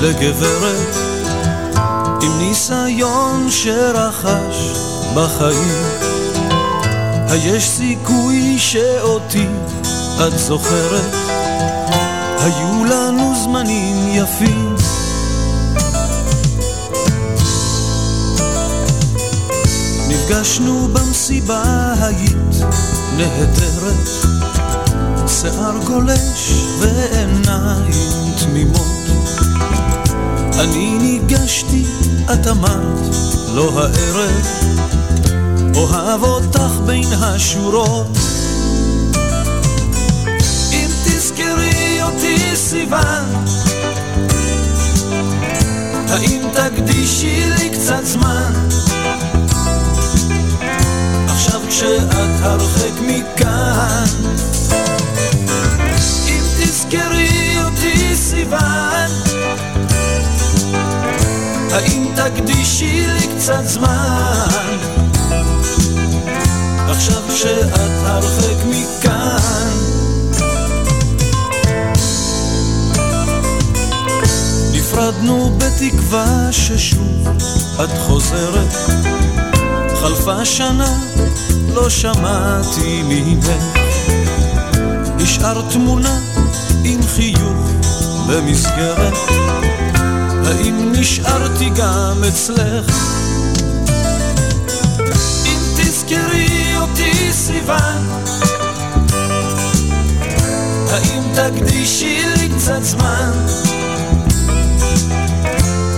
לגברת עם ניסיון שרכש בחיים. היש סיכוי שאותי את זוכרת. היו לנו זמנים יפים. נפגשנו במסיבה היית נהדרת. שיער גולש ועיניים תמימות אני ניגשתי, את אמרת, לא הערב, אוהב אותך בין השורות. אם תזכרי אותי סיוון, האם תקדישי לי קצת זמן? עכשיו כשאת הרחק מכאן, האם תקדישי לי קצת זמן? עכשיו שאת הרחק מכאן. נפרדנו בתקווה ששוב את חוזרת. חלפה שנה, לא שמעתי ממך. נשאר תמונה עם חיוך במסגרת האם נשארתי גם אצלך? אם תזכרי אותי סיוון האם תקדישי לי קצת זמן?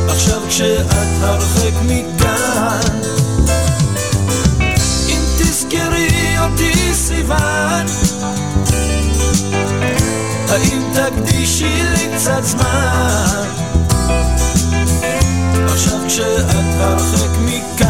עכשיו כשאת הרחק מכאן אם תזכרי אותי סיוון האם תקדישי לי קצת זמן? כשאת הרחק מכאן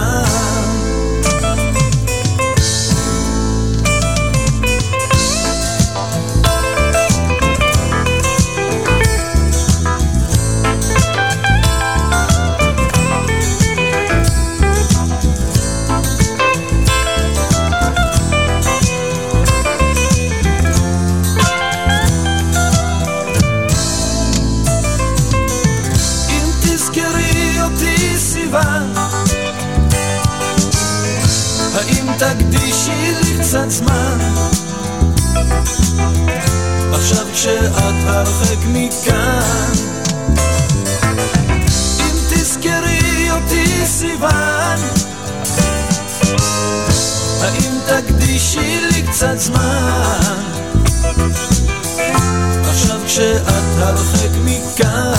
הרחק מכאן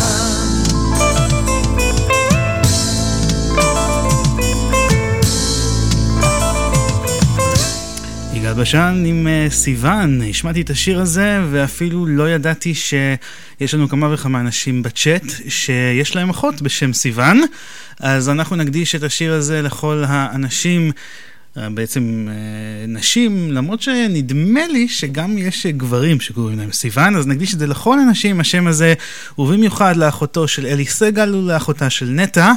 יגאל בשן עם uh, סיוון, השמעתי את השיר הזה ואפילו לא ידעתי שיש לנו כמה וכמה אנשים בצ'אט שיש להם אחות בשם סיוון, אז אנחנו נקדיש את השיר הזה לכל האנשים. Uh, בעצם uh, נשים, למרות שנדמה לי שגם יש גברים שקוראים להם סיוון, אז נקדיש את זה לכל הנשים, השם הזה, ובמיוחד לאחותו של אלי סגל ולאחותה של נטע.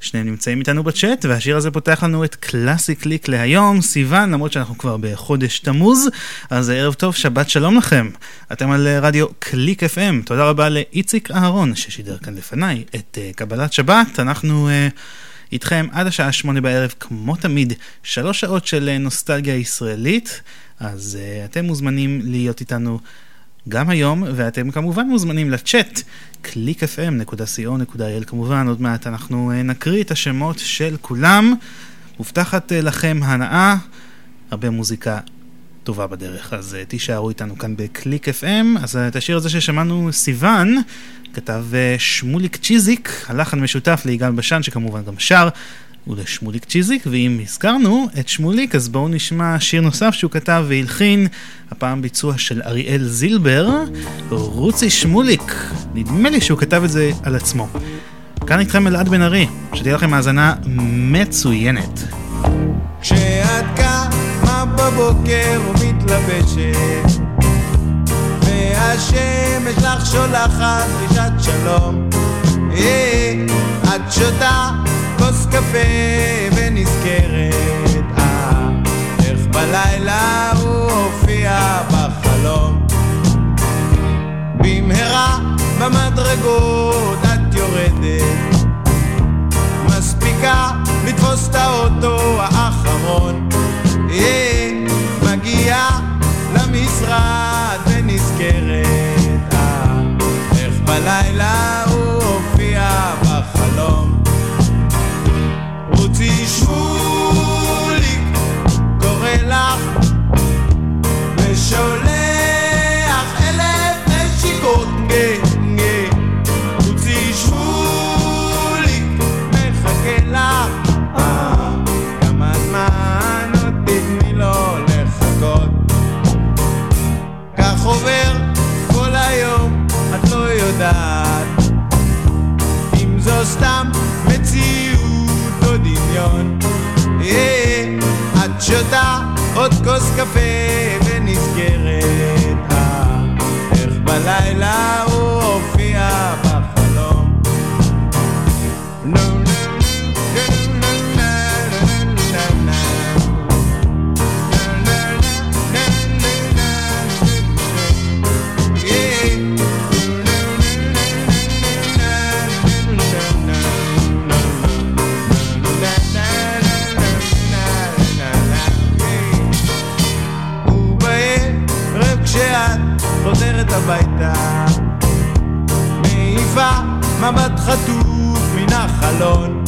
שניהם נמצאים איתנו בצ'אט, והשיר הזה פותח לנו את קלאסי קליק להיום, סיוון, למרות שאנחנו כבר בחודש תמוז, אז ערב טוב, שבת שלום לכם. אתם על רדיו קליק FM, תודה רבה לאיציק אהרון ששידר כאן לפניי את uh, קבלת שבת, אנחנו... אה, איתכם עד השעה שמונה בערב, כמו תמיד, שלוש שעות של אה, נוסטלגיה ישראלית, אז אה, אתם מוזמנים להיות איתנו גם היום, ואתם כמובן מוזמנים לצ'אט www.clickfm.co.il כמובן, עוד מעט אנחנו אה, נקריא את השמות של כולם. מובטחת אה, לכם הנאה, הרבה מוזיקה טובה בדרך, אז uh, תישארו איתנו כאן בקליק FM. אז uh, את השיר הזה ששמענו, סיוון, כתב uh, שמוליק צ'יזיק, הלחן משותף ליגאל בשן, שכמובן גם שר. ולשמוליק צ'יזיק, ואם הזכרנו את שמוליק, אז בואו נשמע שיר נוסף שהוא כתב והלחין, הפעם ביצוע של אריאל זילבר, רוצי שמוליק, נדמה לי שהוא כתב את זה על עצמו. כאן איתכם אלעד בן ארי, שתהיה לכם האזנה מצוינת. כשאת קמה בבוקר ומתלבשת. והשמש לך שולחת דרישת שלום. אה, את שותה כוס קפה ונזכרת. אה, איך בלילה הוא הופיע בחלום. במהרה במדרגות את יורדת. מספיקה לתפוס את האוטו alone.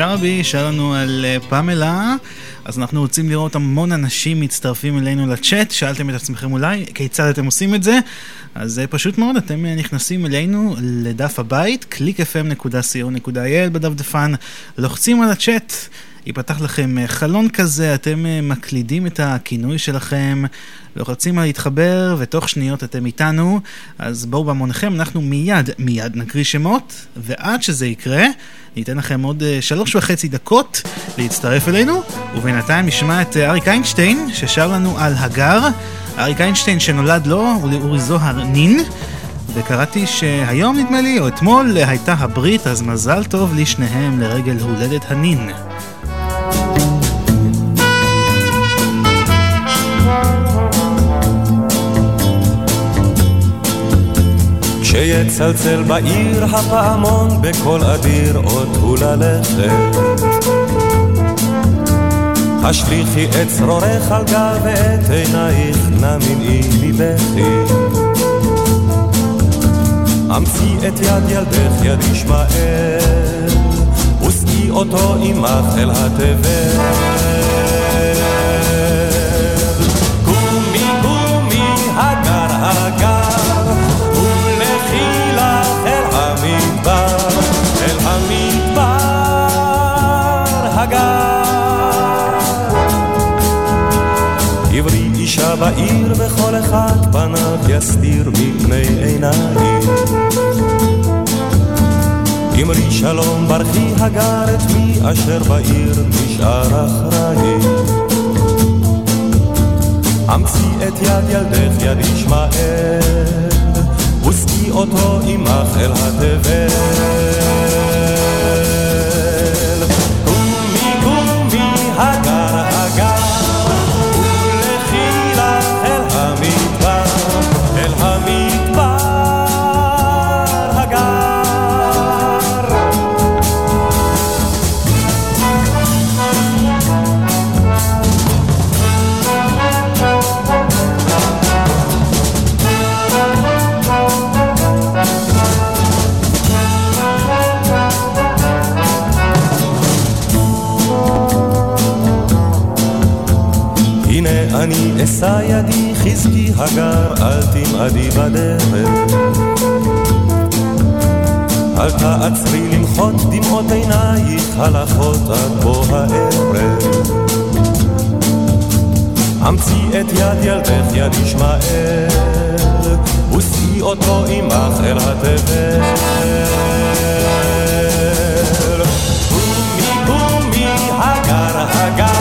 שרבי שר לנו על אה, פמלה, אז אנחנו רוצים לראות המון אנשים מצטרפים אלינו לצ'אט, שאלתם את עצמכם אולי כיצד אתם עושים את זה, אז זה אה, פשוט מאוד, אתם אה, נכנסים אלינו לדף הבית, www.clickfm.co.il בדפדפן, לוחצים על הצ'אט. ייפתח לכם חלון כזה, אתם מקלידים את הכינוי שלכם, לוחצים על להתחבר, ותוך שניות אתם איתנו. אז בואו בהמוניכם, אנחנו מיד, מיד נקריא שמות, ועד שזה יקרה, ניתן לכם עוד uh, שלוש וחצי דקות להצטרף אלינו, ובינתיים נשמע את אריק איינשטיין, ששר לנו על הגר. אריק איינשטיין שנולד לו, ולאורי זוהר נין. וקראתי שהיום נדמה לי, או אתמול, הייתה הברית, אז מזל טוב לשניהם לרגל הולדת הנין. כשיצלצל בעיר הפעמון בקול אדיר עוד הוא ללכת. השליכי את צרורך על גב ואת עינייך נא מנעי מבכי. אמצי את יד ילדך יד ישמעאל ושאי אותו עמך אל התבל אישה בעיר וכל אחד פניו יסתיר מפני עיניים. אמרי שלום ברכי הגר את מי אשר בעיר נשאר אחראי. אמצי את יד ילדך יד ישמעאל, ושאי אותו עמך אל התבל. אשא ידי חזקי הגר, אל תמעדי בדרך. אל תעצרי למחות דמעות עינייך הלכות עד בוא הערב. אמצי את יד ילדך יד ישמעאל, ושאי אותו עמך אל התבל. איינשטיין הגר,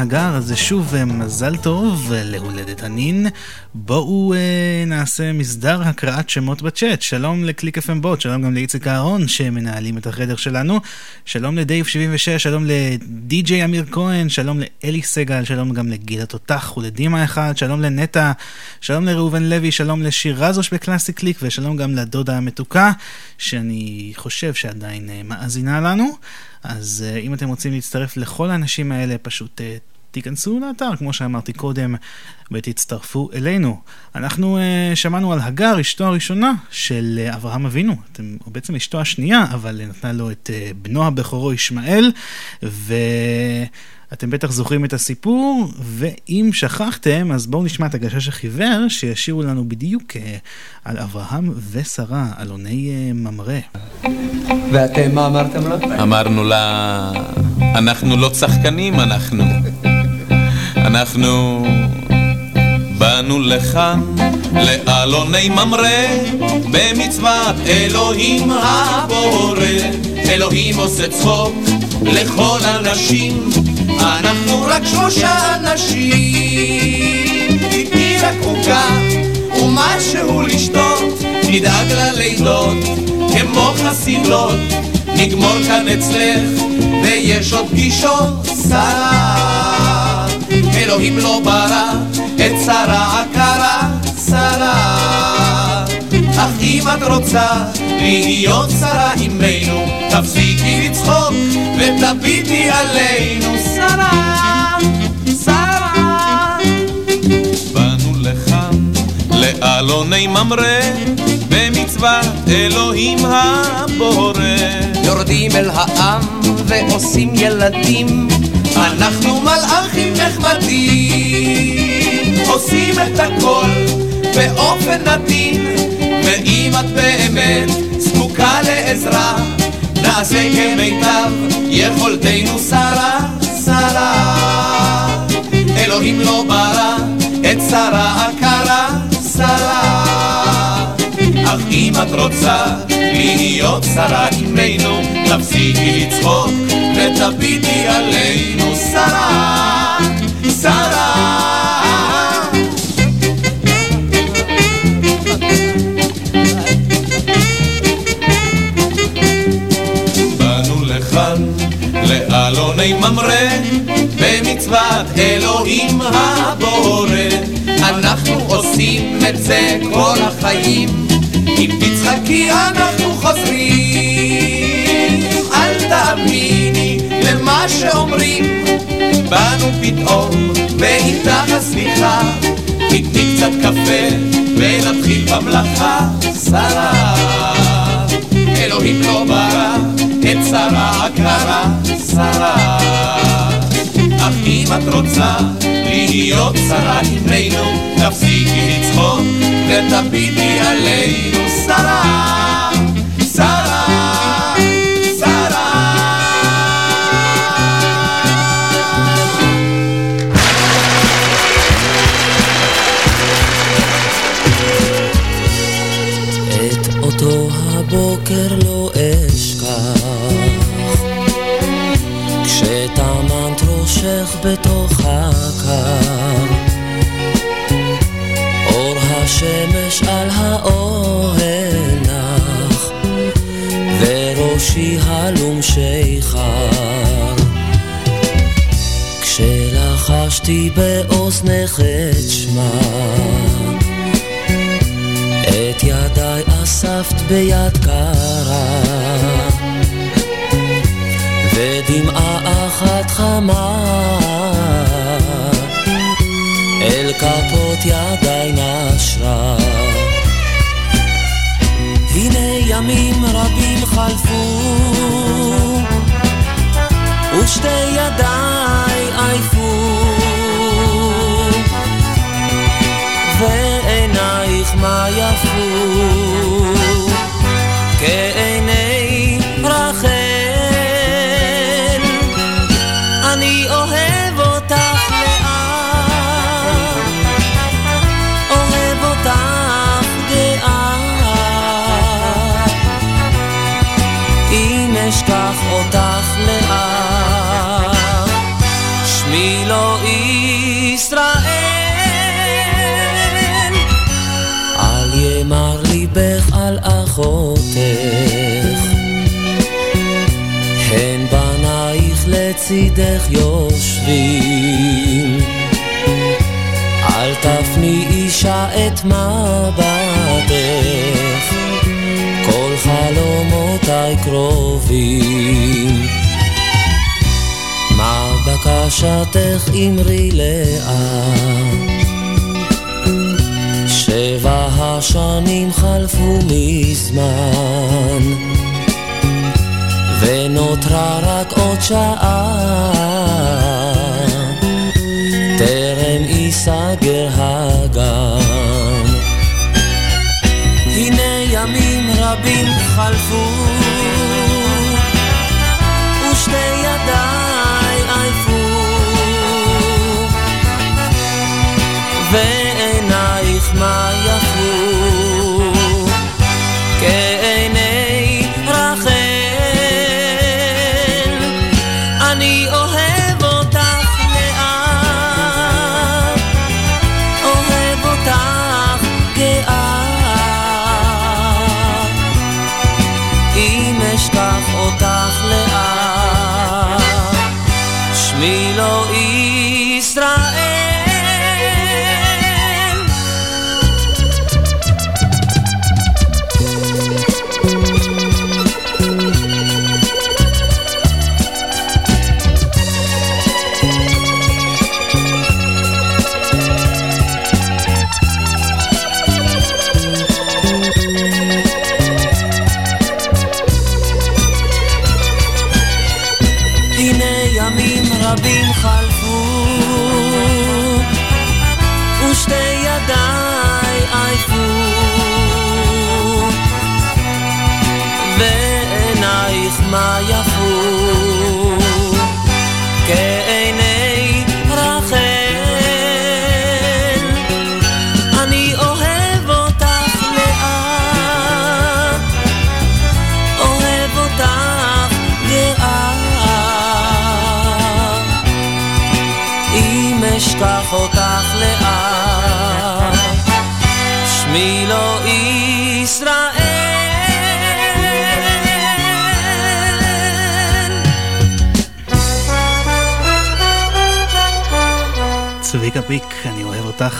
אז זה שוב אה, מזל טוב להולדת הנין. בואו אה, נעשה מסדר הקראת שמות בצ'אט. שלום לקליק FM בוט, שלום גם לאיציק אהרון שמנהלים את החדר שלנו. שלום לדייב 76, שלום לדי.ג'יי אמיר כהן, שלום לאלי סגל, שלום גם לגיל התותח ולדימה אחד, שלום לנטע, שלום לראובן לוי, שלום לשיר רזוש בקלאסי קליק ושלום גם לדודה המתוקה, שאני חושב שעדיין אה, מאזינה לנו. אז uh, אם אתם רוצים להצטרף לכל האנשים האלה, פשוט uh, תיכנסו לאתר, כמו שאמרתי קודם, ותצטרפו אלינו. אנחנו uh, שמענו על הגר, אשתו הראשונה של uh, אברהם אבינו, אתם, או בעצם אשתו השנייה, אבל נתנה לו את uh, בנו הבכורו ישמעאל, ו... אתם בטח זוכרים את הסיפור, ואם שכחתם, אז בואו נשמע את הגשש החיוור, שישירו לנו בדיוק אה, על אברהם ושרה, אלוני אה, ממרא. ואתם מה אמרתם לה? אמרנו לה, אנחנו לא צחקנים, אנחנו. אנחנו באנו לכאן, לאלוני ממרא, במצוות אלוהים הבורא. אלוהים עושה צחוק לכל הנשים, אנחנו רק שלושה אנשים. תתני רק עוגה ומשהו לשתות, נדאג ללילות כמו חסידות, נגמור כאן אצלך ויש עוד פגישות שרה. אלוהים לא ברא את שרה עקרה שרה. אך אם את רוצה להיות שרה עמנו, תפסיקי לצחוק ותביטי עלינו שרה, שרה. באנו לכאן לאלוני ממרא במצוות אלוהים הבורא. יורדים אל העם ועושים ילדים, אנחנו מלאכים נחמדים, עושים את הכל באופן עדין, ואם את באמת זקוקה לעזרה, נעשה כמיטב יכולתנו שרה, שרה. אלוהים לא ברא את שרה עקרה, שרה. אך אם את רוצה להיות שרה עמנו, תפסיקי לצחוק ותביטי עלינו שרה, שרה. לאלוני ממרא במצוות אלוהים הבורא. אנחנו עושים את זה כל החיים אם תצחקי אנחנו חוזרים. אל תאמיני למה שאומרים באנו פתאום ואיתך הסליחה. תתני קצת קפה ונתחיל במלאכה. שרה אלוהים לא את שרה עקרה שרה. אך אם את רוצה להיות שרה עמנו תפסיקי לצחוק ותביטי עלינו שרה בתוך הקר. אור השמש על האוהל נח וראשי הלום שיכר. כשלחשתי באוזנך את שמה את ידיי אספת ביד קרה ודמעה אחת חמה. אל כפות ידיי נשרה. הנה ימים רבים חלפו ושתי ידיי עייפו. ועינייך מה יפו לצידך יושבים. אל תפני אישה את מבטך, כל חלומותיי קרובים. מה בקשתך אמרי לאט? שבע השנים חלפו מזמן, ונותרה רק עוד שעה, טרם ייסגר הגן. הנה ימים רבים חלפו,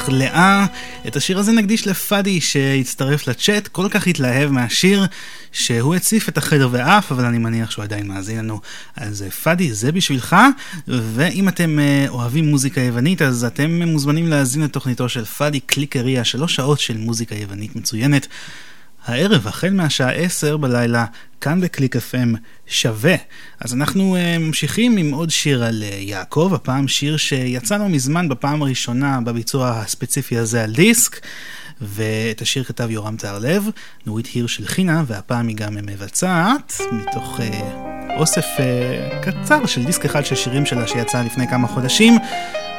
לאה. את השיר הזה נקדיש לפאדי שהצטרף לצ'אט, כל כך התלהב מהשיר שהוא הציף את החדר ואף, אבל אני מניח שהוא עדיין מאזין לנו. אז אה, פאדי, זה בשבילך, ואם אתם אה, אוהבים מוזיקה יוונית, אז אתם מוזמנים להאזין לתוכניתו של פאדי קליקריה, שלוש שעות של מוזיקה יוונית מצוינת. הערב, החל מהשעה 10 בלילה, כאן בקליק FM שווה. אז אנחנו uh, ממשיכים עם עוד שיר על uh, יעקב, הפעם שיר שיצא לא מזמן בפעם הראשונה בביצוע הספציפי הזה על דיסק. ואת השיר כתב יורם טהרלב, נורית הירש הלחינה, והפעם היא גם מבצעת, מתוך uh, אוסף uh, קצר של דיסק אחד של שירים שלה שיצא לפני כמה חודשים,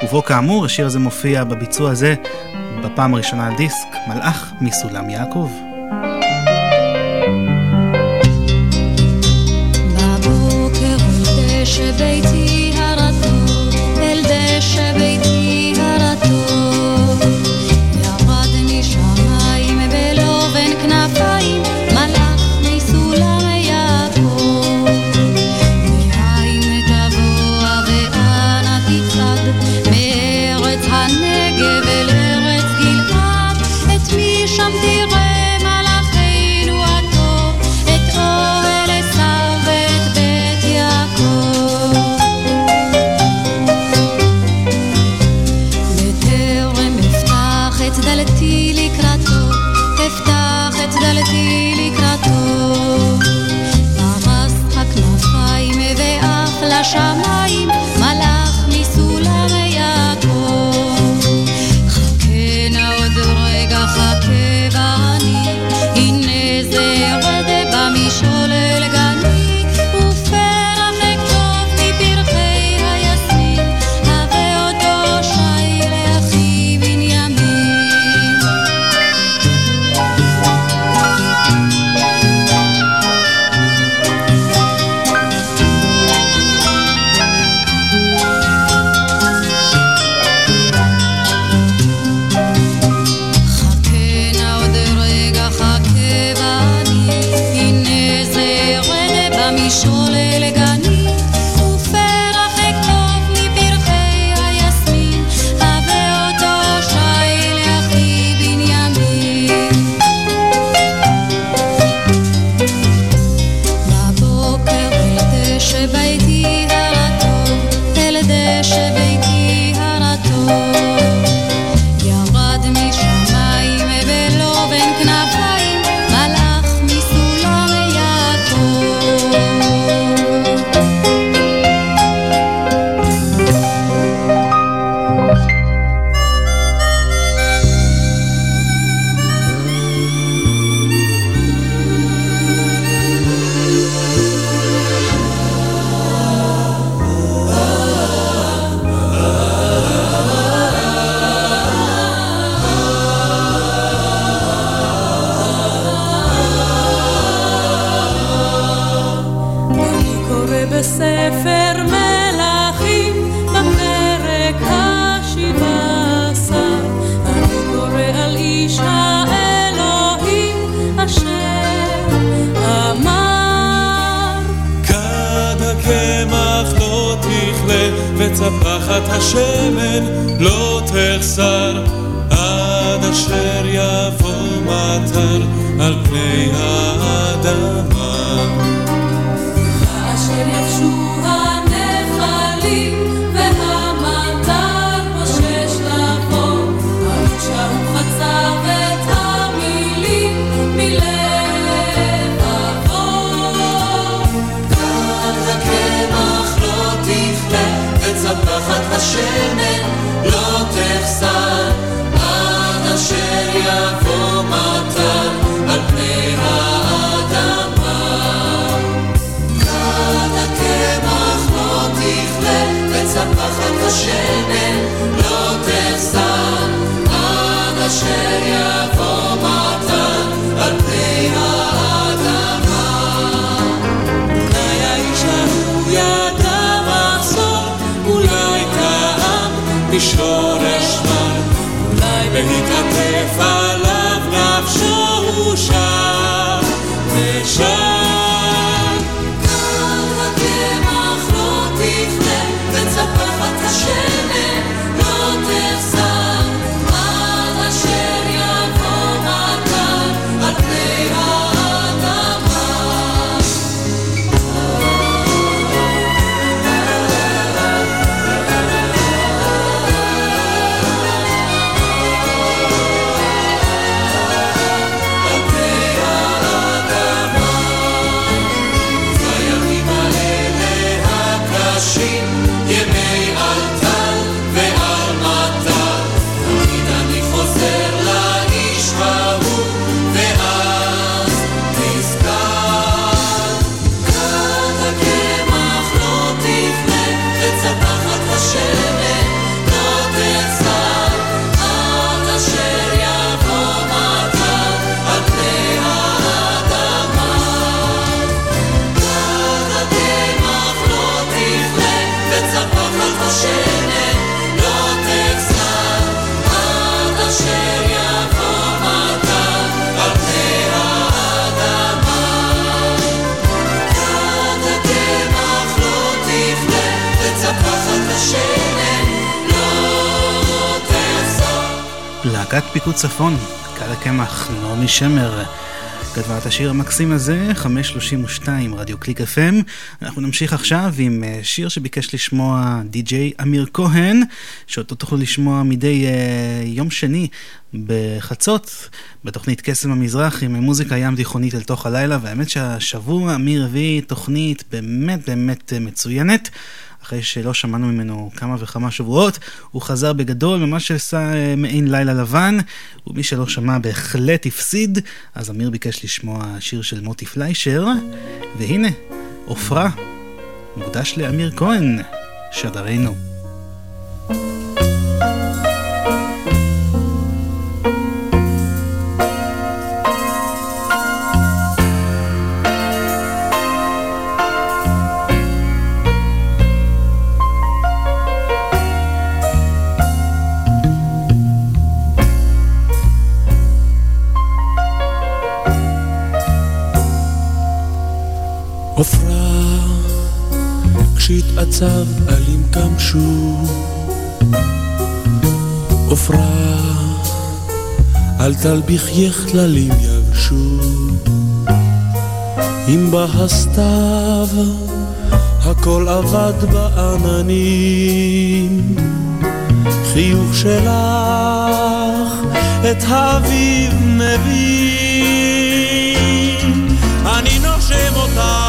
ובו כאמור השיר הזה מופיע בביצוע הזה בפעם הראשונה על דיסק, מלאך מסולם יעקב. דשא ביתי תחסר, עד אשר יבוא מטר להקת פיקוד צפון, קל הקמח, נעמי שמר. כתבה את השיר המקסים הזה, 532 רדיו קליק FM. אנחנו נמשיך עכשיו עם אה, שיר שביקש לשמוע די.ג'יי אמיר כהן, שאותו תוכלו לשמוע מדי uh, יום שני בחצות, בתוכנית קסם המזרח עם מוזיקה ים תיכונית אל תוך הלילה, והאמת שהשבוע אמיר הביא תוכנית באמת באמת אה, מצוינת. אחרי שלא שמענו ממנו כמה וכמה שבועות, הוא חזר בגדול, ממש עשה אה, מעין לילה לבן, ומי שלא שמע בהחלט הפסיד, אז אמיר ביקש לשמוע שיר של מוטי פליישר, והנה, עופרה, מוקדש לאמיר כהן, שדרנו. עופרה, כשהתעצב עלים קמשו. עופרה, אל תלביך כללים יבשו. אם בא הסתיו, הכל אבד בעננים. חיוך שלך את האביב מביא. אני נושם אותך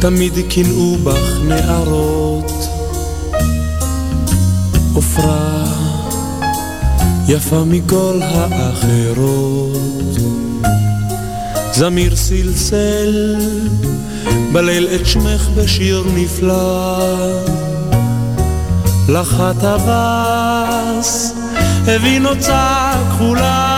תמיד קינאו בך נערות. עופרה, יפה מכל האחרות. זמיר סלסל בליל את שמך בשיר נפלא. לחת הבס הביא נוצה כחולה.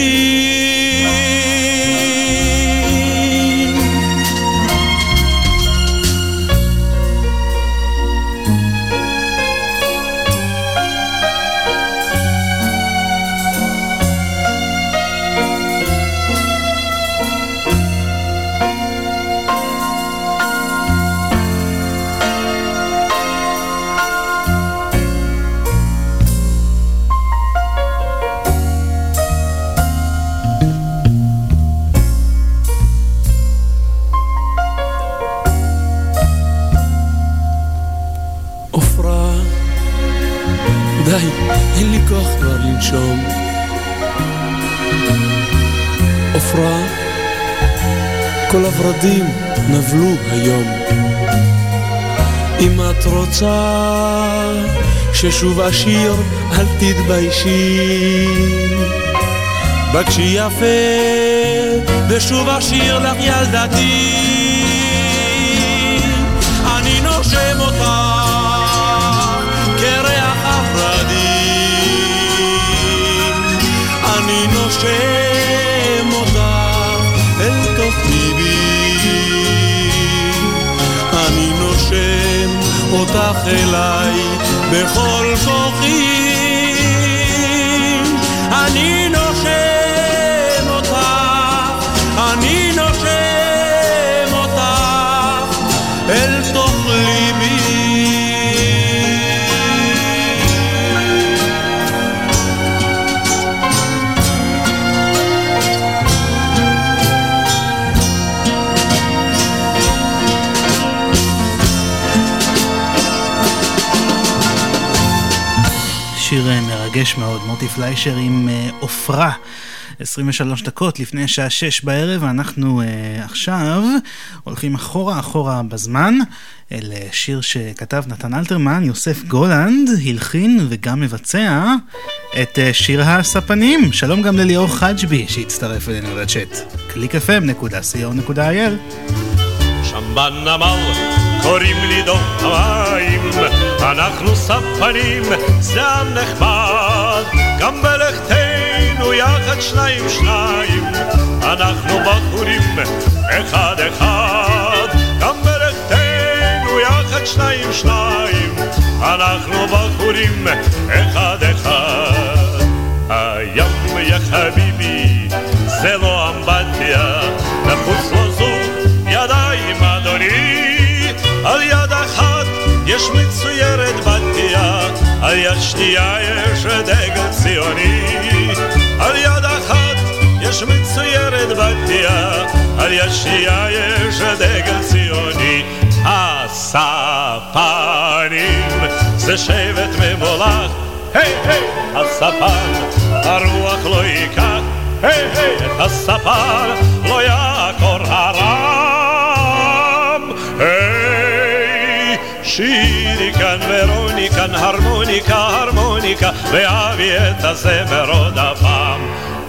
כל הורדים נבלו היום. אם את רוצה ששוב אשיר, אל תתביישי. בקשי יפה, ושוב אשיר לך ילדתי. אני נושם אותך נושם אותך אליי בכל כוחי. מוטי פליישר עם אה, עופרה. 23 דקות לפני שעה 6 בערב, ואנחנו uh, עכשיו הולכים אחורה אחורה בזמן אל שיר שכתב נתן אלתרמן, יוסף גולנד, הלחין וגם מבצע את uh, שיר הספנים. שלום גם לליאור חג'בי שהצטרף אלינו לצ'אט. clickfm.co.il שם בנמל קוראים לי דוב המים, אנחנו ספנים, זה עם נחמד, גם בלכתנו יחד שניים שניים, אנחנו בחורים אחד אחד, גם בלכתנו יחד שניים שניים, אנחנו בחורים אחד אחד. הים יא יש מצוירת בתיה, על יד שנייה יש דגל ציוני. על יד אחת יש מצוירת בתיה, על יד שנייה יש דגל ציוני. הספנים זה שבט ממולח, היי היי, הספן הרוח לא ייקח, היי היי, את הספן לא יעקור הרם. ורוני כאן הרמוניקה הרמוניקה ואבי את הזמר עוד הפעם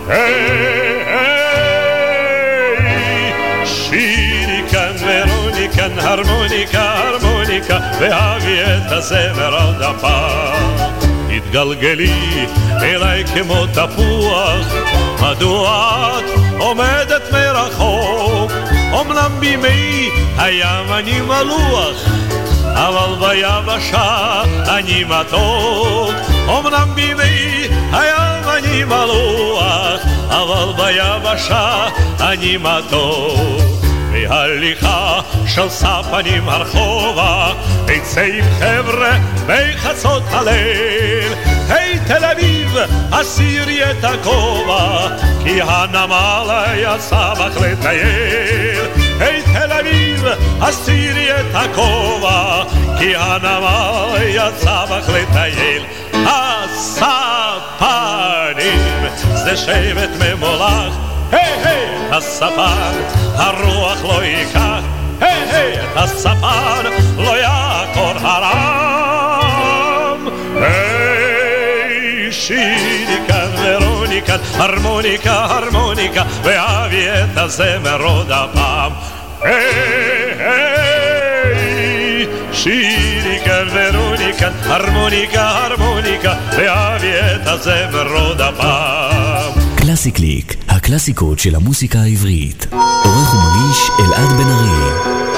היי היי שירי כאן ורוני כאן הרמוניקה הרמוניקה ואבי את הזמר עוד הפעם התגלגלי אליי כמו תפוח מדוע את עומדת מרחוק אמנם בימי הים אני מלוח אבל ביבשה אני מתוק. אמנם בימי הים אני מלוח, אבל ביבשה אני מתוק. והליכה של ספנים הרחובה, תצא עם חבר'ה בחצות הליל. היי תל אביב, הסירי את הכובע, כי הנמל יצא בך לטייל. תל אביב, הסירי את הכובע, כי הנמל יצא בך לטייל. הספנים זה שבט ממולח, היי היי, הספן, הרוח לא ייקח, היי היי, הספן לא יעקור הרם. היי, כאן ורוניקה, הרמוניקה, הרמוניקה, ואבי את הזמר עוד הפעם. שירי כאן ורוניקה, הרמוניקה, הרמוניקה, ואבי את הזמר עוד הפעם. קלאסי קליק, הקלאסיקות של המוסיקה העברית. עורך ומגיש אלעד בן ארי.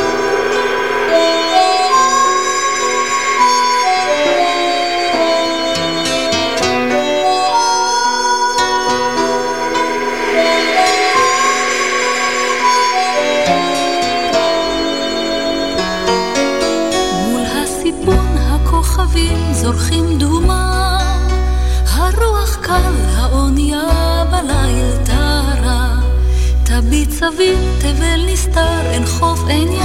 תביט סביב, תבל נסתר, אין חוף, אין ים,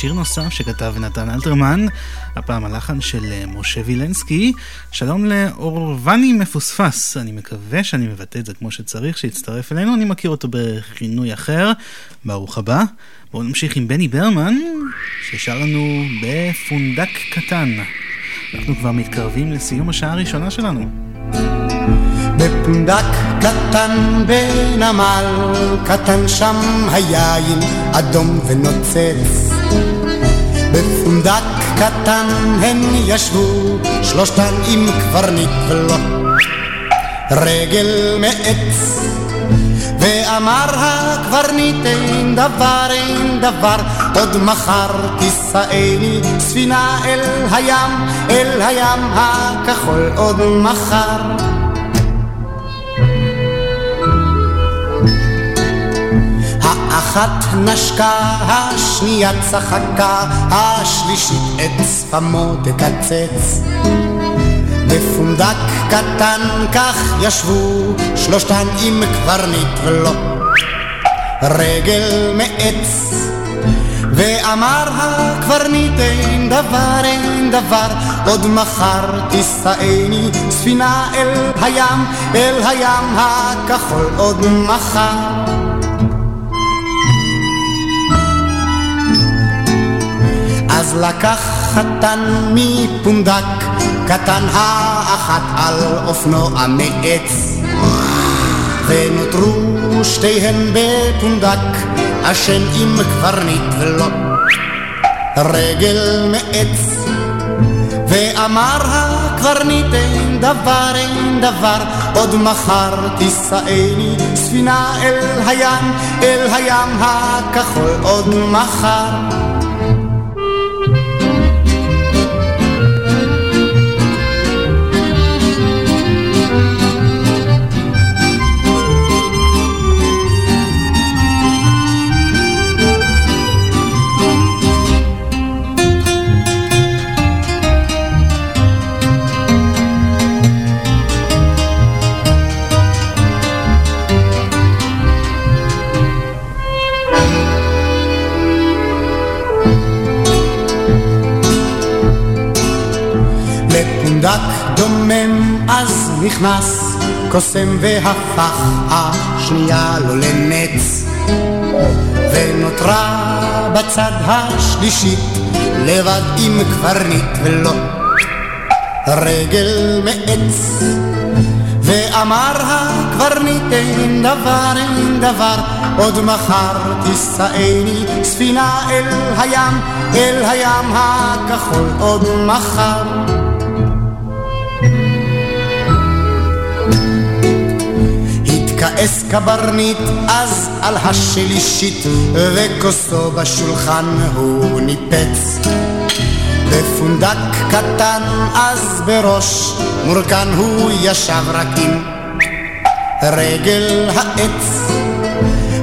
שיר נוסף שכתב נתן אלתרמן, הפעם הלחן של אה, משה וילנסקי. שלום לאורבני מפוספס, אני מקווה שאני מבטא את זה כמו שצריך, שיצטרף אלינו, אני מכיר אותו בכינוי אחר, ברוך הבא. בואו נמשיך עם בני ברמן, ששר לנו בפונדק קטן. אנחנו כבר מתקרבים לסיום השעה הראשונה שלנו. בפונדק קטן בנמל קטן שם היין אדום ונוצץ בפונדק קטן הן ישבו שלושתן עם קברניט ולו רגל מעץ ואמר הקברניט אין דבר אין דבר עוד מחר תישאני ספינה אל הים אל הים הכחול עוד מחר האחת נשקה, השנייה צחקה, השלישית את שפמו תקצץ. בפונדק קטן כך ישבו שלושתן עם קברניט ולו רגל מעץ ואמר הקברניט אין דבר אין דבר עוד מחר תישאני ספינה אל הים אל הים הכחול עוד מחר אז לקח חתן מפונדק, קטן האחת על אופנוע מעץ. ונותרו שתיהן בפונדק, אשם עם קברניט ולא רגל מעץ. ואמר הקברניט אין דבר אין דבר עוד מחר תישאני ספינה אל הים אל הים הכחול עוד מחר נכנס קוסם והפך השנייה לו לנץ. ונותרה בצד השלישית לבד עם קברניט ולו רגל מעץ. ואמר הקברניט אין דבר אין דבר עוד מחר תישאני ספינה אל הים אל הים הכחול עוד מחר כעס קברניט אז על השלישית וכוסו בשולחן הוא ניפץ. בפונדק קטן אז בראש מורכן הוא ישב רק עם רגל העץ.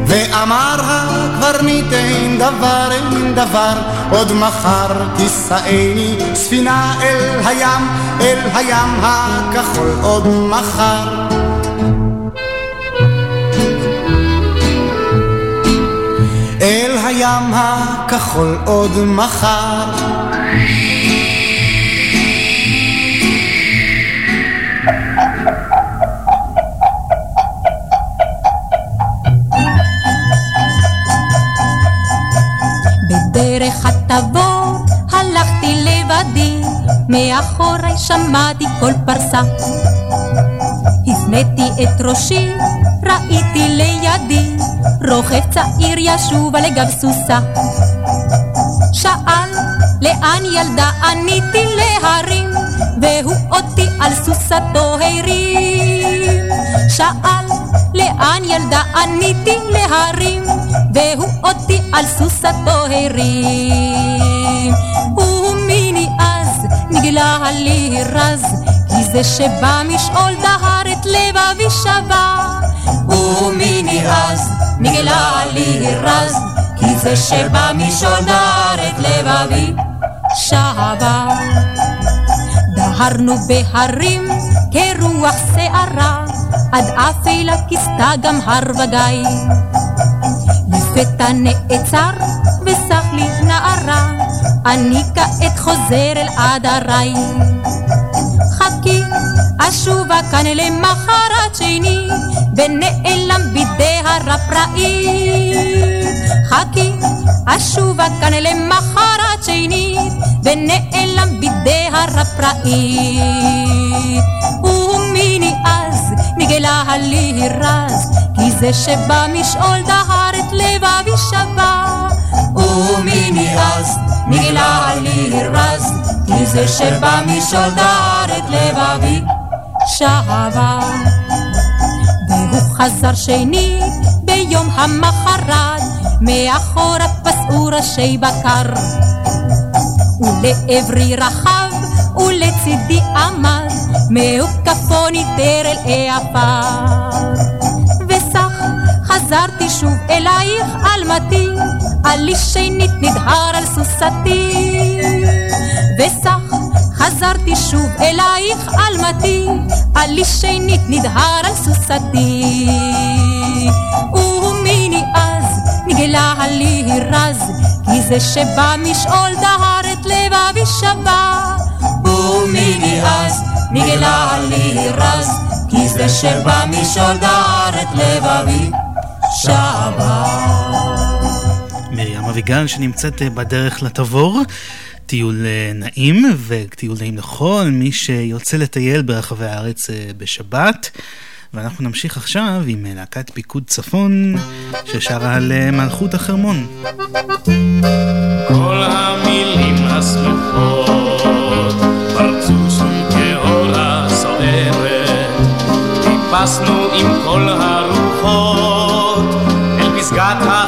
ואמר הקברניט אין דבר אין דבר עוד מחר תישאני ספינה אל הים אל הים הכחול עוד מחר הים הכחול עוד מחר. בדרך התבור הלכתי לבדי, מאחורי שמעתי כל פרסה. הפניתי את ראשי, ראיתי לידי, רוכב צעיר ישוב על גב סוסה. שאל, לאן ילדה? עניתי להרים, והוא אותי על סוסתו הרים. שאל, לאן ילדה? עניתי להרים, והוא אותי על סוסתו הרים. ומיני אז נגלה לי רז, כי זה שבא משאול דהר את לבבי שבה. ומיני אז נגלה לי רז, כי זה שבא משולדר את לבבי שבה. דהרנו בהרים כרוח שערה, עד אפלה כיסתה גם הר וגיא. לפתע נעצר וסח לי נערה, אני כעת חוזר אל עדריי. חכי, אשובה כאן למחרת שני, ונעלם בידי הרפראי. חכי, אשובה כאן למחרת שני, ונעלם בידי הרפראי. ומיני אז נגלה לי רז, כי זה שבא משאול דהר את לבבי שבה. ומיני אז, נגלה לי רז, כי זה שבא משאול דהר את לבבי שבה. והוא חזר שני ביום המחרת, מאחורה פסעו ראשי בקר. ולעברי רחב ולצידי עמד, מהוקפו ניטר אל העפר. וסך חזרתי שוב אלייך אלמתי, עלי שנית נדהר על סוסתי. וסך חזרתי שוב אלייך אלמתי, עלי שנית נדהר על סוסתי. ומיני אז נגלה לי רז, כי זה שבא משאול דהר את לבבי שבה. ומיני אז נגלה לי רז, כי זה שבא משאול דהר את לבבי שבה. מרים אביגל שנמצאת בדרך לתבור. טיול אה, נעים וטיול נעים לכל מי שיוצא לטייל ברחבי הארץ אה, בשבת. ואנחנו נמשיך עכשיו עם להקת פיקוד צפון ששרה על מלכות החרמון. כל המילים השמחות פרצו שום כאורה סוערת טיפסנו עם כל הרוחות אל פסגת החרמון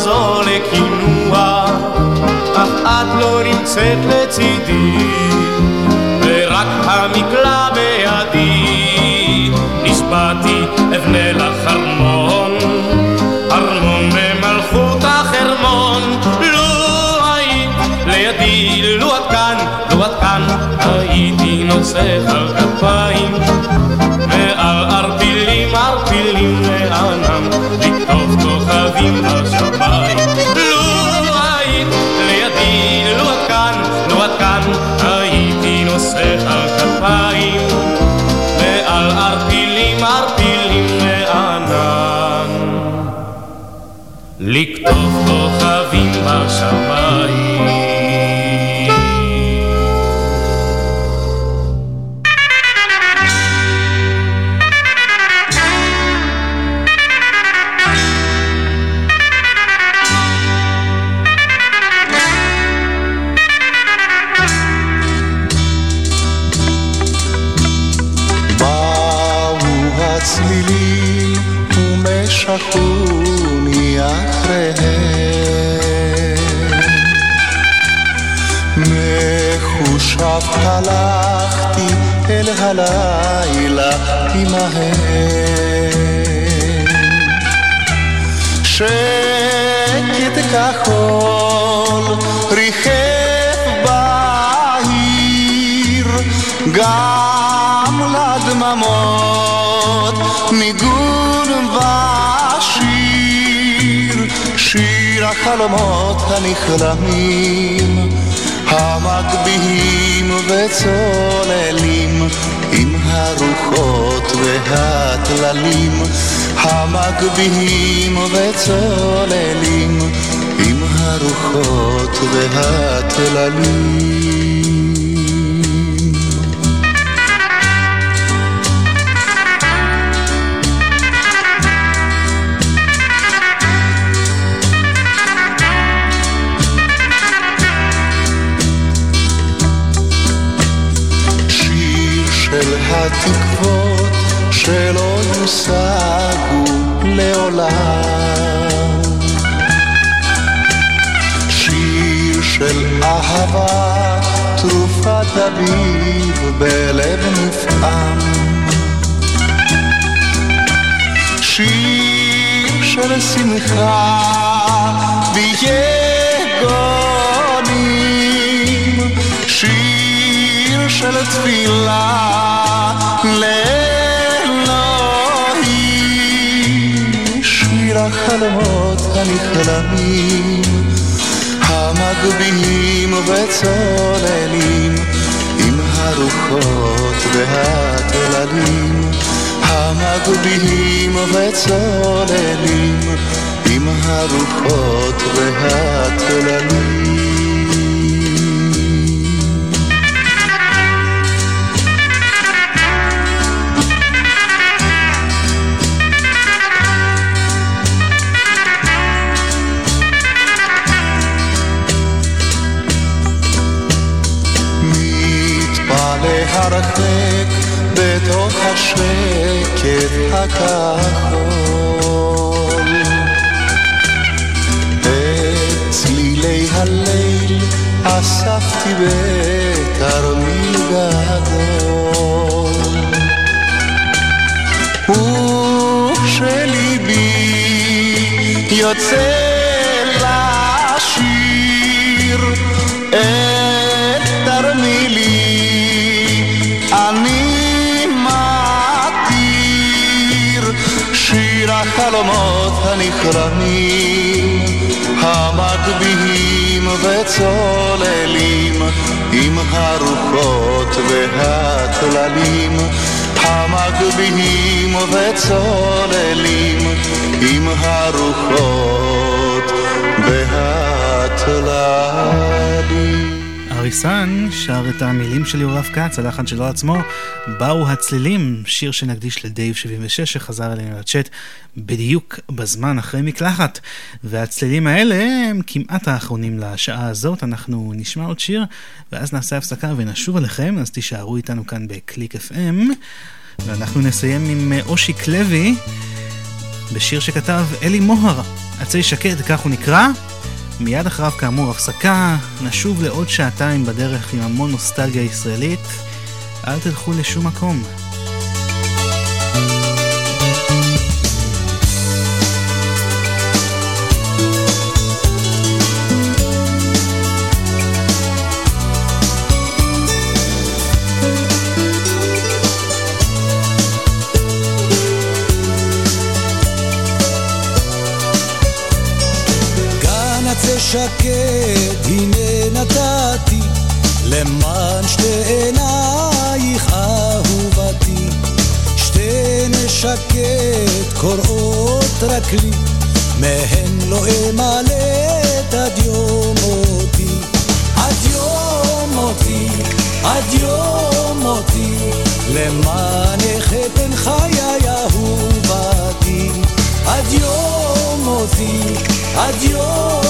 לזו לקינוח אך את לא נמצאת לצידי על כפיים ועל ערפילים ערפילים לענם לכתוב כוכבים בשמיים. לו היית לידי לו את כאן לו את כאן הייתי נוסך על כפיים ועל ערפילים ערפילים לענן לכתוב כוכבים בשמיים הלכתי אל הלילה עמהם שקט כחול ריחף בעיר גם לדממות ניגון ושיר שיר החלומות הנכלמים המגביהים וצוללים עם הרוחות והטללים. המגביהים וצוללים עם הרוחות והטללים התקוות שלא יושגו לעולם. שיר של אהבה, תרופת אביב בלב נפעם. שיר של שמחה ויגונים. שיר של תפילה לאלוהים. שיר החלומות הנכלמים, המגביהים וצוללים, עם הרוחות והטללים, המגביהים וצוללים, עם הרוחות והטללים. הרחק בתוך השקט הכחול. את צלילי הליל אספתי בתרמיל גדול. וכשליבי יוצא לשיר הנכרמים, המגביהים וצוללים, עם הרוחות והטללים, המגביהים וצוללים, עם הרוחות והטללים. אריסן שר את המילים של יורף כץ, הלחן שלו עצמו, באו הצלילים, שיר שנקדיש לדייב 76 שחזר אלינו לצ'אט בדיוק בזמן אחרי מקלחת. והצלילים האלה הם כמעט האחרונים לשעה הזאת, אנחנו נשמע עוד שיר ואז נעשה הפסקה ונשוב אליכם, אז תישארו איתנו כאן בקליק FM. ואנחנו נסיים עם אושיק לוי בשיר שכתב אלי מוהר, עצי שקד, כך הוא נקרא. מיד אחריו כאמור הפסקה, נשוב לעוד שעתיים בדרך עם המון נוסטלגיה ישראלית. אל תלכו לשום מקום. שקט הנה נתתי למען שתי עינייך אהובתי. שתי נשקט קוראות רק לי מהן לא אמלט עד יום מותי. עד יום מותי עד יום מותי למענך אתן חיי אהובתי. עד יום מותי עד יום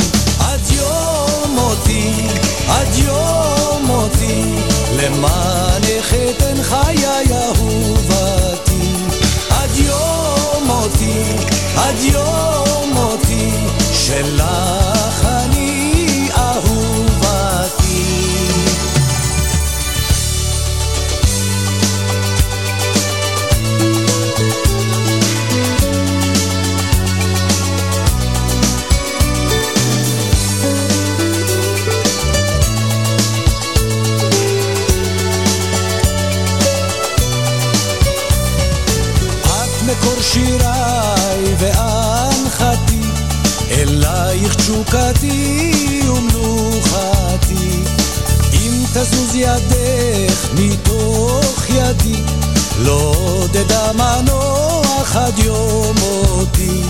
יום מותי עד יום מותי, למענך אתן חיי אהובתי. עד יום מותי, עד יום מותי, שלך חוקתי ומנוחתי. אם תזוז ידך מתוך ידי לא עודדה מנוח עד יום מותי.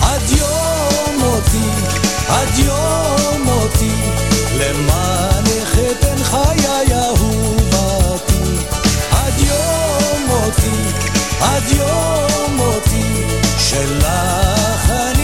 עד יום מותי עד יום מותי. למענך אתן חיי אהובתי. עד יום מותי עד יום מותי. שלך אני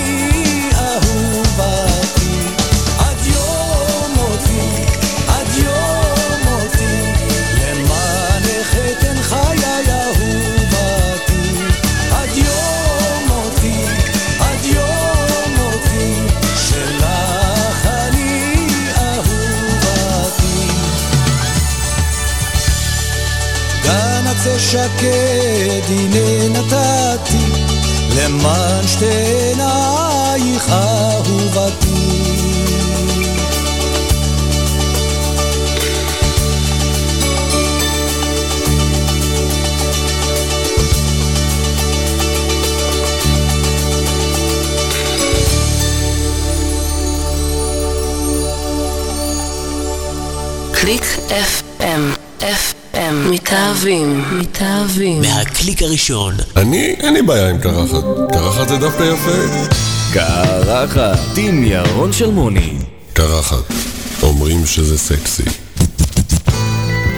שקד הנה נתתי למען שתי עינייך אהובתי. קליק FM, מתאהבים, מתאהבים. מהקליק הראשון. אני, אין לי בעיה עם קרחת. קרחת זה דווקא יפה. קרחת עם ירון שלמוני. קרחת. אומרים שזה סקסי.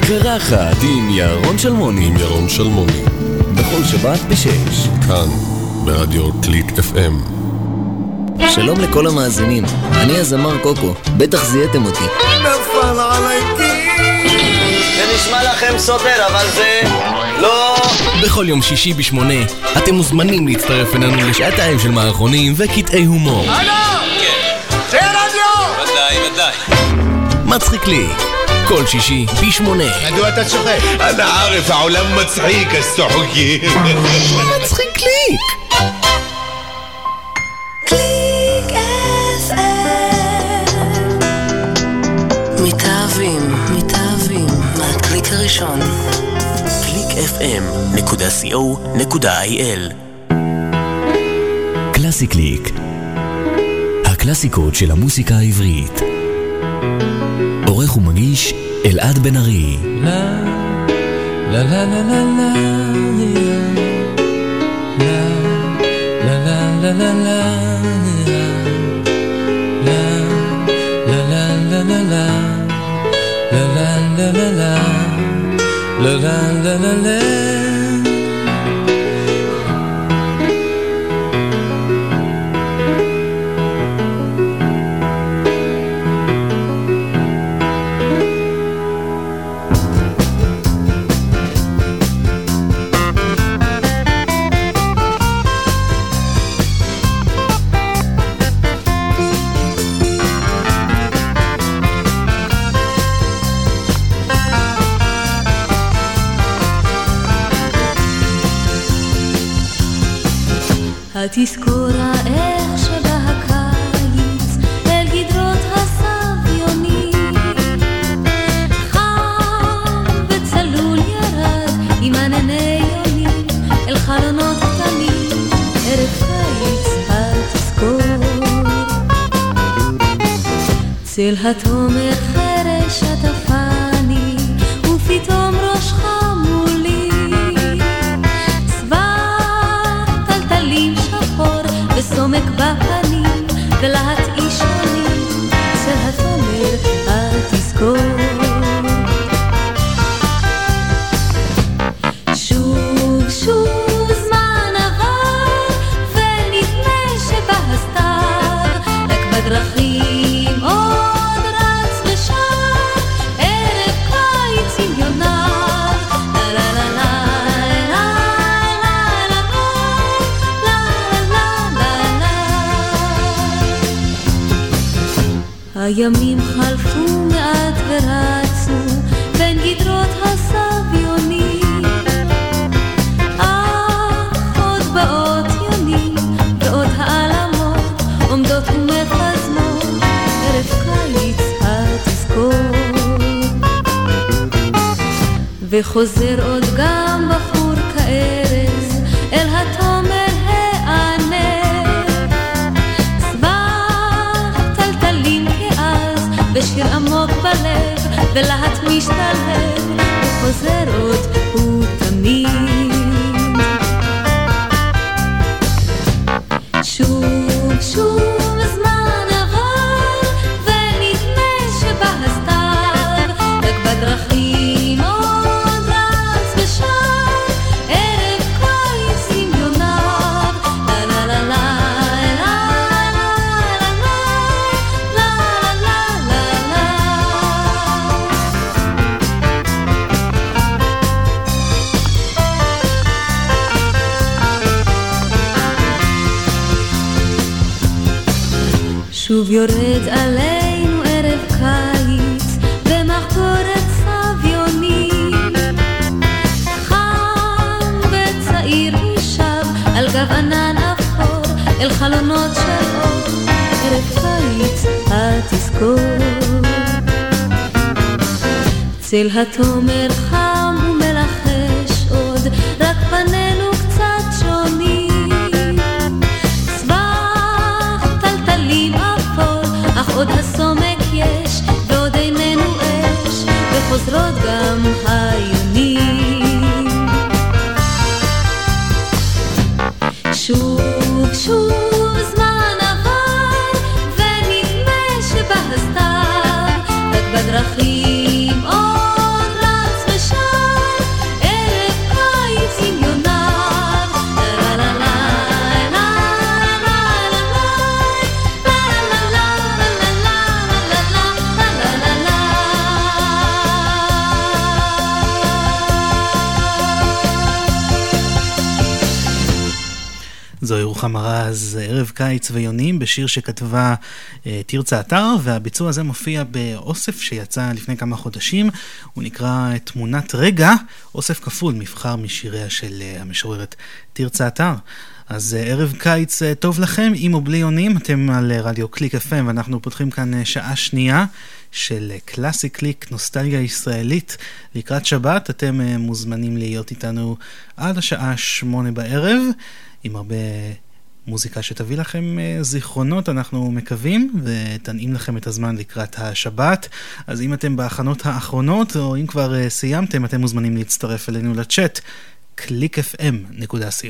קרחת עם ירון שלמוני. עם ירון שלמוני. בכל שבת בשש. כאן, ברדיו קליק FM. שלום לכל המאזינים, אני הזמר קוקו, בטח זיהיתם אותי. נפל עליי זה נשמע לכם סותר, אבל זה... לא... בכל יום שישי בשמונה, אתם מוזמנים להצטרף אלינו לשעתיים של מערכונים וקטעי הומור. הלו! כן. זה רדיו! ודאי, ודאי. מצחיק לי. כל שישי פי שמונה. מדוע אתה צוחק? אנא ערף, העולם מצחיק, אז הסוחקים. מצחיק לי. clickfm.co.il קלאסי קליק. הקלאסיקות של המוסיקה העברית. עורך ומגיש אלעד בן ארי. לה לה לה לה לה לה לה לה La la la la هتو הימים חלפו מעט ורצו בין גדרות הסביונים. אך עוד באות יונים ועוד העלמות עומדות ומחזמות ערב קיץ התזכור. וחוזר עוד ולהט משתלב, וחוזר עוד יורד עלינו ערב קיץ במחקורת סביונית. חם וצעיר משב על גב ענן אפור אל חלונות של אור. ערב קיץ התזכור. צל התומר חם אש, וחוזרות גם היונים. שוב, שוב זמן עבר, ונדמה שבא הסתיו, רק בדרכים רוחמה רז, ערב קיץ ויונים, בשיר שכתבה אה, תרצה אתר, והביצוע הזה מופיע באוסף שיצא לפני כמה חודשים, הוא נקרא תמונת רגע, אוסף כפול, מבחר משיריה של אה, המשוררת תרצה אתר. אז אה, ערב קיץ אה, טוב לכם, עם או בלי יונים, אתם על אה, רדיו קליק FM, ואנחנו פותחים כאן אה, שעה שנייה של אה, קלאסי קליק, נוסטלגיה ישראלית. לקראת שבת אתם אה, מוזמנים להיות איתנו עד השעה שמונה בערב, עם הרבה מוזיקה שתביא לכם אה, זיכרונות, אנחנו מקווים, ותנעים לכם את הזמן לקראת השבת. אז אם אתם בהכנות האחרונות, או אם כבר אה, סיימתם, אתם מוזמנים להצטרף אלינו לצ'אט. clickfm.co.il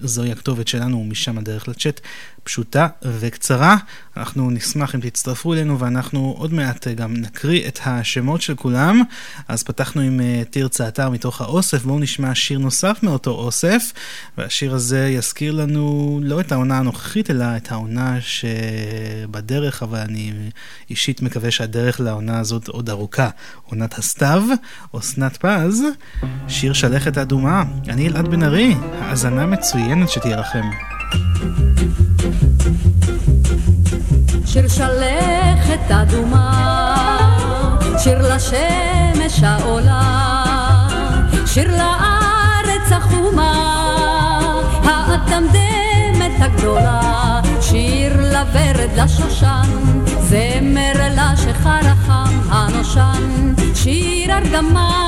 זוהי הכתובת שלנו, ומשם הדרך לצ'אט פשוטה וקצרה. אנחנו נשמח אם תצטרפו אלינו ואנחנו עוד מעט גם נקריא את השמות של כולם. אז פתחנו עם אה, תרצה אתר מתוך האוסף, בואו נשמע שיר נוסף מאותו אוסף, והשיר הזה יזכיר לנו לא את העונה הנוכחית, אלא את העונה שבדרך, אבל אני אישית מקווה שהדרך לעונה הזאת עוד ארוכה. עונת הסתיו, אסנת פז, שיר שלכת אדומה. אני אלעד בן ארי, האזנה מצוינת שתהיה לכם. שיר שלכת אדומה, שיר לשמש העולה, שיר לארץ החומה, האדמדמת הגדולה, שיר לוורד לשושן, זמר לשחר החם הנושן, שיר הרדמה.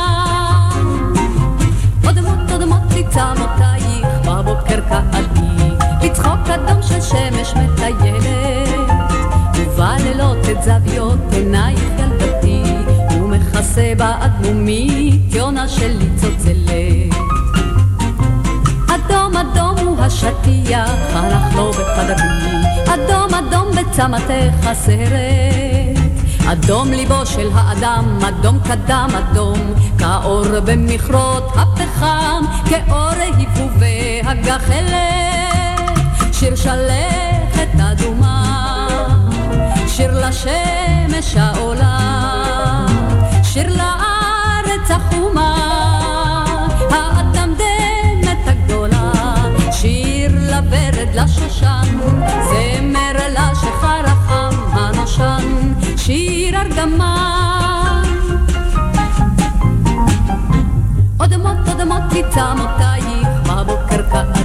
אודמות אודמות תצמותייך בבוקר קעתי, בצחוק אדום של שמש מטיילת, ובלילות את זוויות עינייך ילדתי, ומכסה באדמומית יונה שלי צוצלת. אדום אדום הוא השטיח, הלך לו בחדרי, אדום אדום בצמתך הסרט. אדום ליבו של האדם, אדום קדם אדום, כאור במכרות הפחם, כאור היפובי הגחלת. שיר שלכת אדומה, שיר לשמש העולה, שיר לארץ החומה, האדמדמת הגדולה, לשושן, זמר לשחר החם הנושן, שיר הרדמה. אודמות אודמות תצמותייך בבוקר קעתי,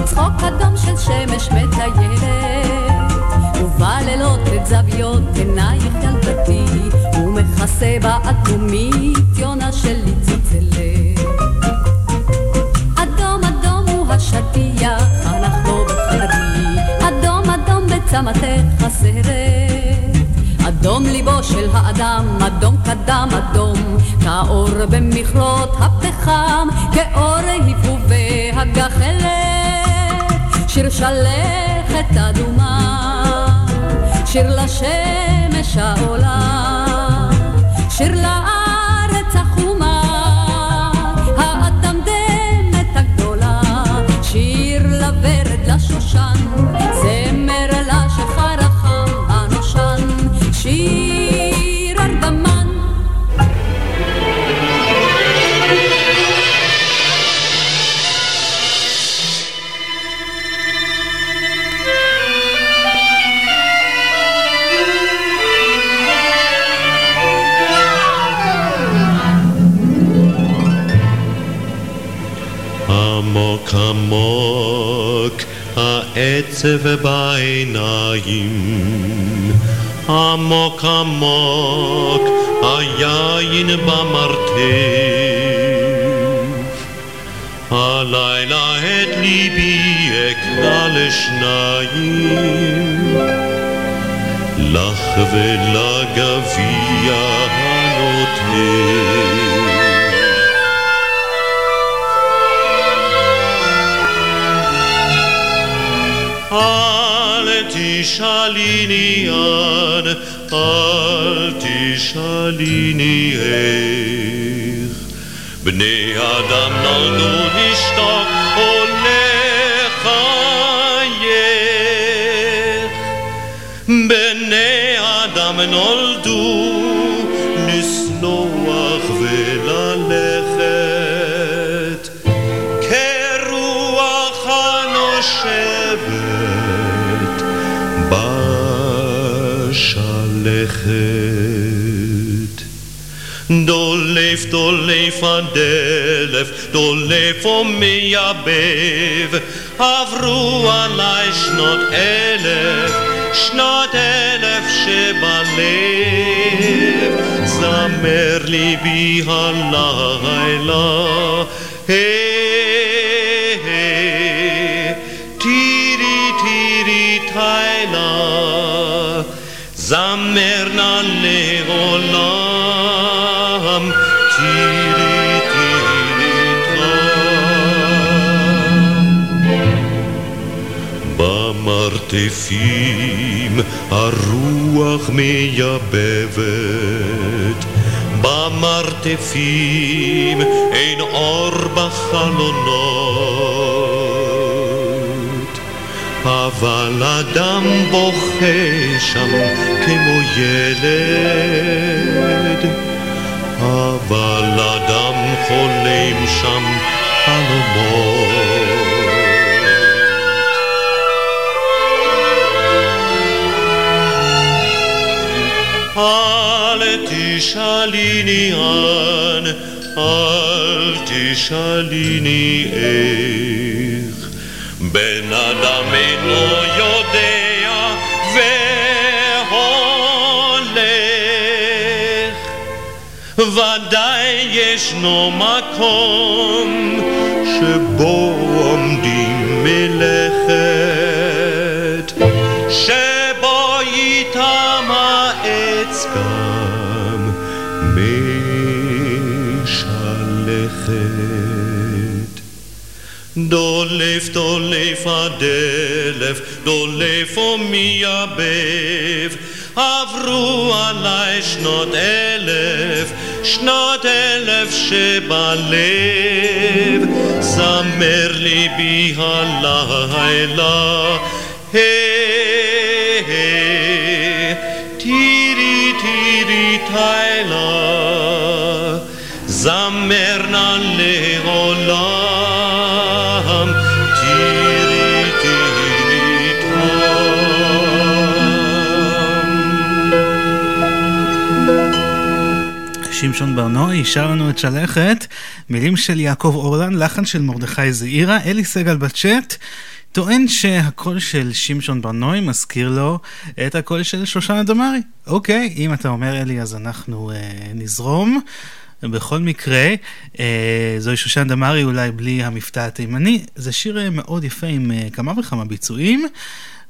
בצחוק אדום של שמש מטיילת, ובלילות את זוויות עינייך ילדתי, ומכסה באטומית יונה שלי צוצלת. אדום אדום הוא השטיח, הנח לו בחדרי, אדום אדום בצמתך הסרט. אדום ליבו של האדם, אדום קדם אדום, כאור במכרות שלכת אדומה, שיר לשמש העולה, שיר לארץ העצב בעיניים. עמוק עמוק היין במרתף. הלילה את ליבי אקרא לשניים. לך ולגביע הנוטף אל תשאליני אן, אל תשאליני איך. בני אדם נולדו לשתוק leef, door leef aan de lef, door leef om me. Avru alai snot elef, snot elef sheba leef. Zamer li bi halayla, hey. הרוח מייבבת, במרתפים אין אור בחלונות, אבל אדם בוכה שם כמו ילד, אבל אדם חולם שם חלומות. תשאליני אן, אל תשאליני איך. בן אדם אינו יודע והולך. ודאי ישנו מקום שבו עומדים מלאכת, משלכת. דולף דולף הדלף, דולף ומייבב, עברו עליי שנות אלף, שנות אלף שבלב, זמר ליבי הלילה, היי היי, טירי טירי תילה, שמשון ברנועי שר לנו את שלכת, מילים של יעקב אורלן, לחן של מרדכי זעירה, אלי סגל בצ'אט. טוען שהקול של שמשון ברנועי מזכיר לו את הקול של שושנה דמארי. אוקיי, אם אתה אומר אלי אז אנחנו אה, נזרום. בכל מקרה, אה, זוהי שושן דמארי אולי בלי המבטא התימני. זה שיר אה, מאוד יפה עם אה, כמה וכמה ביצועים.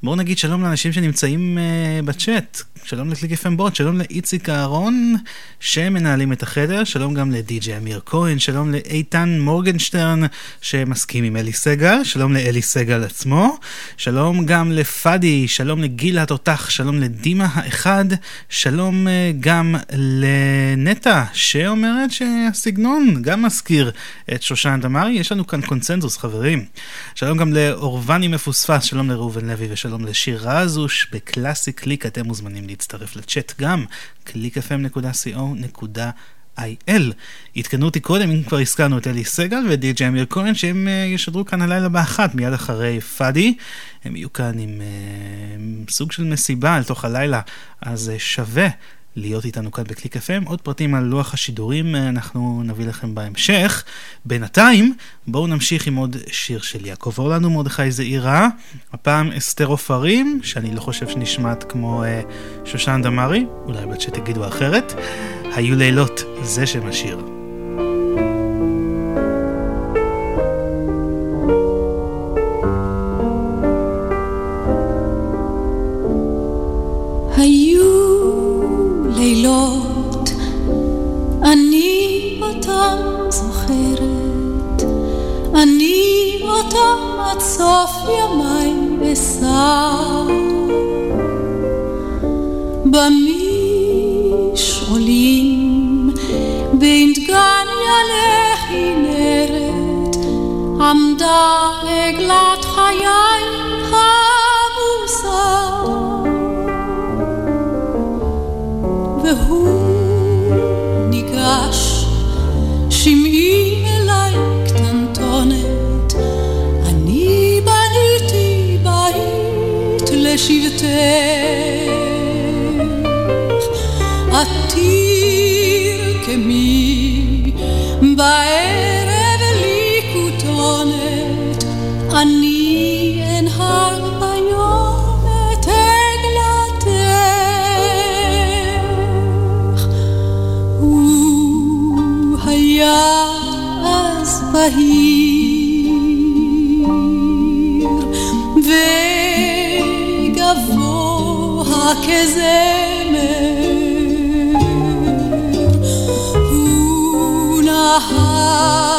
בואו נגיד שלום לאנשים שנמצאים uh, בצ'אט. שלום לקליק FM בוט, שלום לאיציק אהרון שמנהלים את החדר, שלום גם לדי.ג'י אמיר כהן, שלום לאיתן מורגנשטרן שמסכים עם אלי סגל, שלום לאלי סגל עצמו, שלום גם לפאדי, שלום לגיל התותח, שלום לדימה האחד, שלום אה, גם לנטע שאומרת שהסגנון גם מזכיר את שושן דמארי, יש לנו כאן קונצנזוס חברים. שלום גם לאורבני מפוספס, שלום לראובן לוי ושלום לשיר רזוש בקלאסי קליק, אתם מוזמנים להצטרף לצ'אט גם, www.clickfm.co.il. עדכנו אותי קודם, אם כבר הזכרנו את אלי סגל ודי.ג'י אמיר כהן, שהם uh, ישדרו כאן הלילה באחת, מיד אחרי פאדי. הם יהיו כאן עם uh, סוג של מסיבה אל תוך הלילה, אז uh, שווה. להיות איתנו כאן בקליק FM. עוד פרטים על לוח השידורים אנחנו נביא לכם בהמשך. בינתיים, בואו נמשיך עם עוד שיר של יעקב אורלנו, מרדכי זעירה. הפעם אסתר עופרים, שאני לא חושב שנשמעת כמו אה, שושן דמארי, אולי בת שתגידו אחרת. היו לילות, זה שם השיר. לילות, אני אותם זוכרת, אני אותם עד סוף ימיי אשא. במשעולים בין דגניה לכנרת עמדה עגלת חיי לשבטך. את תרקמי בערב לי כותונת, אני אנהג ביום את עגלתך. הוא היה אז בהיר וגבוה כזמר. הוא נהג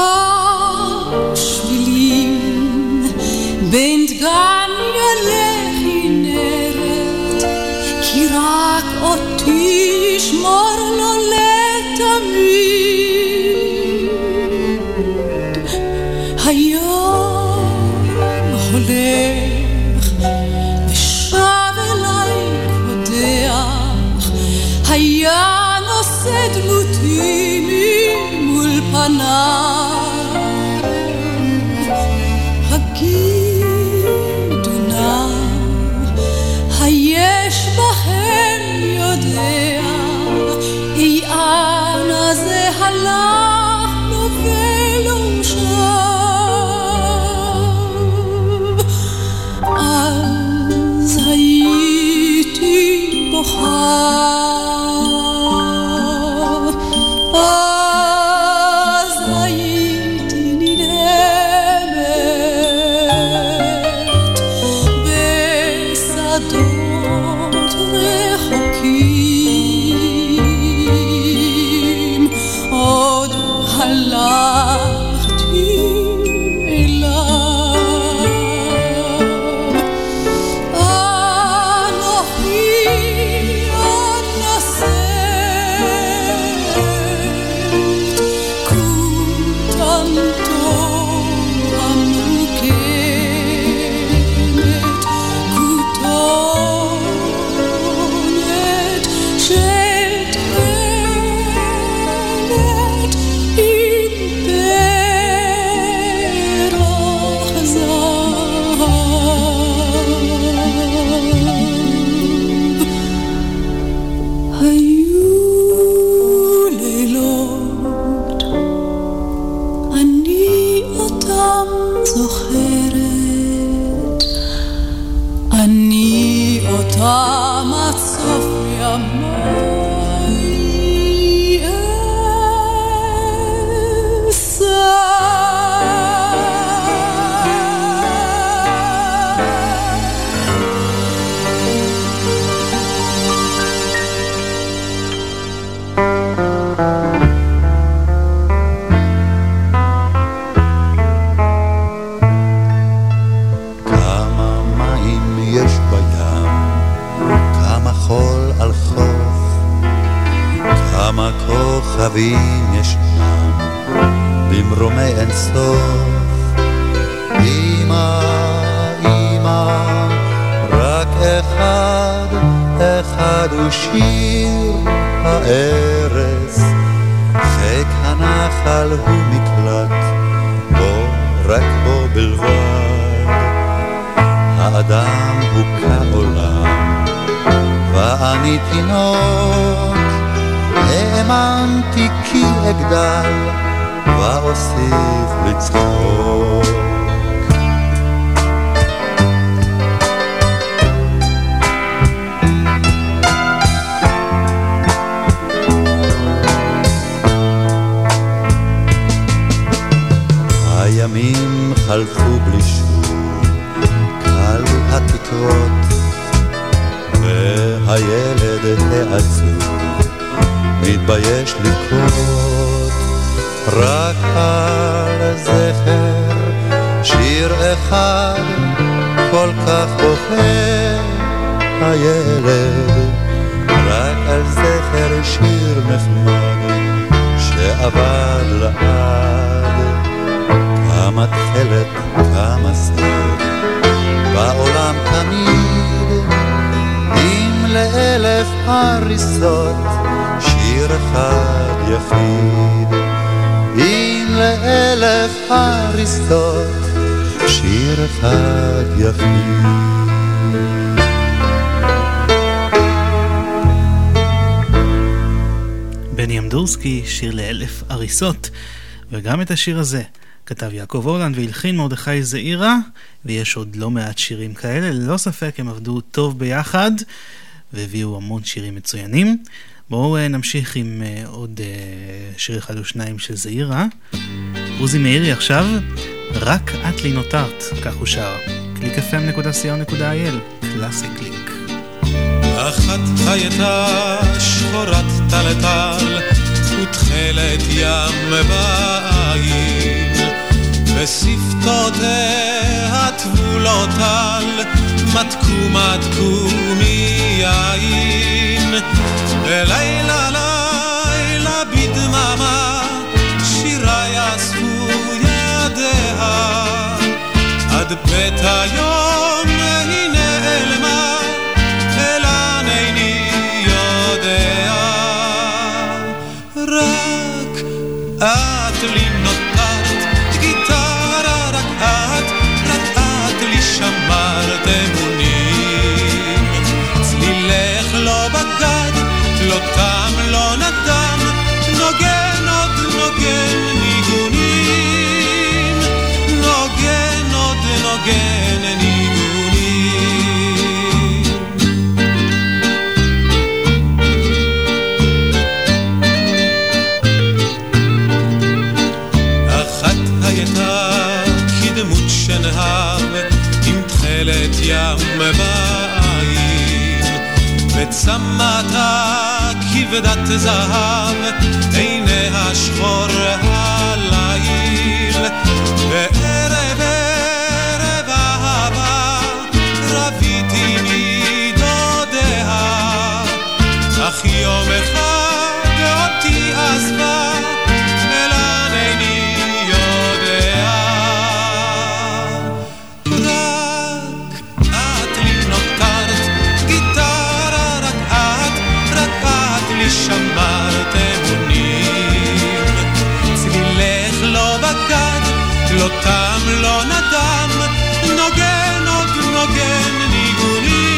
את It's וגם את השיר הזה כתב יעקב הולנד והלחין מרדכי זעירה, ויש עוד לא מעט שירים כאלה, ללא ספק הם עבדו טוב ביחד, והביאו המון שירים מצוינים. בואו אה, נמשיך עם אה, עוד אה, שיר אחד או שניים של זעירה. עוזי מאירי עכשיו, רק את לי נותרת, כך הוא שר. www.clickfm.co.il, קלאסי קליק. אחת הייתה שחורת טלטל ותכלת ים בעין ושפתותיה טבולות על מתקו מתקו מיין. ולילה לילה בדממה שירה יאספו ידיה עד פתע יום היא את לי נותרת גיטרה רק את רק את לי שמרת אמונים. צלילך לא בגד לא תם לא נדם נוגן עוד נוגן ניגונים. נוגן עוד נוגן ים בעין וצמתה כבדת זהב עיניה שחור הליל. וערב ערב אהבה רביתי מדודיה. אך יום אחד אותי עזבה לא תם לא נדם נוגן עוד נוגן ניגונים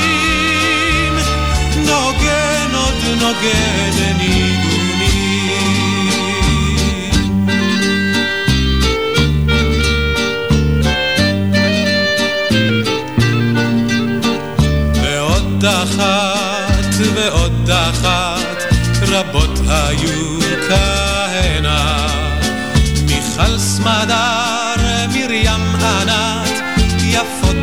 נוגן עוד נוגן ניגונים עוד אחת ועוד אחת, רבות היו כהנה. מיכל ענת, יפות היו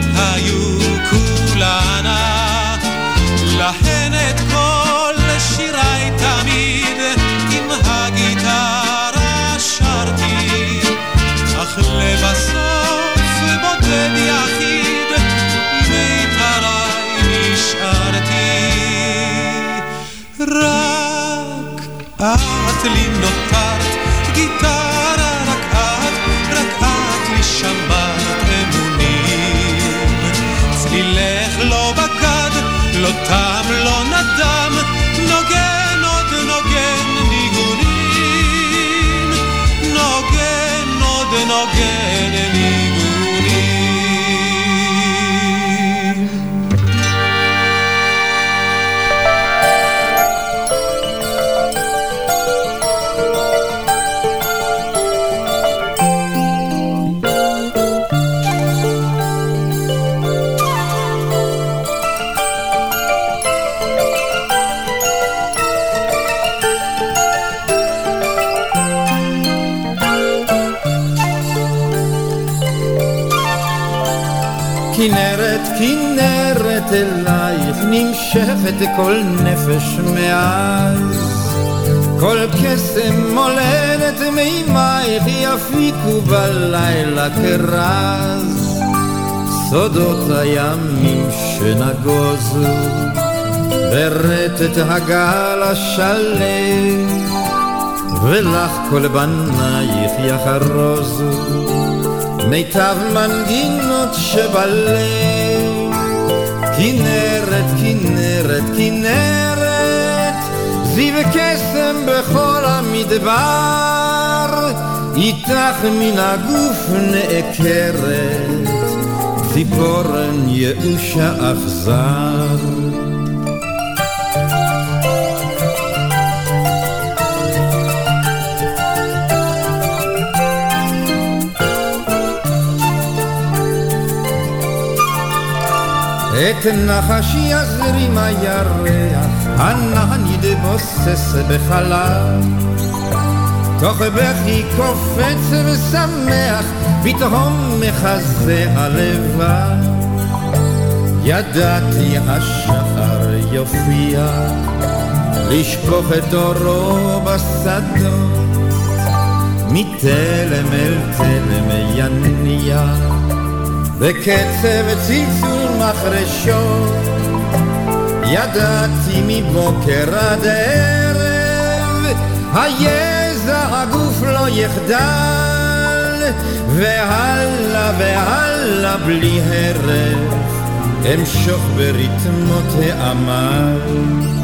נוגן עוד נמשכת כל נפש מאז. כל קסם מולדת מימייך יפיקו בלילה כרז. סודות הימים שנגוזו ברטט הגל השלם. ולך כל בנייך יחרוזו מיטב מנגינות שבלב. כנרת, כנרת, כנרת זיו קסם בכל המדבר איתך מן הגוף נעקרת ציפורן ייאוש האכזר את נחש יזרים הירח, הנהן יתבוסס בחלב. תוך בכי קופץ ושמח, פתאום מחזה הלבב. ידעתי השחר יופיע, לשפוך את אורו בשדות, מתלם אל תלם יניע. בקצב צלצול מחרשות ידעתי מבוקר עד ערב היזע הגוף לא יחדל והלאה והלאה בלי הרף אמשוך בריתמות העמל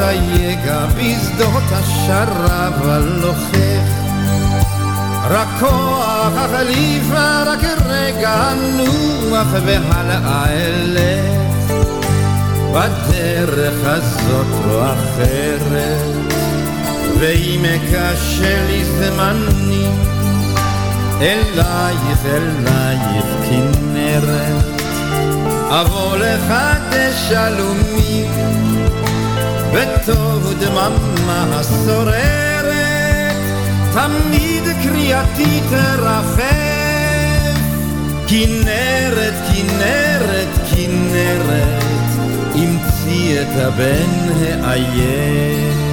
היגע בשדות השרב הלוחך. רק כוח החליפה, רק רגע נוח והלאה אלך. בדרך הזאת או אחרת, ואם קשה לי זמני, אלייך, אלייך כנרת. אבוא לחדש שלומי וטוב דממה השוררת תמיד קריאתי תרחף. כנרת, כנרת, כנרת המציא את הבן העייף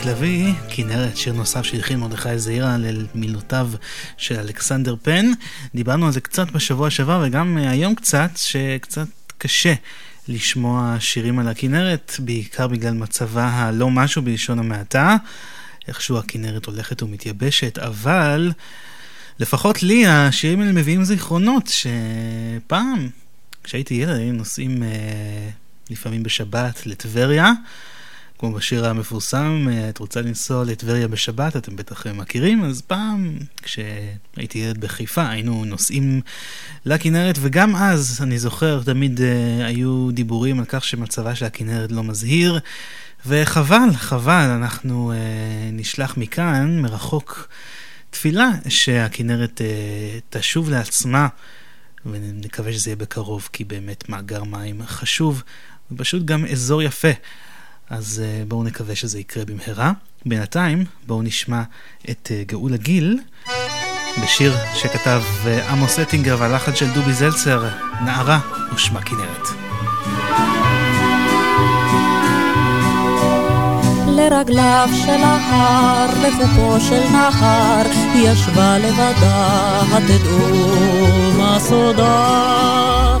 אריק לביא, כנרת, שיר נוסף שהלחין מרדכי זעירה למילותיו של אלכסנדר פן. דיברנו על זה קצת בשבוע שעבר וגם היום קצת, שקצת קשה לשמוע שירים על הכנרת, בעיקר בגלל מצבה הלא משהו בלשון המעטה. איכשהו הכנרת הולכת ומתייבשת, אבל לפחות לי השירים האלה מביאים זיכרונות שפעם, כשהייתי ילד, היינו נוסעים אה, לפעמים בשבת לטבריה. כמו בשיר המפורסם, אה, את רוצה לנסוע לטבריה בשבת, אתם בטח מכירים, אז פעם, כשהייתי ילד בחיפה, היינו נוסעים לכנרת, וגם אז, אני זוכר, תמיד uh, היו דיבורים על כך שמצבה של הכנרת לא מזהיר, וחבל, חבל, אנחנו uh, נשלח מכאן, מרחוק, תפילה שהכנרת uh, תשוב לעצמה, ונקווה שזה יהיה בקרוב, כי באמת מאגר מים חשוב, ופשוט גם אזור יפה. אז uh, בואו נקווה שזה יקרה במהרה. בינתיים, בואו נשמע את uh, גאולה גיל בשיר שכתב uh, עמוס אטינגר והלחץ של דובי זלצר, נערה ושמה כנרת. לרגליו של ההר, לחופו של נהר, ישבה לבדה, התדעו מה סודה.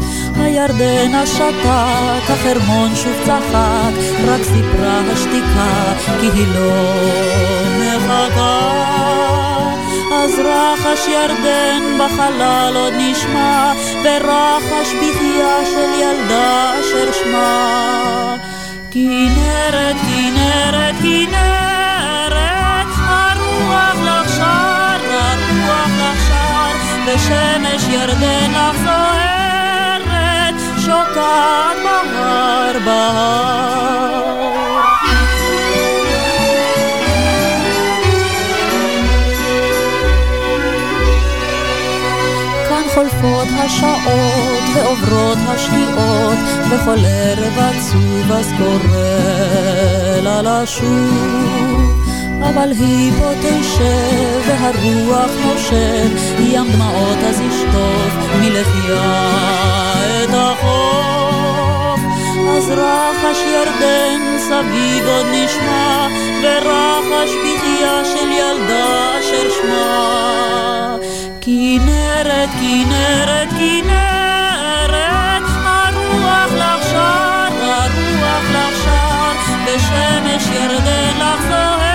הירדן השתק, החרמון שוב צחק, רק סיפרה השתיקה, כי היא לא מחכה. אז רחש ירדן בחלל עוד נשמע, ורחש בחייה של ילדה אשר שמה. כנרת, כנרת, כנרת, הרוח לך שר, הרוח לך שר, ושמש ירדן לך זוהר. שוקעת בהר בהר. כאן חולפות השעות ועוברות השקיעות, וכל ערב עצוב אז קורא לה לשוב. אבל היא פה תשב והרוח נושב, ים דמעות אז ישטוף מלחייה את החוף. אז רחש ירדן סביב עוד נשמע, ורחש בחייה של ילדה אשר שמה. כנרת, כנרת, כנרת, הרוח בשמש ירדן לך זוהרת,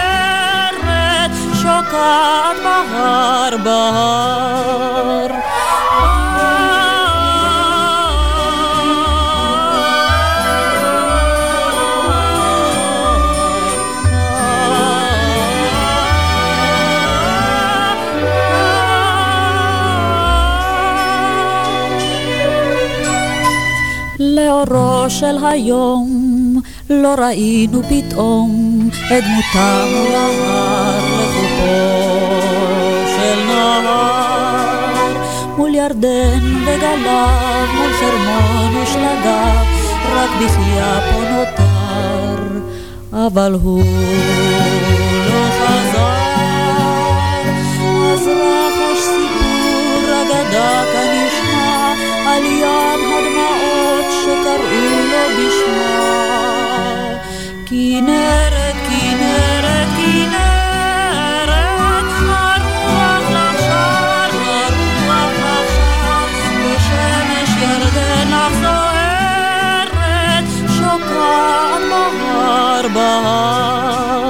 שוקעת בהר בהר. לאורו של היום לא ראינו פתאום את דמותם של נהר מול ירדן וגליו, מול חרמון ושלגיו רק בחייה פה נותר. אבל הוא לא חזר. אז רחש סיפור אגדה כנשמע על ים הדמעות שקראו לו בשמה. כנרת, כנרת, בהר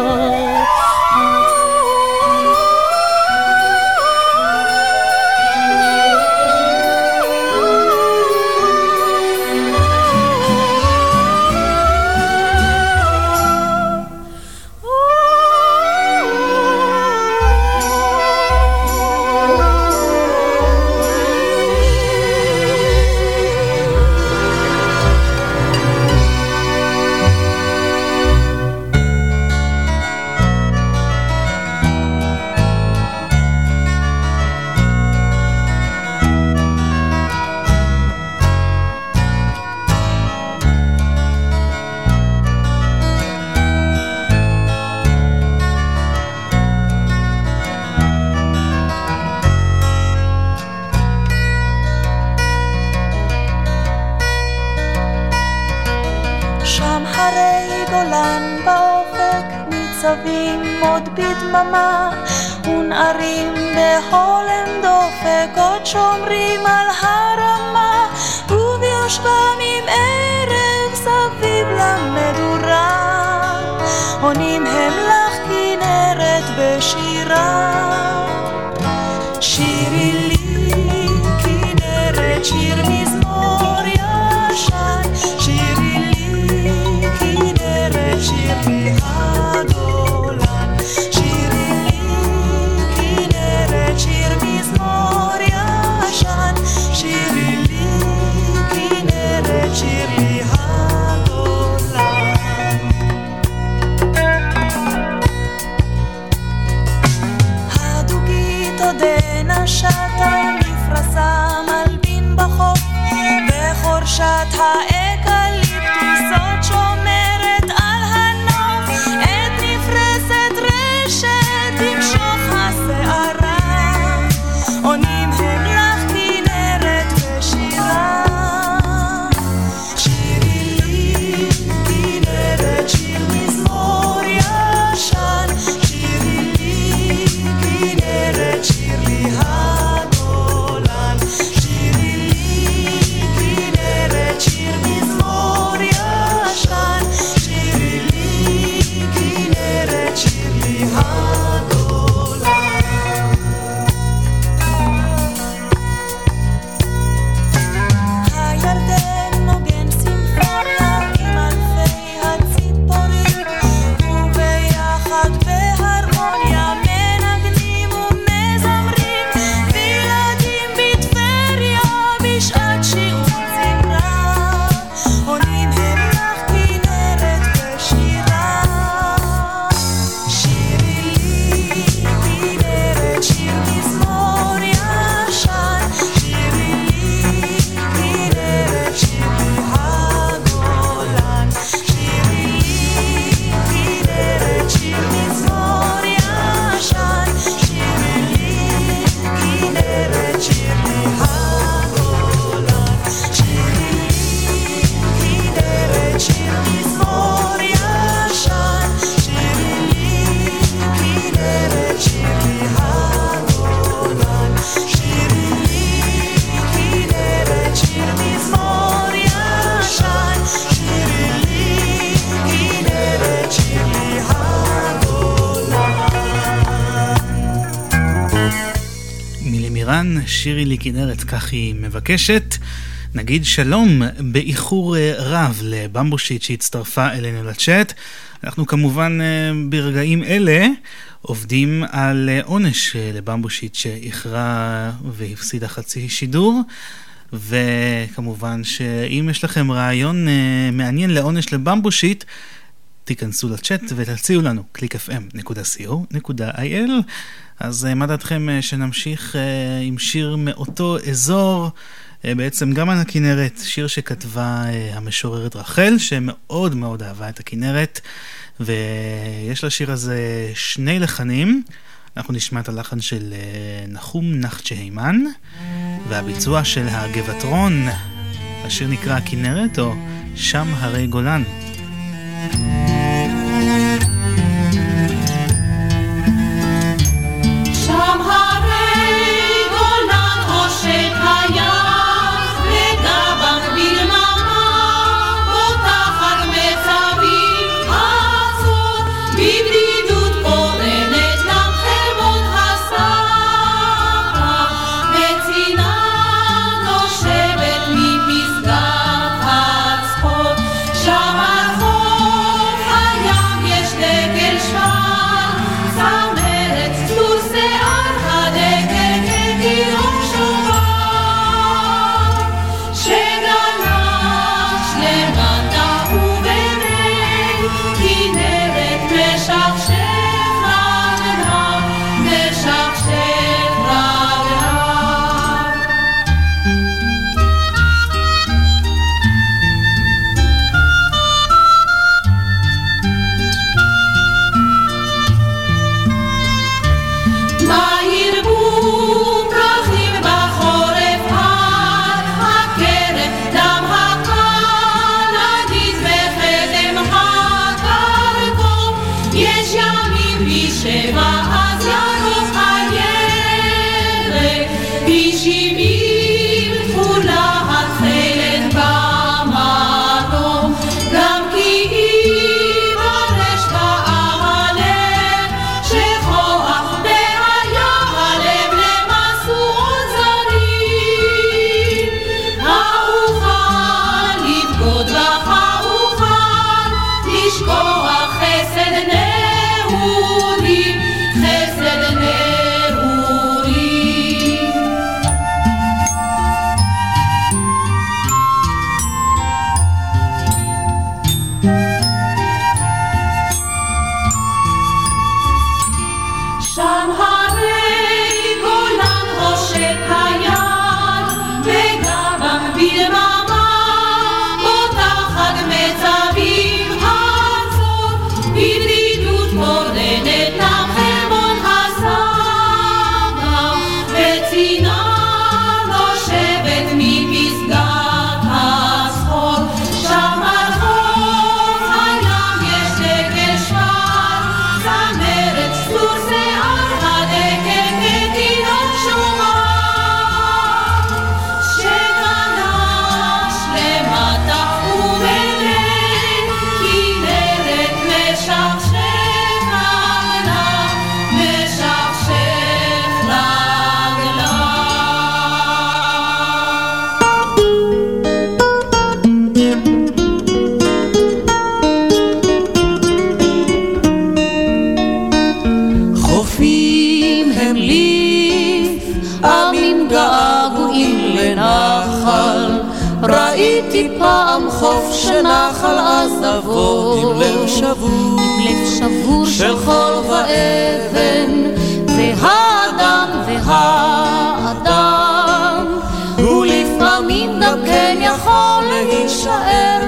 כך היא מבקשת. נגיד שלום באיחור אה, רב לבמבושיט שהצטרפה אלינו לצ'אט. אנחנו כמובן אה, ברגעים אלה עובדים על אה, עונש לבמבושיט שאיחרה והפסידה חצי שידור. וכמובן שאם יש לכם רעיון מעניין לעונש לבמבושיט, תיכנסו לצ'אט ותציעו לנו clickfm.co.il אז אה, מה דעתכם אה, שנמשיך אה, עם שיר מאותו אזור, בעצם גם על הכנרת, שיר שכתבה המשוררת רחל, שמאוד מאוד אהבה את הכנרת, ויש לשיר הזה שני לחנים. אנחנו נשמע את הלחן של נחום נחצ'הימן והביצוע של הגבעתרון. השיר נקרא הכנרת או שם הרי גולן. thank you עזבו עם לב שבור, עם לב שבור של חול ואבן. והאדם והאדם. הוא לפעמים גם כן יכול להישאר.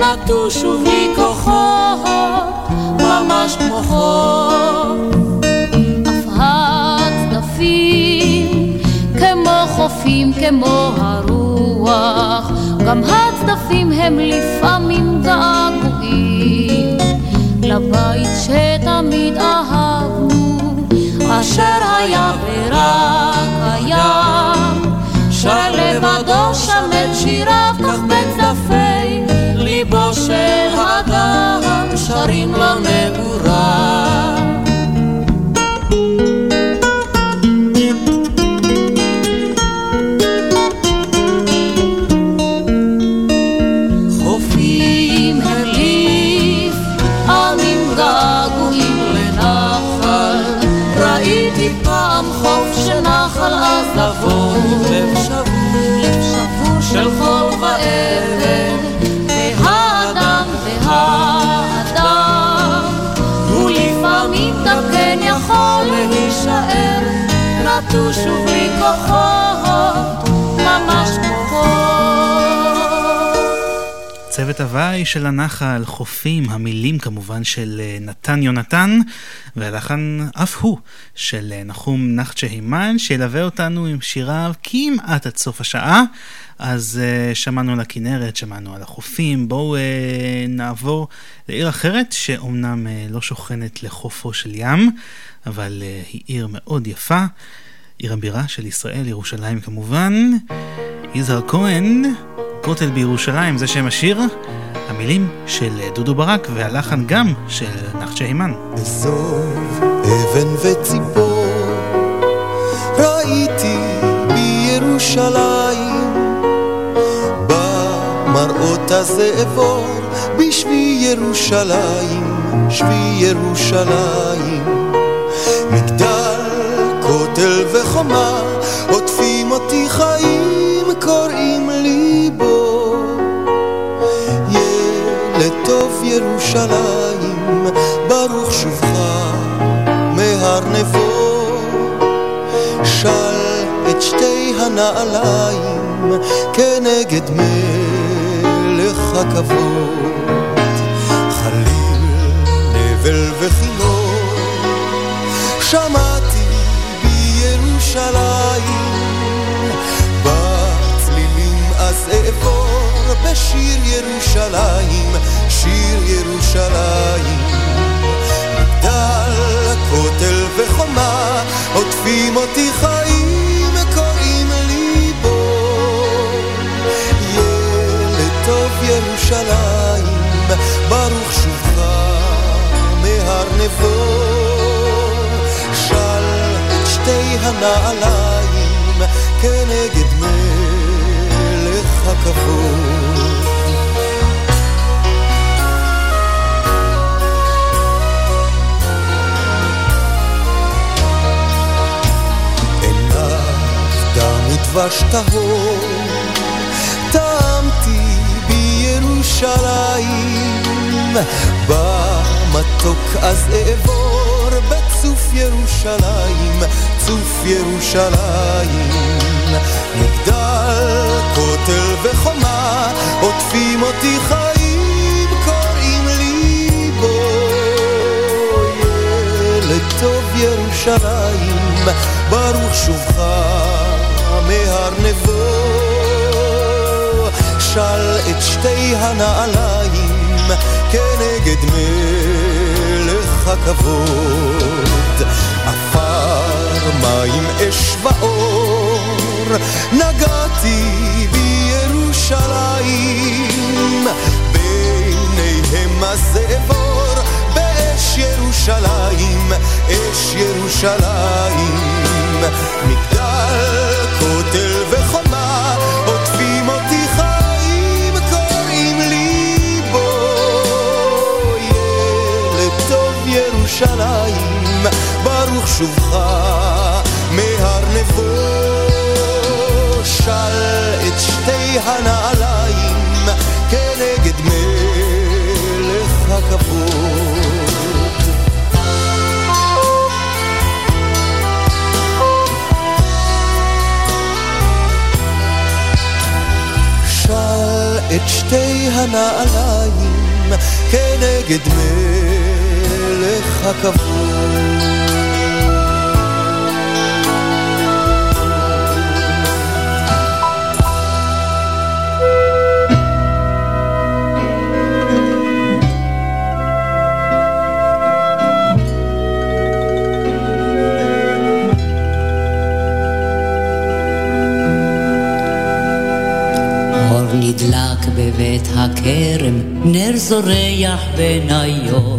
נטוש ובלי כוחות. ממש כמו חוף אף הצדפים כמו חופים כמו הרוח גם הצדפים הם לפעמים געגועים לבית שתמיד אהבנו אשר היה ורק היה. שר לבדו שם את שיריו כך בצדפי ליבו של האדם שרים לו צוות הוואי של הנחל, חופים, המילים כמובן של אה, נתן יונתן, והלחן אף הוא של אה, נחום נחצ'ה הימן, שילווה אותנו עם שיריו כמעט עד סוף השעה. אז uh, שמענו על הכנרת, שמענו על החופים, בואו uh, נעבור לעיר אחרת, שאומנם uh, לא שוכנת לחופו של ים, אבל uh, היא עיר מאוד יפה, עיר הבירה של ישראל, ירושלים כמובן. יזהר כהן, כותל בירושלים, זה שם השיר. המילים של דודו ברק והלחן גם של נחצ'ה הימן. אזוב אבן וציפור ראיתי בירושלים במראות הזאבור בשבי ירושלים שבי ירושלים מגדל כותל וחומה עוטפים אותי חיים קוראים לי בו ילד טוב ירושלים ברוך שובך מהר נבו. של את שתי הנעליים כנגד מלך הכבוד. חליל נבל וכינור שמעתי בירושלים בצלילים אז אעבור בשיר ירושלים שיר ירושלים. מגדל, כותל וחומה עוטפים אותי חיים קוראים לי בו ילד ירושלים ברוך שובך מהר נבו שתי הנעליים כנגד מלך הכבוד. דם ודבש טהור, טעמתי בירושלים, במתוק אז אעבור בצוף ירושלים, צוף ירושלים. מגדל, כותל וחומה, עוטפים אותי חיים, קוראים לי בו. ילד טוב ירושלים, ברוך שובך מהר נבו. של את שתי הנעליים כנגד מלך הכבוד. עפר, מים, אש ואור, נגעתי בירושלים, ביניהם הזאבור, באש ירושלים, אש ירושלים. מגדל, כותל ירושלים, ברוך שובך מהר נבו. של את שתי הנעליים כנגד מלך הכבוד. של את שתי הנעליים כנגד מלך אור נדלק בבית הכרם, נר זורח בניות,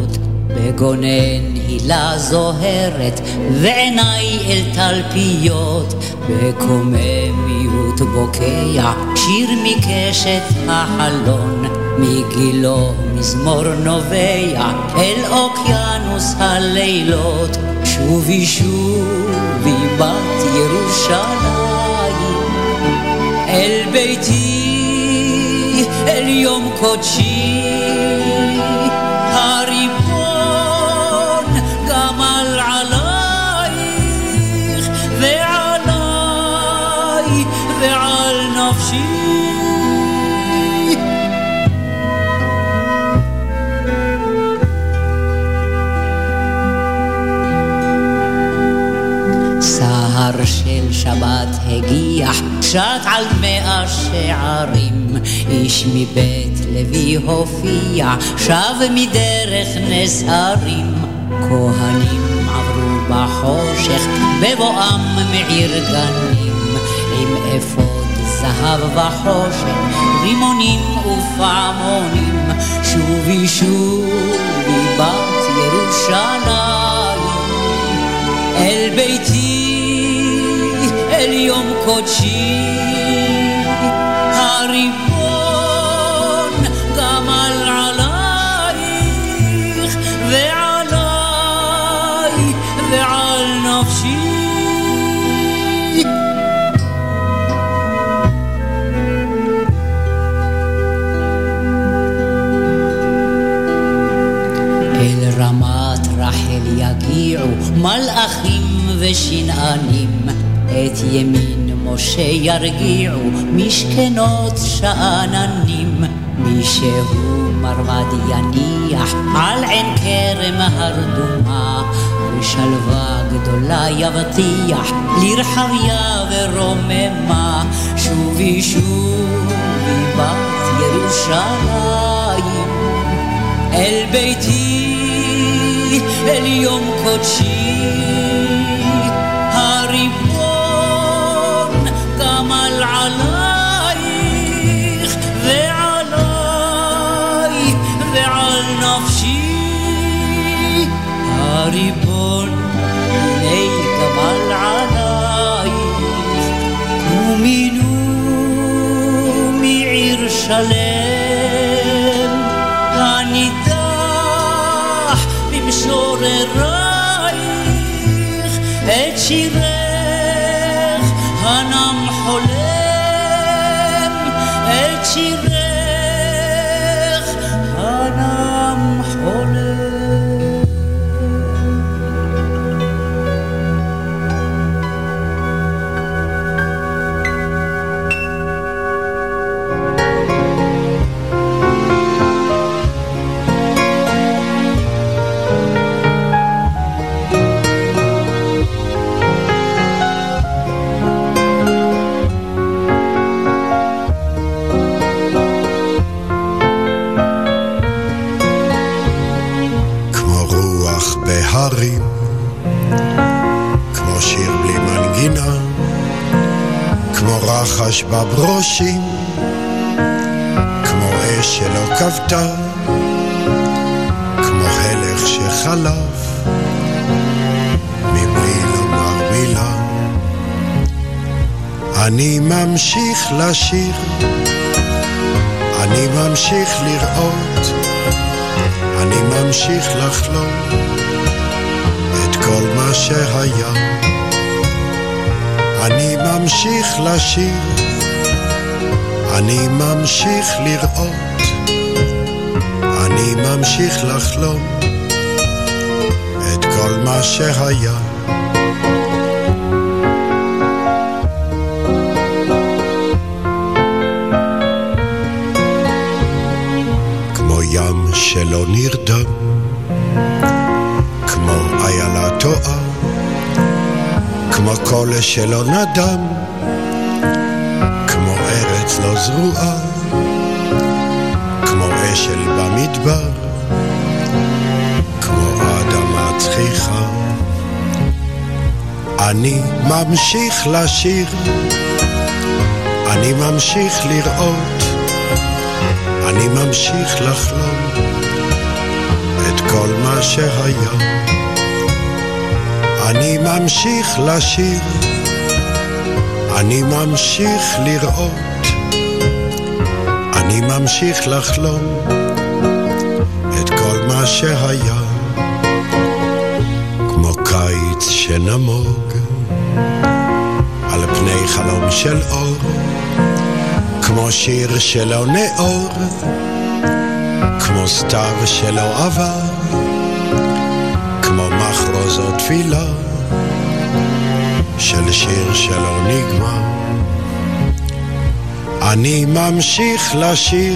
בגונן הילה זוהרת, ועיניי אל תלפיות, בקוממיות בוקע, שיר מקשת החלון, מגילו מזמור נובע, אל אוקיינוס הלילות, שובי שובי בת ירושלים. אל ביתי, אל יום קודשי, שבת הגיח, שט על מאה שערים. איש מבית לוי הופיע, שב מדרך נס הרים. כהנים עברו בחושך, בבואם מעיר גנים. עם אפוד זהב וחושך, רימונים ופעמונים. שובי שובי בת ירושלים. אל ביתי, אל יום קודשי, הריבון גמל עלייך ועליי ועל נפשי. אל רמת רחל יגיעו מלאכים ושנענים, את ימין משה ירגיעו משכנות שאננים. מי שהוא מרבד יניח על עין כרם הרדומה, ושלווה גדולה יבטיח לרחביה ורוממה. שובי שובי בת ירושלים אל ביתי, אל יום קודשי, הריבון הנה גמל עלייך, ומינו מעיר שלם הנידח במשוררייך את שירך רחש בברושים, כמו אש שלא כבתה, כמו הלך שחלף, מבלי לומר מילה. אני ממשיך לשיר, אני ממשיך לראות, אני ממשיך לחלום את כל מה שהיה. אני ממשיך לשיר, אני ממשיך לראות, אני ממשיך לחלום את כל מה שהיה. כמו ים שלא נרדם, כמו איילה טועה, כמו קול שלא נדם, זרועה, כמו אשל במדבר, כמו אדמה צחיחה. אני ממשיך לשיר, אני ממשיך לראות, אני ממשיך לחלום את כל מה שהיה. אני ממשיך לשיר, אני ממשיך לראות, ממשיך לחלום את כל מה שהיה. כמו קיץ שנמוג על פני חלום של אור, כמו שיר שלא נאור, כמו סתיו שלא עבר, כמו מחרוזות תפילה של שיר שלא נגמר. אני ממשיך לשיר,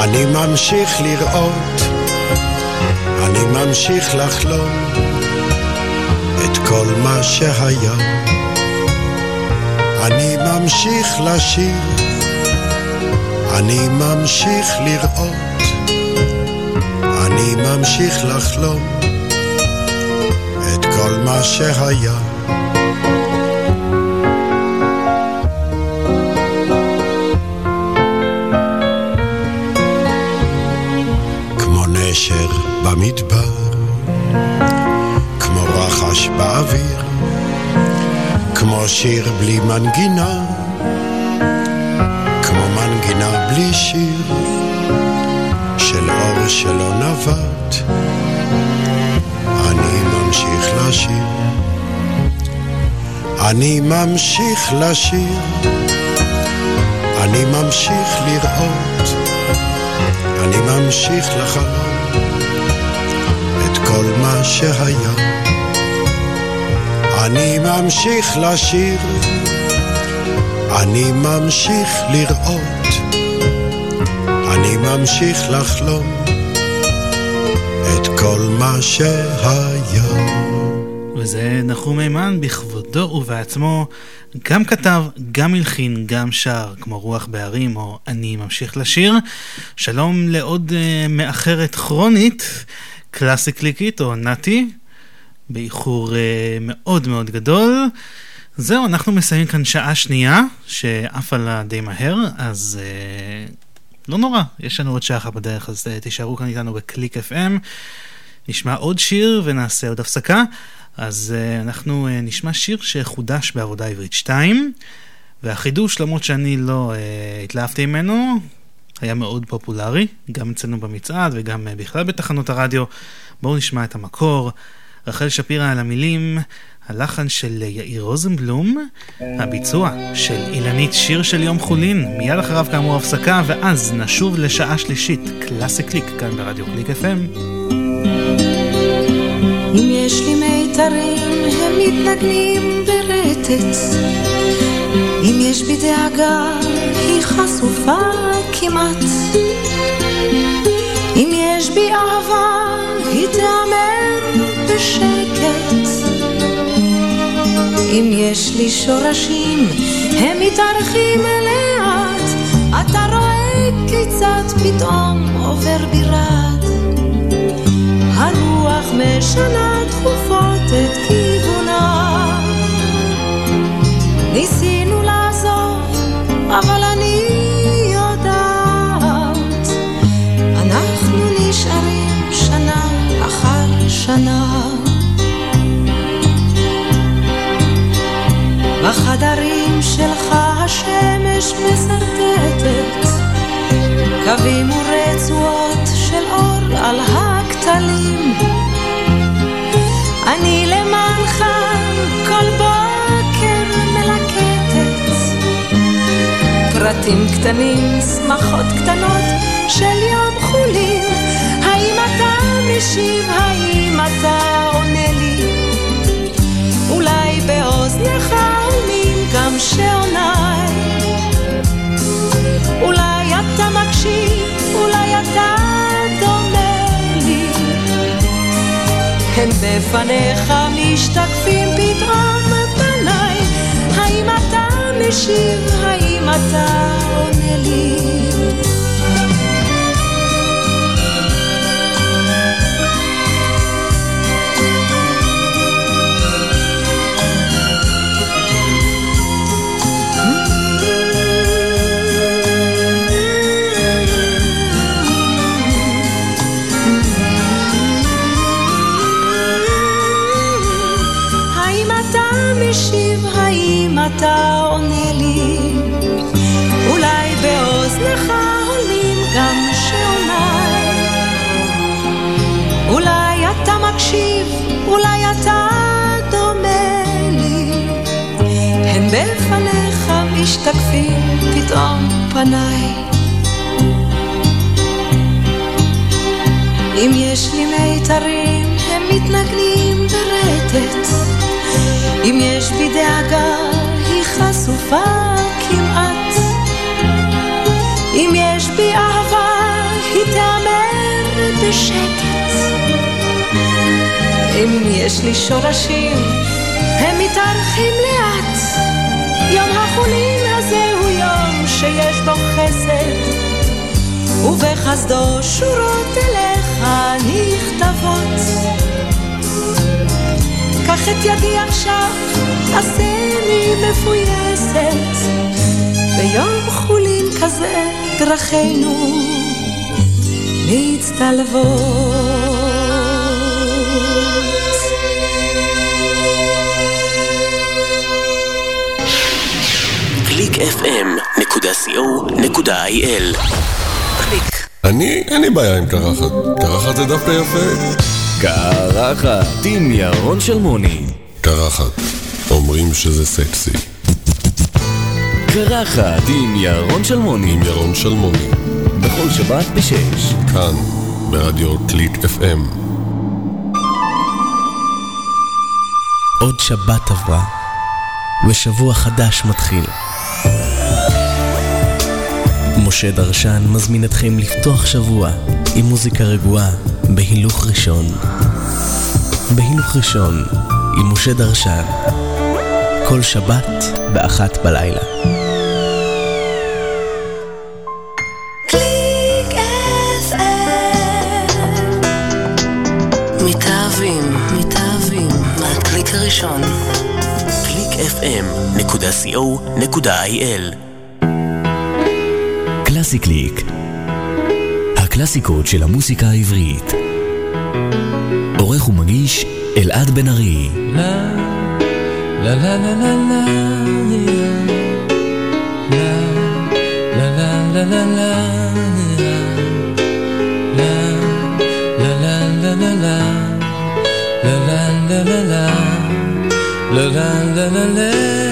אני ממשיך לראות, אני ממשיך לחלום את כל מה שהיה. אני ממשיך לשיר, אני ממשיך לראות, אני ממשיך לחלום את כל מה שהיה. במדבר, כמו רחש באוויר, כמו שיר בלי מנגינה, כמו מנגינה בלי שיר, של אור שלא נבט, אני ממשיך לשיר. אני ממשיך לשיר, אני ממשיך לראות, אני ממשיך לחלום כל מה שהיה. אני ממשיך לשיר, אני ממשיך לראות, אני ממשיך לחלום את כל מה שהיה. וזה נחום מימן בכבודו ובעצמו, גם כתב, גם הלחין, גם שר, כמו רוח בהרים או אני ממשיך לשיר. שלום לעוד uh, מאחרת כרונית, קלאסי קליקית או נתי, באיחור uh, מאוד מאוד גדול. זהו, אנחנו מסיימים כאן שעה שנייה, שעפה לה די מהר, אז uh, לא נורא, יש לנו עוד שעה אחת בדרך, אז uh, תישארו כאן איתנו בקליק FM. נשמע עוד שיר ונעשה עוד הפסקה. אז uh, אנחנו uh, נשמע שיר שחודש בעבודה עברית 2, והחידוש, למרות שאני לא אה, התלהבתי ממנו, היה מאוד פופולרי, גם אצלנו במצעד וגם אה, בכלל בתחנות הרדיו. בואו נשמע את המקור. רחל שפירא על המילים, הלחן של יאיר רוזנבלום, הביצוע של אילנית שיר של יום חולין, מיד אחריו כאמור הפסקה, ואז נשוב לשעה שלישית, קלאסי קליק, כאן ברדיו קליק FM. אם יש לי מיתרים, הם מתנגנים ברטט. אם יש בי דאגה, היא חשופה כמעט. אם יש בי אהבה, היא תיאמר בשקט. אם יש לי שורשים, הם מתארחים לאט. אתה רואה כיצד פתאום עובר בי רעד. הרוח משנה תכופות את כיוונה. לעזוב, אבל אני יודעת, אנחנו נשארים שנה אחר שנה. בחדרים שלך השמש מסרטטת קווים ורצועות של אור על הכתלים. פרטים קטנים, שמחות קטנות של יום חולין. האם אתה משיב, האם אתה עונה לי? אולי באוזניך עונים גם שעוניי. אולי אתה מקשיב, אולי אתה דומה לי. הם בפניך משתקפים פתאום פניי. האם אתה משיב, האם אתה עונה לי? האם אתה משיב, האם אתה עונה בפניך משתקפים פתאום פניי. אם יש לי מיתרים, הם מתנגנים ברטט. אם יש בי דאגה, היא חשופה כמעט. אם יש בי אהבה, היא תיאמר בשקט. אם יש לי שורשים, הם מתארחים לאט. יום החולין הזה הוא יום שיש בו חסד, ובחסדו שורות אליך נכתבות. קח את ידי עכשיו, עשני מפויסת. ביום חולין כזה דרכינו מצטלבות. www.clickfm.co.il אני, אין לי בעיה עם קרחת. קרחת זה דווקא יפה. קרחת עם ירון שלמוני. קרחת. אומרים שזה סקסי. קרחת עם ירון שלמוני. עם ירון שלמוני. בכל שבת בשש. כאן, ברדיו קליק FM. עוד שבת עברה, ושבוע חדש מתחיל. משה דרשן מזמין אתכם לפתוח שבוע עם מוזיקה רגועה בהילוך ראשון. בהילוך ראשון עם משה דרשן, כל שבת באחת בלילה. מתאהבים, מתאהבים. clickfm.co.il קלאסי קליק הקלאסיקות של המוסיקה העברית עורך ומגיש אלעד בן ארי לה לה לה לה לה לה לה לה לה לה לה לה לה La la la la la la.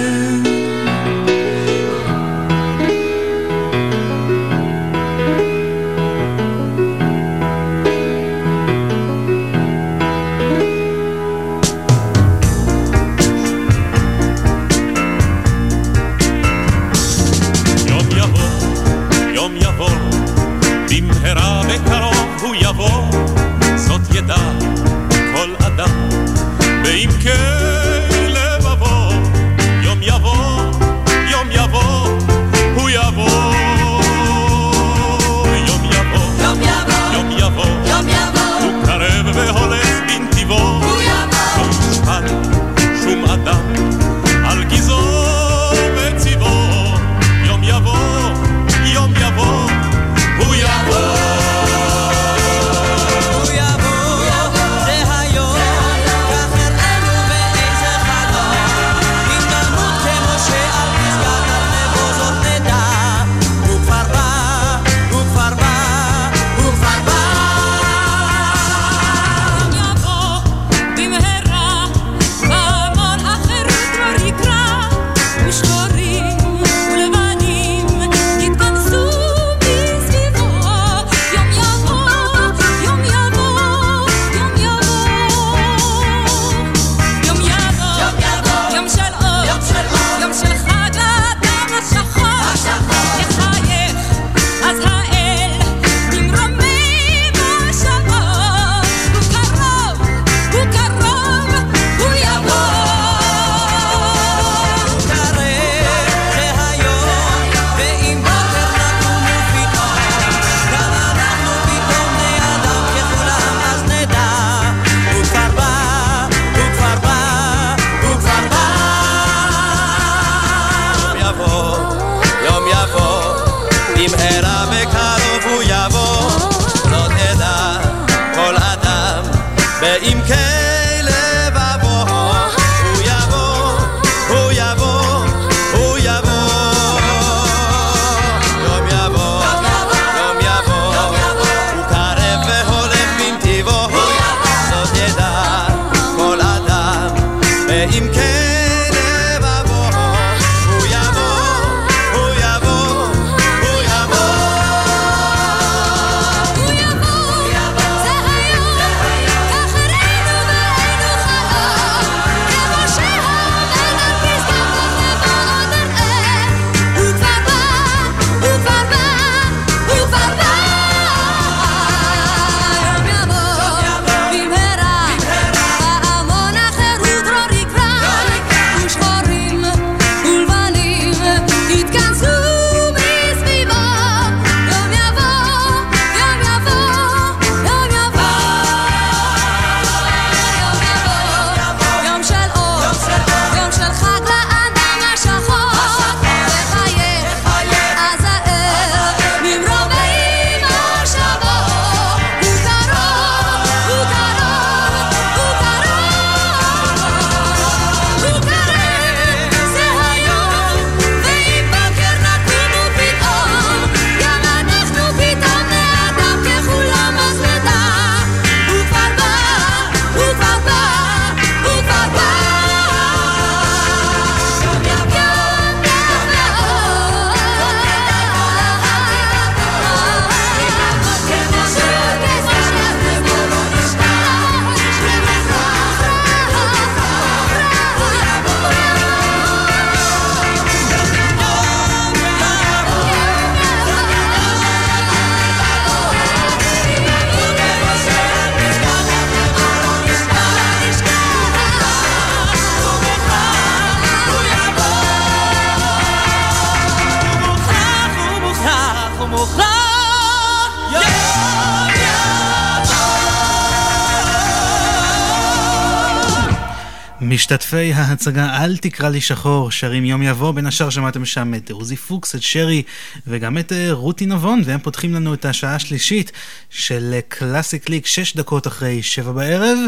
משתתפי ההצגה אל תקרא לי שחור, שרים יום יבוא, בין השאר שמעתם שם את עוזי פוקס, את שרי וגם את אה, רותי נבון, והם פותחים לנו את השעה השלישית של אה, קלאסי קליק, שש דקות אחרי שבע בערב.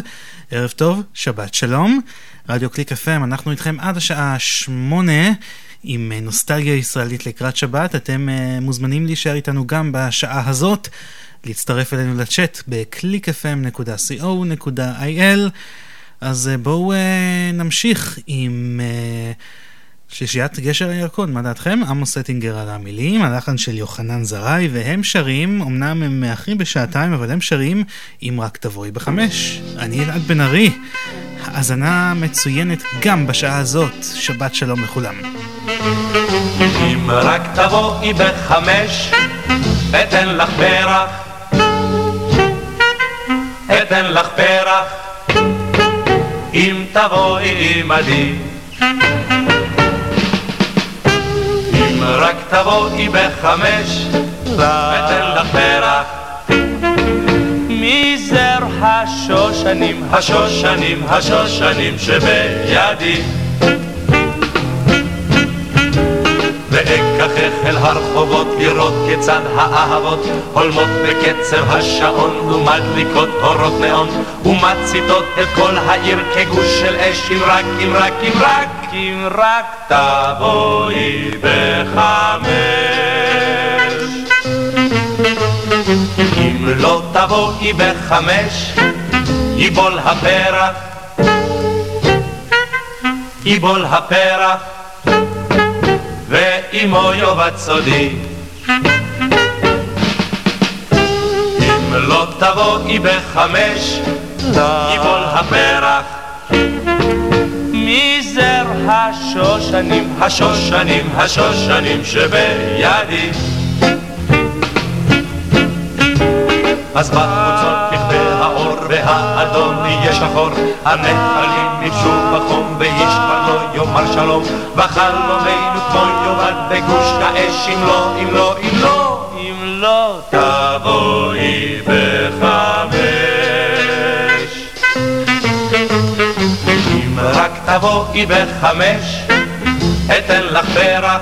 ערב טוב, שבת שלום. רדיו קליק FM, אנחנו איתכם עד השעה שמונה. עם אה, נוסטלגיה ישראלית לקראת שבת, אתם אה, מוזמנים להישאר איתנו גם בשעה הזאת, להצטרף אלינו לצ'אט ב-clickfm.co.il. אז אה, בואו אה, נמשיך עם אה, שלישיית גשר הירקון, מה דעתכם? עמוס סטינגר על המילים, הלחן של יוחנן זרעי, והם שרים, אמנם הם מאחרים בשעתיים, אבל הם שרים אם רק תבואי בחמש. אני אלעד בן ארי, האזנה מצוינת גם בשעה הזאת, שבת שלום לכולם. אם רק תבואי בחמש, אתן לך פרח, אתן לך פרח, אם תבואי עמדי. אם רק תבואי בחמש, אתן לך פרח. מזר השושנים, השושנים, השושנים שבידי. ואקחך אל הרחובות לראות כיצד האהבות הולמות בקצב השעון ומדליקות אורות נאון ומציתות את כל העיר כגוש של אש אם רק, אם רק, אם רק, אם רק תבואי בחמש. אם לא תבואי בחמש ייבול הפרח ייבול הפרח ואמו יאבד סודי. אם לא תבואי בחמש, ייבול הפרח. מזר השושנים, השושנים, השושנים שבידי. אז בחוצות והאדום יהיה שחור. הנחלים ניפשו בחום ואיש כבר לא יאמר שלום. וחלומנו כמו יאבד בגוש האש. אם לא, אם לא, אם לא, אם לא תבואי בחמש. אם רק תבואי בחמש אתן לך פרח.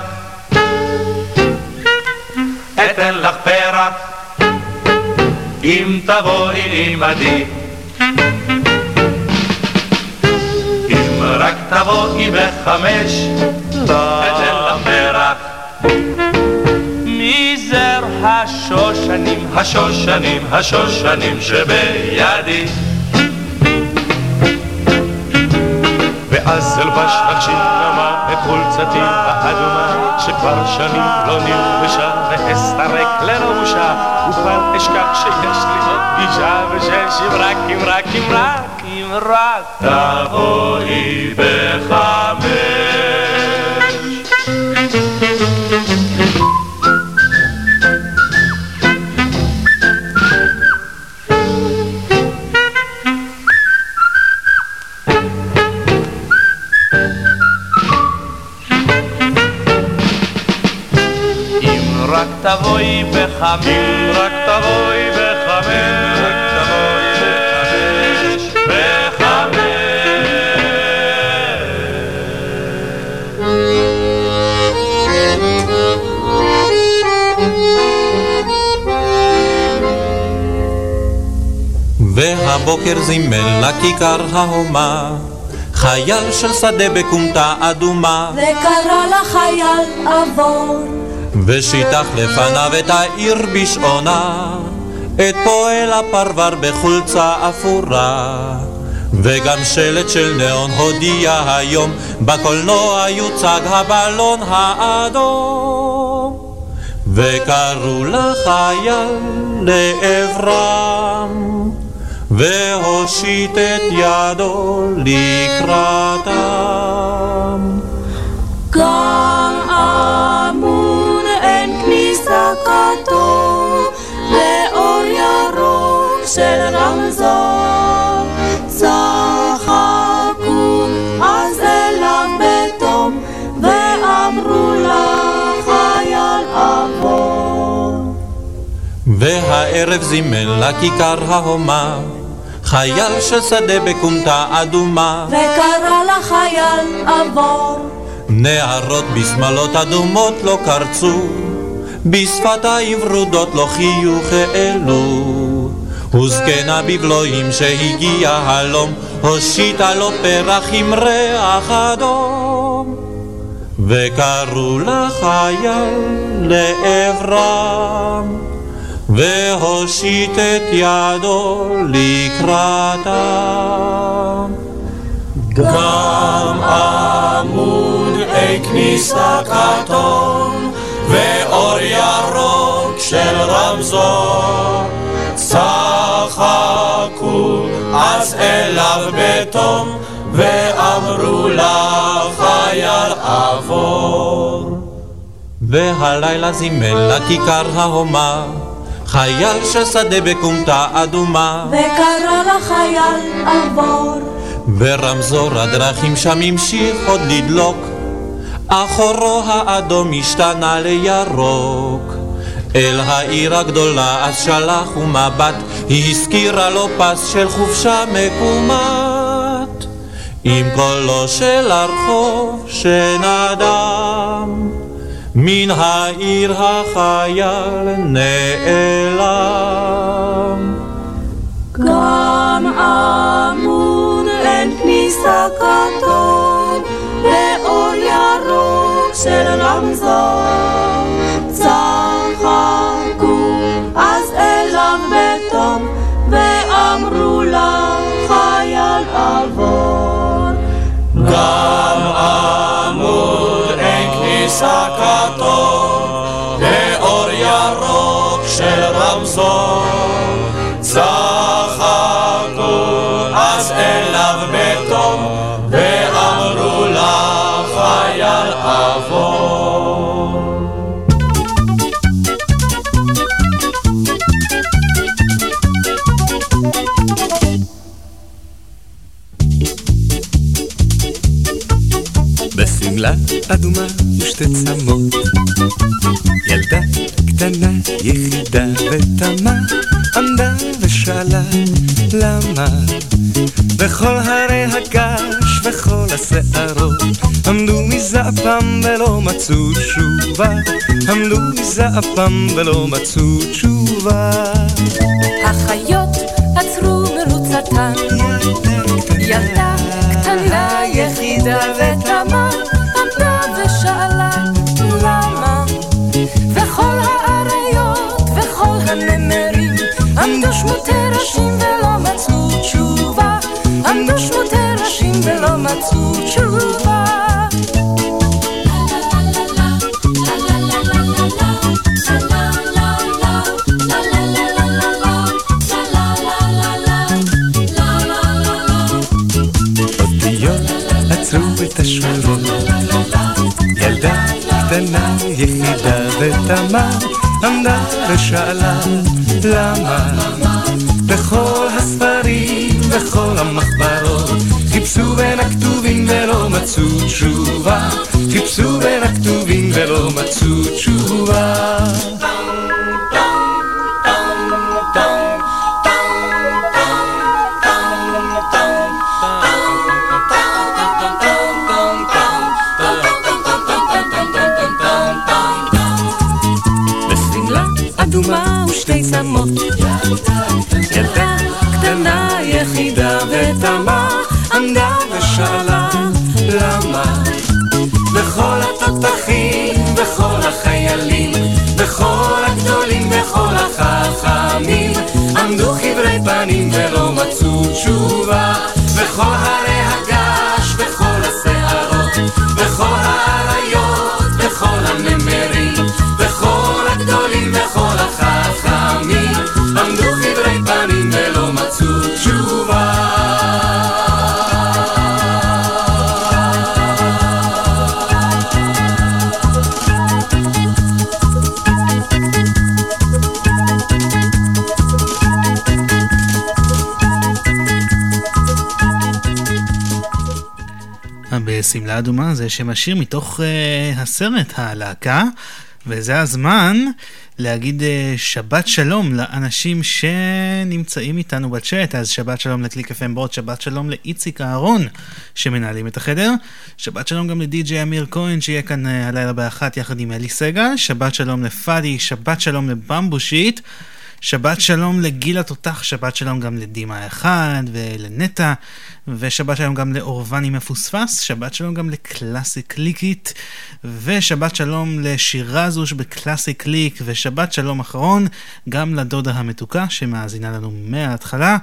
אתן לך פרח, אם תבואי עמדי. אם רק תבואי בחמש, אתן לך פרח. מזר השושנים, השושנים, השושנים שבידי. ואז אלבש לך שינמה את חולצתי האדומה שכבר שנים לא נלבשה ואסתרק ללא וכבר אשכח שיש לי עוד פגישה ושש אם רק אם רק אם רק אם רק תבואי בחמש תבואי בחמש, אם רק תבואי בחמש, רק תבואי בחמש, והבוקר זימן לכיכר ההומה. חייל של שדה בכומתה אדומה. וקרא לחייל עבור ושיטח לפניו את העיר בשעונה את פועל הפרבר בחולצה אפורה. וגם שלט של ניאון הודיע היום בקולנוע יוצג הבלון האדום. וקראו לחייל לעברם והושיט את ידו לקראתם. גם כתוב לאור ירוק של רמזור צחקו אז אליו בתום ואמרו לחייל עבור. והערב זימן לכיכר ההומה חייל של שדה בכומתה אדומה. וקרא לחייל עבור. נערות בשמלות אדומות לא קרצו בשפתיים ורודות לא חיוך העלו וזקנה בבלועים שהגיע הלום הושיטה לו פרח עם ריח אדום וקראו לחייל לעברם והושיט את ידו לקראתם. גם עמוד אי כניסה כתום ואור ירוק של רמזור. צחקו אז אליו בתום ואמרו לחייל עבור. והלילה זימן לכיכר ההומה חייל של שדה בכומתה אדומה. וקרא לחייל עבור. ורמזור הדרכים שם המשיך עוד לדלוק אחורו האדום השתנה לירוק. אל העיר הגדולה אז שלח הוא מבט היא הזכירה לו פס של חופשה מקומת עם קולו של הרחוב שנדם מן העיר החייל נעלם. גם אמון אין כניסה כתוב של רמזור. צחקו אז אליו בתום ואמרו לחייל עבור. גם עמוד אין כניסה בשמלה אדומה ושתי צמות. ילדה קטנה יחידה ותמה עמדה ושאלה למה. בכל הרי הגעש וכל השערות עמדו מזעפם ולא מצאו תשובה. עמדו מזעפם ולא מצאו תשובה. החיות עצרו מרוצתן. ילדה קטנה יחידה ותמה עמדו שמותי ראשים ולא מצאו תשובה עמדו שמותי ראשים ולא מצאו תשובה קטנה יחידה ותמה עמדה ושאלה למה בכל הספרים וכל המחברות חיפשו בין הכתובים ולא מצאו תשובה. חיפשו בין הכתובים ולא מצאו תשובה. אדומה צמות בכל הגדולים, בכל החכמים, עמדו חברי פנים ולא מצאו תשובה, בכל הרי בשמלה אדומה זה שם השיר מתוך uh, הסרט הלהקה, וזה הזמן להגיד uh, שבת שלום לאנשים שנמצאים איתנו בצ'אט, אז שבת שלום לקליק FM בוט, שבת שלום לאיציק אהרון שמנהלים את החדר, שבת שלום גם לדי.ג'יי אמיר כהן שיהיה כאן uh, הלילה באחת יחד עם אלי סגל, שבת שלום לפאדי, שבת שלום לבמבושיט. שבת שלום לגיל התותח, שבת שלום גם לדימה האחד ולנטע, ושבת שלום גם לאורבני מפוספס, שבת שלום גם לקלאסי קליקית, ושבת שלום לשירזוש בקלאסי קליק, ושבת שלום אחרון גם לדודה המתוקה שמאזינה לנו מההתחלה,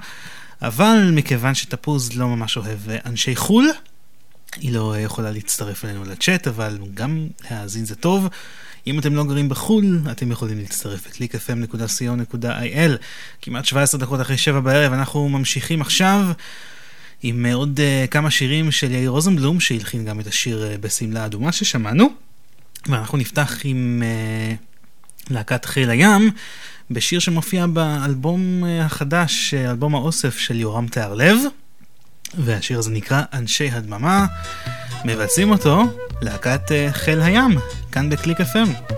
אבל מכיוון שתפוז לא ממש אוהב אנשי חו"ל, היא לא יכולה להצטרף אלינו לצ'אט, אבל גם להאזין זה טוב. אם אתם לא גרים בחו"ל, אתם יכולים להצטרף ל-clickfm.co.il. כמעט 17 דקות אחרי 7 בערב, אנחנו ממשיכים עכשיו עם עוד uh, כמה שירים של יאיר רוזנבלום, שהלחין גם את השיר uh, בשמלה אדומה ששמענו. ואנחנו נפתח עם uh, להקת חיל הים, בשיר שמופיע באלבום uh, החדש, uh, אלבום האוסף של יורם תיארלב. והשיר הזה נקרא אנשי הדממה. מבצעים אותו להקת uh, חיל הים, כאן בקליק FM.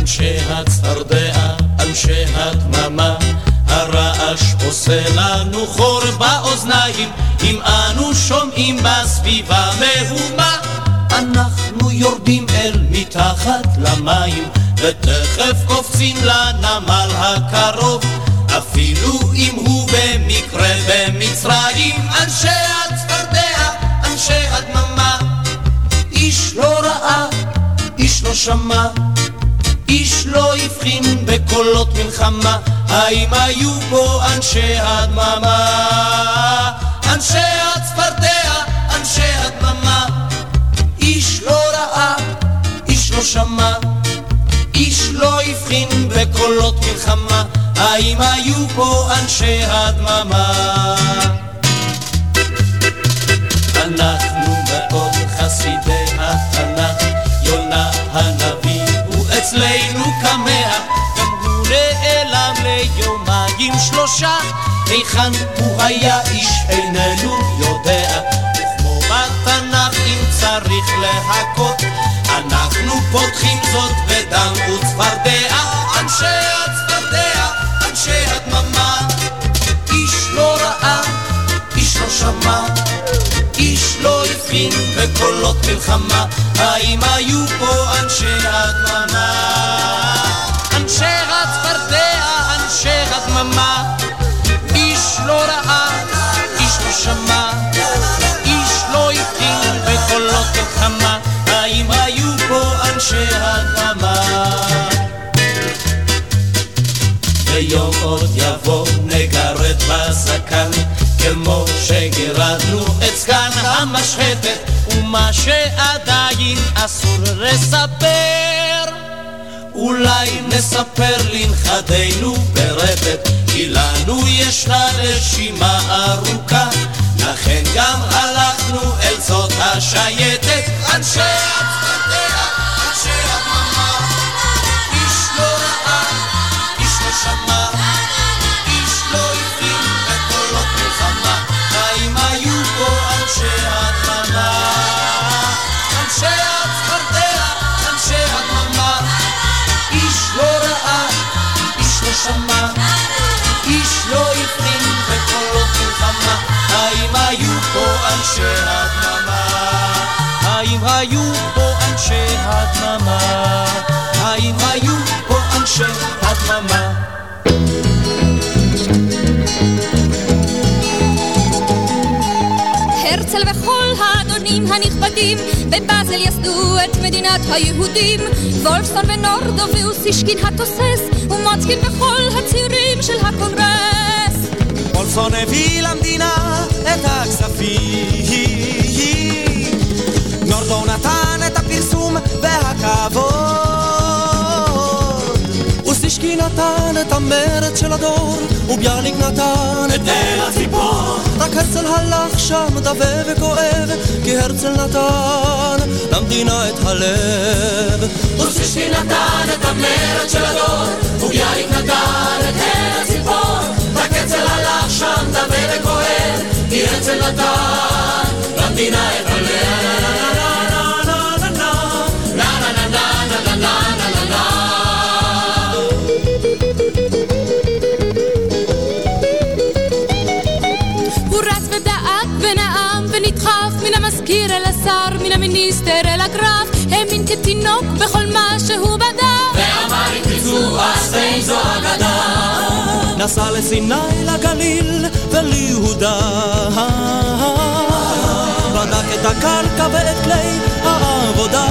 אנשי הצפרדע, אנשי הדממה, הרעש עושה לנו חור באוזניים, אם אנו שומעים בסביבה מהומה. אנחנו יורדים אל מתחת למים, ותכף קופצים לנמל הקרוב, אפילו אם הוא במקרה במצרים. אנשי הצפרדע, איש לא שמע. איש לא הבחין בקולות מלחמה, האם היו פה אנשי הדממה? אנשי הצפרדע, אנשי הדממה, איש לא ראה, איש לא שמע, איש לא הבחין בקולות מלחמה, האם היו פה אנשי הדממה? אנחנו מאוד חסידי התנ"ך, יונה הנביא הוא אצלנו כמאה, גם הוא נעלם ליומיים שלושה, היכן הוא היה איש איננו יודע, וכמו בתנ"ך אם צריך להכות, אנחנו פותחים זאת בדם וצפרדע, אנשי הצפרדע, אנשי הדממה, איש לא ראה, איש לא שמע בקולות מלחמה, האם היו פה אנשי הדממה? אנשי הצפרדע, אנשי הדממה, איש לא ראה, איש לא שמע, איש לא הבחין בקולות מלחמה, האם היו פה אנשי הדממה? ויום עוד יבוא נגרד בזקן כמו שגירדנו את זקן המשחטת ומה שעדיין אסור לספר. אולי נספר לנכדינו ברטט כי לנו ישנה רשימה ארוכה. לכן גם הלכנו אל זאת השייטת אנשי הצפרדע, שמע איש לא הבחין בקולות מלחמה האם היו פה אנשי הדממה? האם היו פה אנשי הדממה? האם היו פה אנשי הדממה? האדונים הנכבדים בבאזל יסדו את מדינת היהודים. וולפסון ונורדו ואוסישקין התוסס ומוצקין וכל הצירים של הקונגרס. וולפסון הביא למדינה את הכספים. נורדו נתן את הפרסום והכבוד. אוסישקי נתן את המרץ של הדור וביאליק נתן את אל הציפור רק הרצל הלך שם דווה וכואב כי הרצל נתן למדינה את הלב אוסישקי נתן את המרד של הדור, וביאליק נתן את אל הציפור. רק הרצל הלך שם דווה וכואב, כי הרצל נתן למדינה את המיניסטר אל הגרף האמין כתינוק בכל מה שהוא בדק ואמר אם תרצו אז אין זו אגדה. נסע לסיני, לגליל וליהודה. בדק את הקרקע ואת כלי העבודה.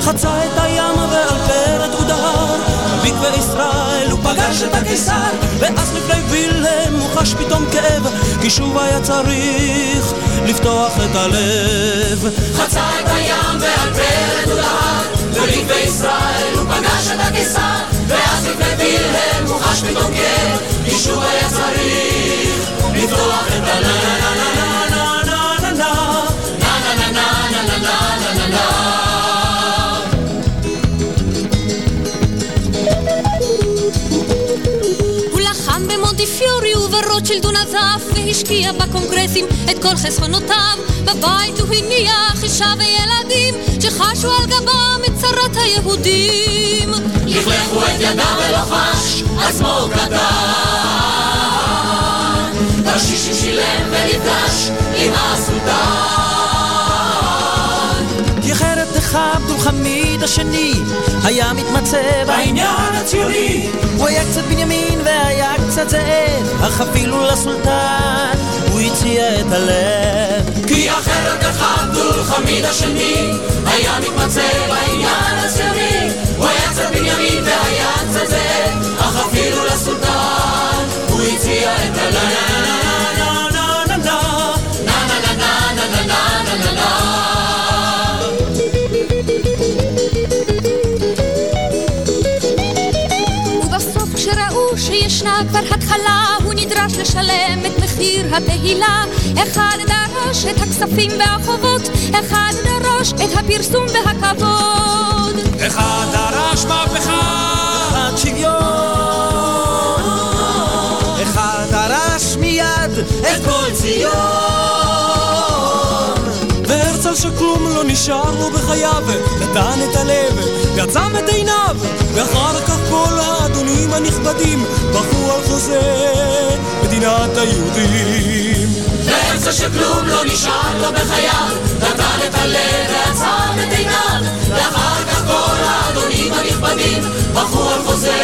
חצה את הים ועל פרד הוא דהר, בקווי ישראל הוא פגש את הקיסר, ואז לפני וילהם הוא חש פתאום כאב, כי שוב היה צריך לפתוח את הלב. חצה את הים ועל פרד הוא דהר, ולקווי ישראל הוא פגש את הקיסר, ואז לפני וילהם הוא חש פתאום כאב, כי שוב היה צריך לפתוח את הוא וברוטשילד הוא נזף והשקיע בקונגרסים את כל חסכונותיו בבית הוא הניח אישה וילדים שחשו על גבם את צרת היהודים לכלכו את ידם ולא חש עצמו קטן. תרשישים שילם ונפגש עם הסולטן. נחם עבדול חמיד השני היה מתמצא בעניין הציוני. הוא היה קצת בנימין והיה קצת זאב אך אפילו לסולטן הוא הציע את הלב. כי אחרת איך עבדול חמיד השני היה כבר התחלה הוא נדרש לשלם את מחיר התהילה. אחד דרש את הכספים והחובות אחד דרש את הפרסום והכבוד. אחד דרש מהפכה אחד שוויון. אחד דרש מיד את כל ציון והרצל שכלום לא נשאר לו בחייו נתן את הלב ועצם את עיניו ואחר כך כל האדונים הנכבדים בכו על חוזה מדינת היהודים והרצל שכלום לא נשאר לו בחייו, נתן את הלב ועצם את עיניו, ואחר כך כל האדונים הנכבדים בכו על חוזה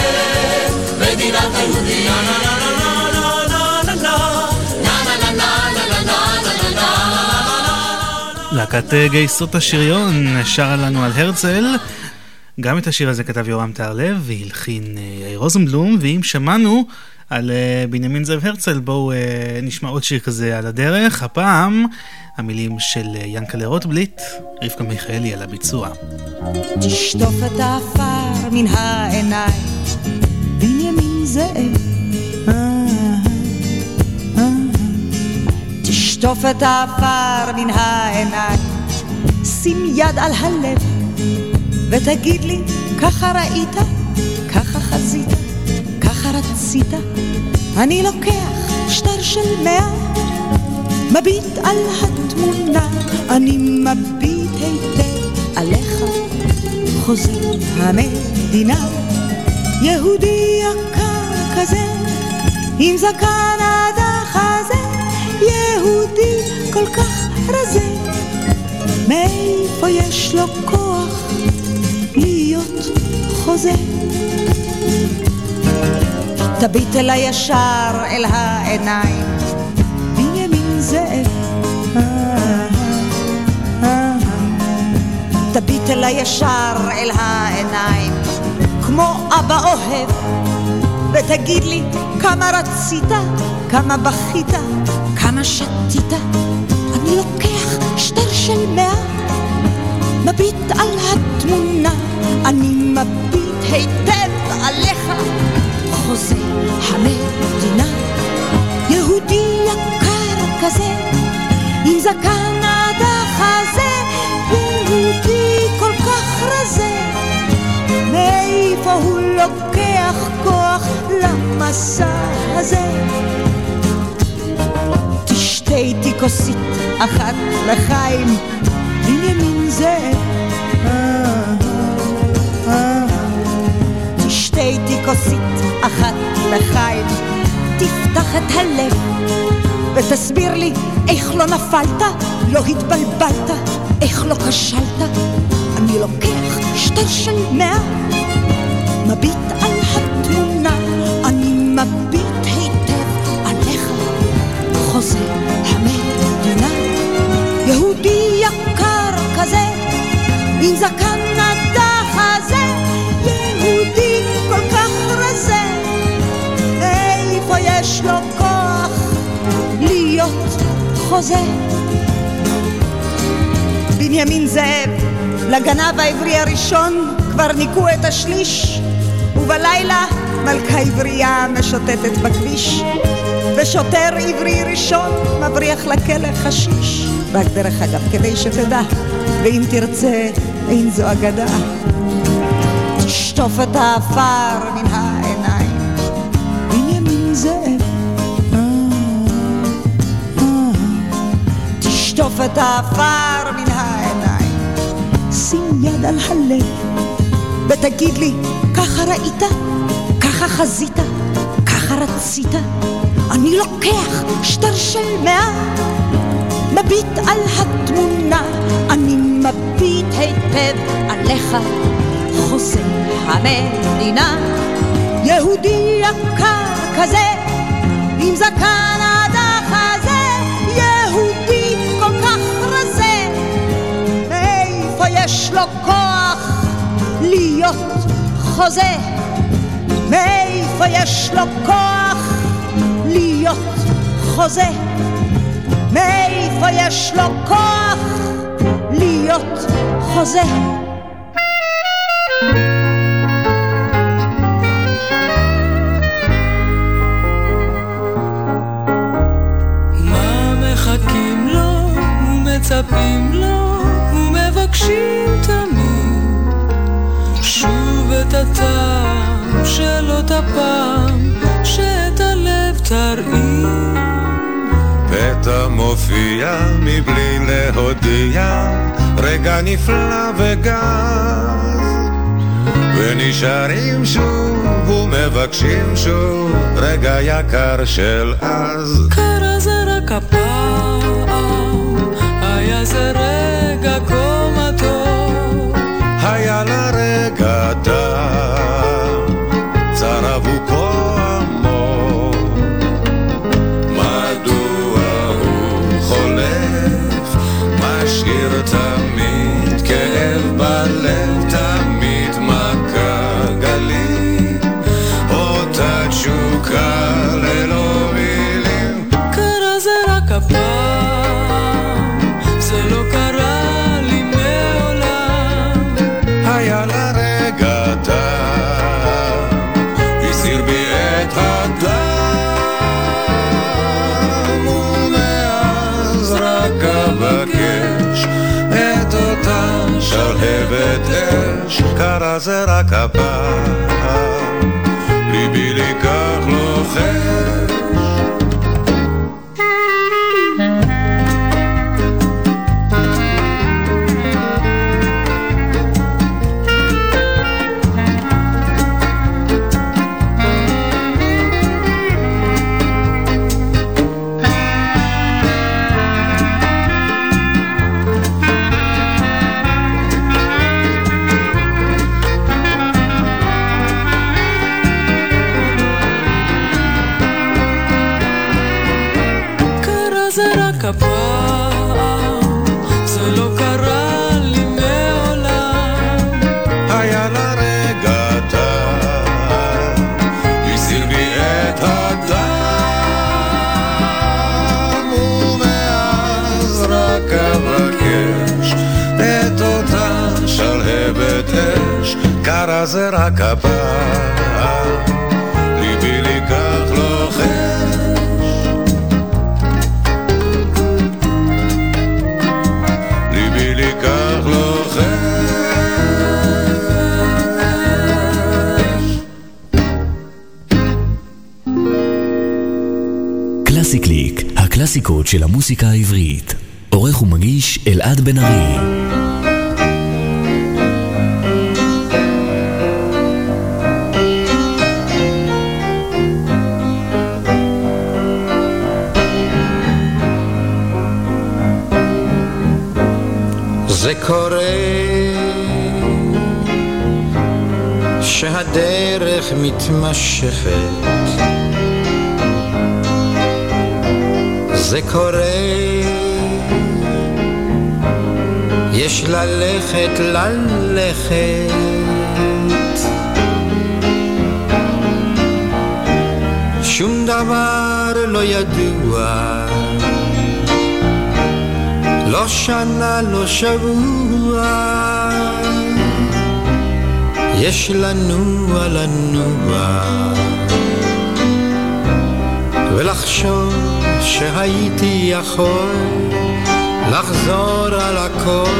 מדינת היהודים. להקת אה, גייסות השריון שרה לנו על הרצל. גם את השיר הזה כתב יורם טהרלב והלחין אה, יאיר רוזנבלום, ואם שמענו על אה, בנימין זאב הרצל, בואו נשמע עוד שיר כזה על הדרך. הפעם המילים של ינקלה רוטבליט, רבקה מיכאלי על הביצוע. תשטוף את העפר מן העיניים, בנימין זאב. תשטוף את העפר מן העיניים, שים יד על הלב, ותגיד לי, ככה ראית, ככה חזית, ככה רצית. אני לוקח שטר של מאה, מביט על התמונה, אני מביט היטב עליך, חוזר המדינה, יהודי יקר כזה, עם זקן עד החזה, יהודי כל כך רזה, מאיפה יש לו כוח להיות חוזה? תביט אל הישר אל העיניים, בנימין זאב. תביט אל הישר אל העיניים, כמו אבא אוהב, ותגיד לי כמה רצית, כמה בכית, כמה שתית. אני לוקח שטר של מאה, מביט על התמונה, אני מביט היטב עליך, חוזה המדינה, יהודי יקר כזה, עם זקן עד החזה, יהודי כל כך רזה, מאיפה הוא לוקח כוח למסע הזה? תשתה איתי כוסית אחת לחיים, בנימין זאב. תשתה איתי כוסית אחת לחיים, תפתח את הלב ותסביר לי איך לא נפלת, לא התבלבלת, איך לא כשלת. אני לוקח שטר של מאה, מביט על התמונה, אני מביט חוזה המדינה, יהודי יקר כזה, עם זקן עד החזה, יהודי כל כך רזה, איפה יש לו כוח להיות חוזה? בנימין זאב, לגנב העברי הראשון כבר ניקו את השליש, ובלילה מלכה עברייה משוטטת בכביש, ושוטר עברי ראשון מבריח לכלא חשיש. רק דרך אגב, כדי שתדע, ואם תרצה, אין זו אגדה. תשטוף את העפר מן העיניים, בנימין זאב. תשטוף את העפר מן העיניים, שים יד על הלב, ותגיד לי, ככה ראית? ככה חזית? ככה רצית? אני לוקח שטר של מאה, מביט על התמונה, אני מביט היטב עליך, חוזה המדינה, יהודי יקר כזה, עם זקן עד החזה, יהודי כל כך רזה, מאיפה יש לו כוח להיות חוזה? מאיפה יש לו כוח חוזה? מאיפה יש לו כוח להיות חוזה? ומצפים לו ומבקשים תמיד שוב את הטעם של אותה פעם שאת הלב תרעיד פתע מופיע מבלי להודיע, רגע נפלא וגס, ונשארים שוב ומבקשים שוב רגע יקר של אז. קרה זה רק הפעם, היה זה רגע כה מתוק. היה לרגע דם, שלהבת אש, קרה זה רק הפעם, ליבי לי כך רק הפעם, ליבי לי כך לוחש. ליבי לי כך לוחש. קלאסי קליק, הקלאסיקות של המוסיקה העברית. עורך ומגיש אלעד בן ארי. מתמשכת. זה קורה. יש ללכת ללכת. שום דבר לא ידוע. לא שנה, לא שבוע, יש לנוע לנוע, ולחשוב שהייתי יכול לחזור על הכל,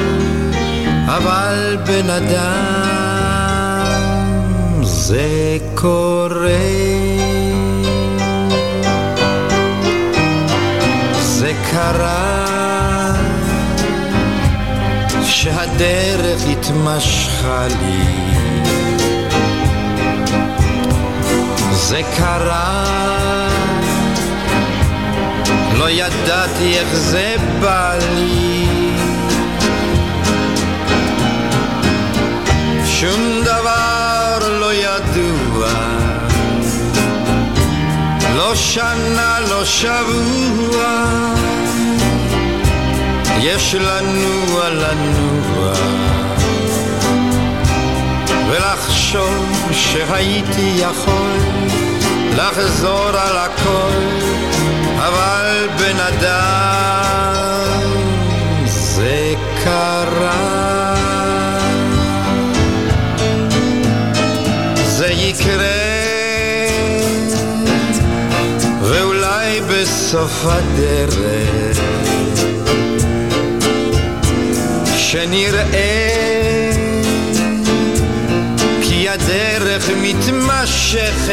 אבל בן אדם זה קורה. זה קרה שהדרך התמשכה לי זה קרה. לא ידעתי איך זה בא לי. שום דבר לא ידוע. לא שנה, לא שבוע. יש לנוע לנוע ולחשוב שהייתי יכול לחזור על הכל אבל בן אדם זה קרה. זה יקרה ואולי בסוף הדרך שנראה דרך מתמשכת.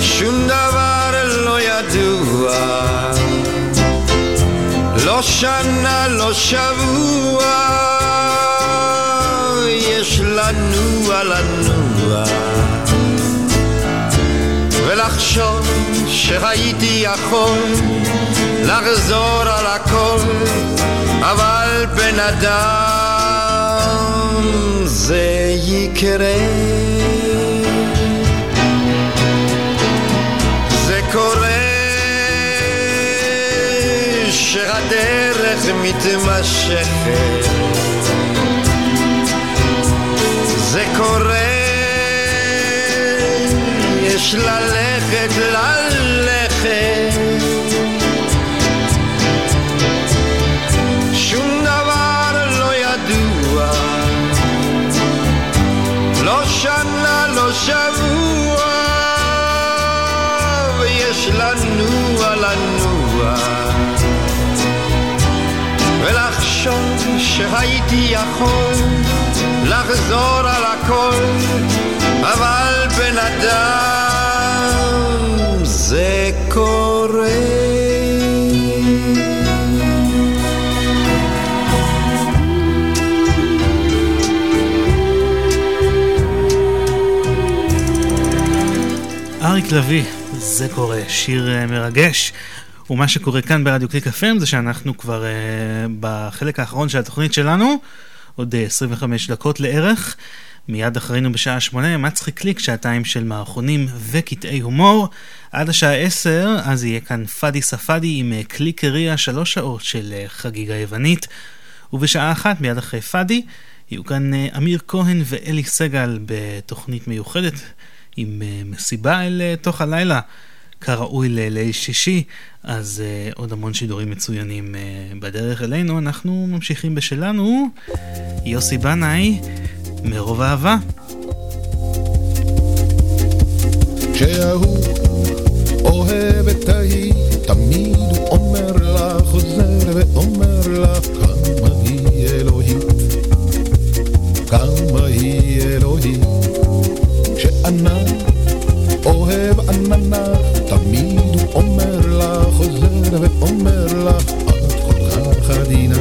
שום דבר לא ידוע. לא שנה, לא שבוע. יש לנוע, לנוע ולחשוב שהייתי יכול לחזור על הכל אבל בן אדם זה יקרה. זה קורה שהדרך מתמשכת. זה קורה, יש ללכת, ללכת. ולחשוב שהייתי יכול לחזור על הכל, אבל בן אדם זה קורה. אריק לביא, זה קורה, שיר אה, מרגש. ומה שקורה כאן ברדיו קליק FM זה שאנחנו כבר אה, בחלק האחרון של התוכנית שלנו, עוד אה, 25 דקות לערך. מיד אחרינו בשעה שמונה, מצחיק קליק, שעתיים של מערכונים וקטעי הומור. עד השעה עשר, אז יהיה כאן פאדי ספאדי עם אה, קליקריה, שלוש שעות של חגיגה יוונית. ובשעה אחת, מיד אחרי פאדי, יהיו כאן אמיר כהן ואלי סגל בתוכנית מיוחדת עם מסיבה אל תוך הלילה. כראוי לליל שישי, אז uh, עוד המון שידורים מצוינים uh, בדרך אלינו. אנחנו ממשיכים בשלנו. יוסי בנאי, מרוב אהבה. תמיד כמה היא אלוהית, כמה היא אלוהית. כשענן אוהב עננה, תמיד הוא אומר לה, חוזר ואומר לה, את כל כך עדינה,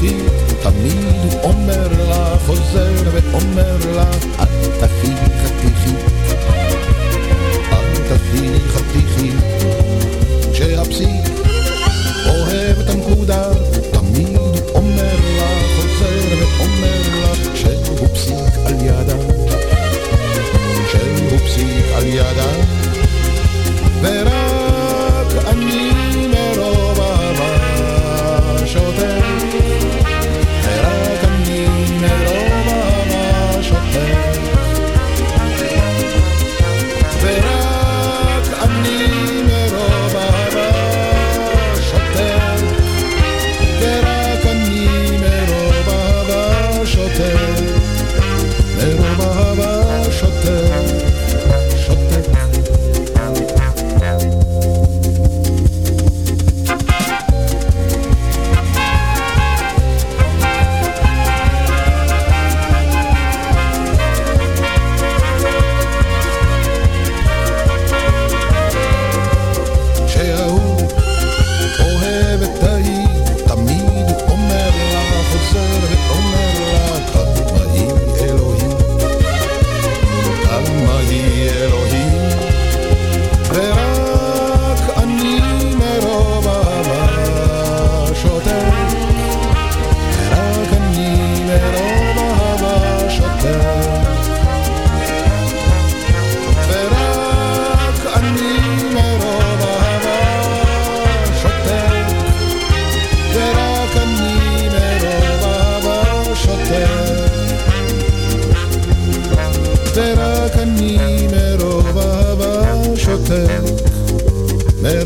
מלאכי, תמיד הוא אומר לה, חוזר ואומר לה, את תחי חתיכי, את תחי חתיכי.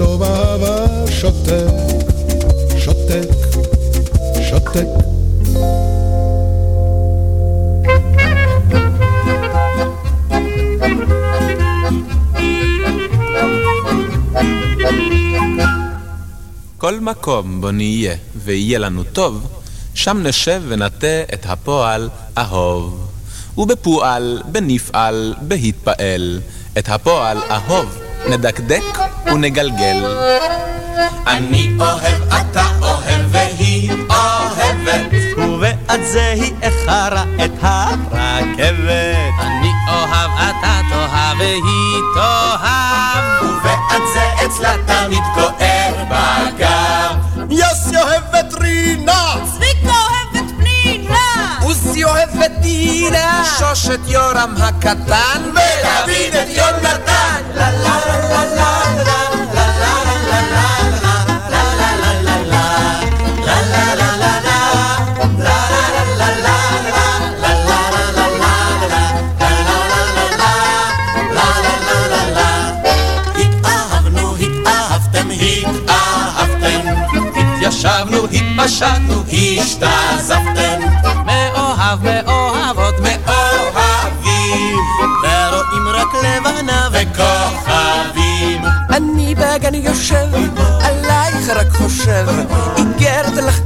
מרוב אהבה שותק, שותק, שותק. כל מקום בו נהיה ויהיה לנו טוב, שם נשב ונטה את הפועל אהוב. ובפועל, בנפעל, בהתפעל, את הפועל אהוב נדקדק ונגלגל. אני אוהב, אתה אוהב, והיא אוהבת. ובעד זה היא איחרה את הרכבת. אני אוהב, אתה תאהב, והיא תאהב. ובעד זה אצלה תמיד כואב בגב. דינה! שוש את יורם הקטן! ודוד את יונתן! לה לה לה לה לה התאהבנו, התאהבתם, התאהבתם. התיישבנו, התפשטנו, השתזפתם. mrak choshev i gerd lach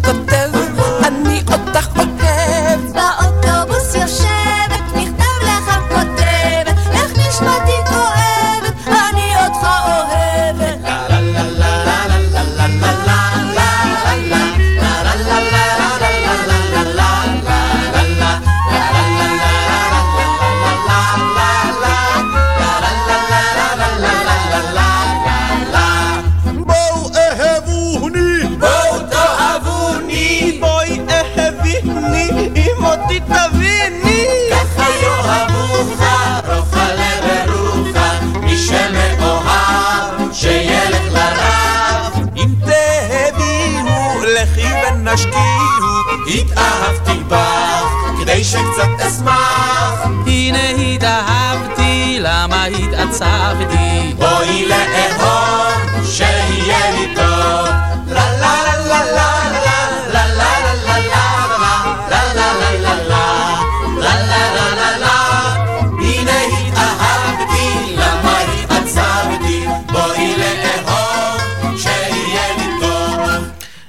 צבדי. בואי לאהוב שיהיה לי טוב. לה לה לה לה לה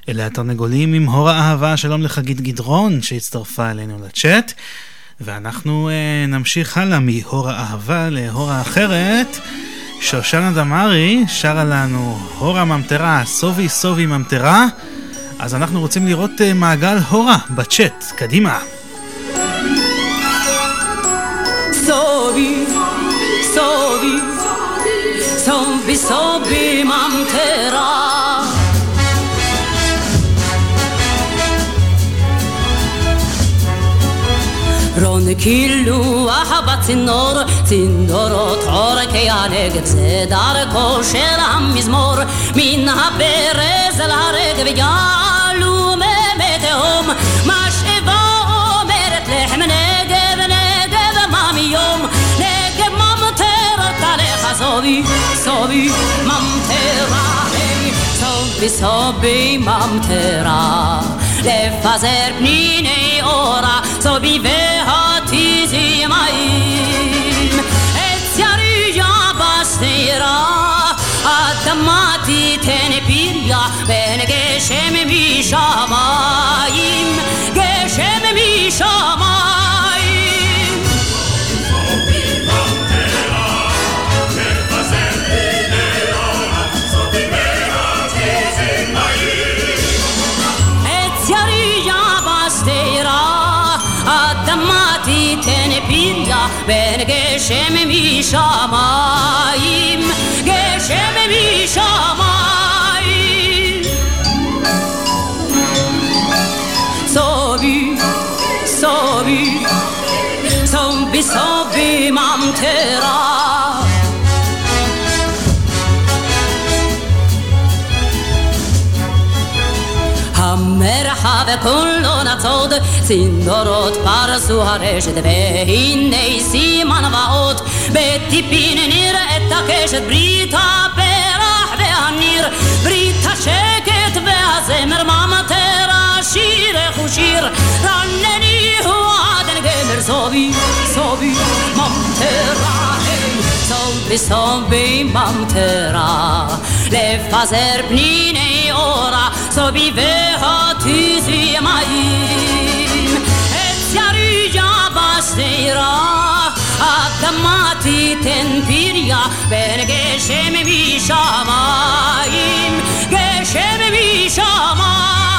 אלה התרנגולים עם הור האהבה, שלום לחגית גדרון שהצטרפה אלינו לצ'אט. ואנחנו uh, נמשיך הלאה מהור האהבה להור האחרת. שושנה דמארי שרה לנו הורה ממטרה, סובי סובי ממטרה. אז אנחנו רוצים לראות uh, מעגל הורה בצ'אט, קדימה. סובי, סובי, סובי סובי ממטרה. רון קילוח בצינור, צינורות עורקי הנגב, זה דרכו של המזמור, מן הברז אל הרגב יעלו מי תהום, משאבה אומרת לחם נגב, נגב ממיום, נגב ממטרת עליך סובי, סובי ממטרה, סובי סובי ממטרה, לפזר פניני אורה, סובי tizim aim Et yarıya bastıra Adama titen bir ya. Ben geçememiş amayim Geçememiş amayim בין גשם משמיים, גשם משמיים. סובי, סובי, סובי סובי ממטרה. המרחב כולו נצוד, צינורות פרסו הרשת, והנה סימן ואות, בטיפין נראית מבקש את ברית הפרח והניר, ברית השקט והזמר ממטרה, שירך הוא שיר, רנני הוא עדן גמר, סובי, סובי, ממטרה, סובי, סובי, ממטרה, לפזר פניני אורה, סובי והתיזי מים, עץ יריה בשדרה, אדמה תיתן פריה, בין גשם משמיים, גשם משמיים.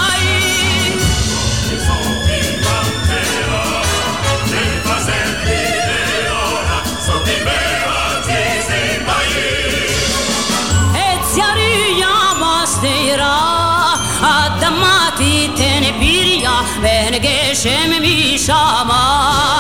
בין גשם משמיים,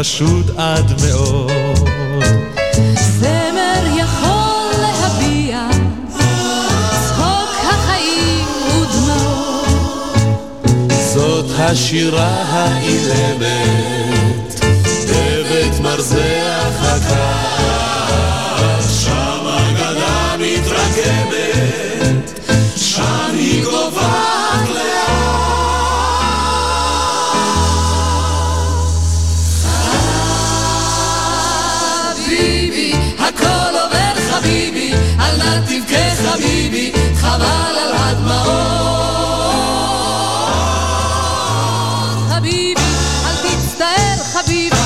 פשוט עד מאוד. זמר יכול להביע צחוק החיים ודמעות. זאת השירה האילמת, דבק מרזח חבל על הדמעות. חביבי, אל תצטער חביבי,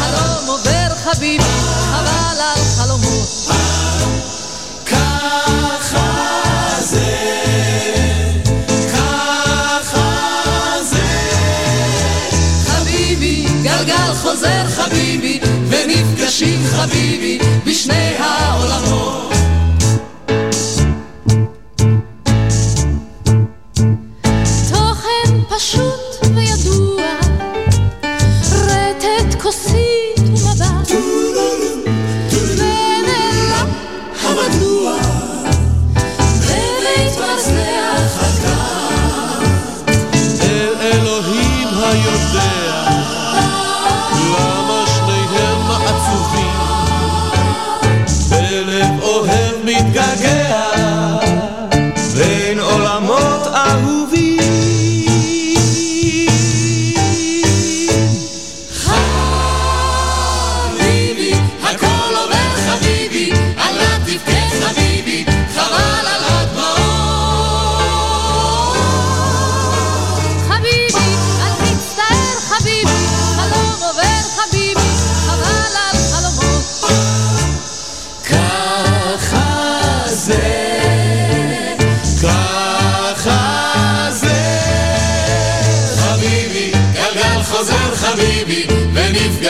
חלום עובר חביבי, חבל על חלומות. ככה זה, גלגל חוזר חביבי, ונפגשים חביבי, בשני העולמות.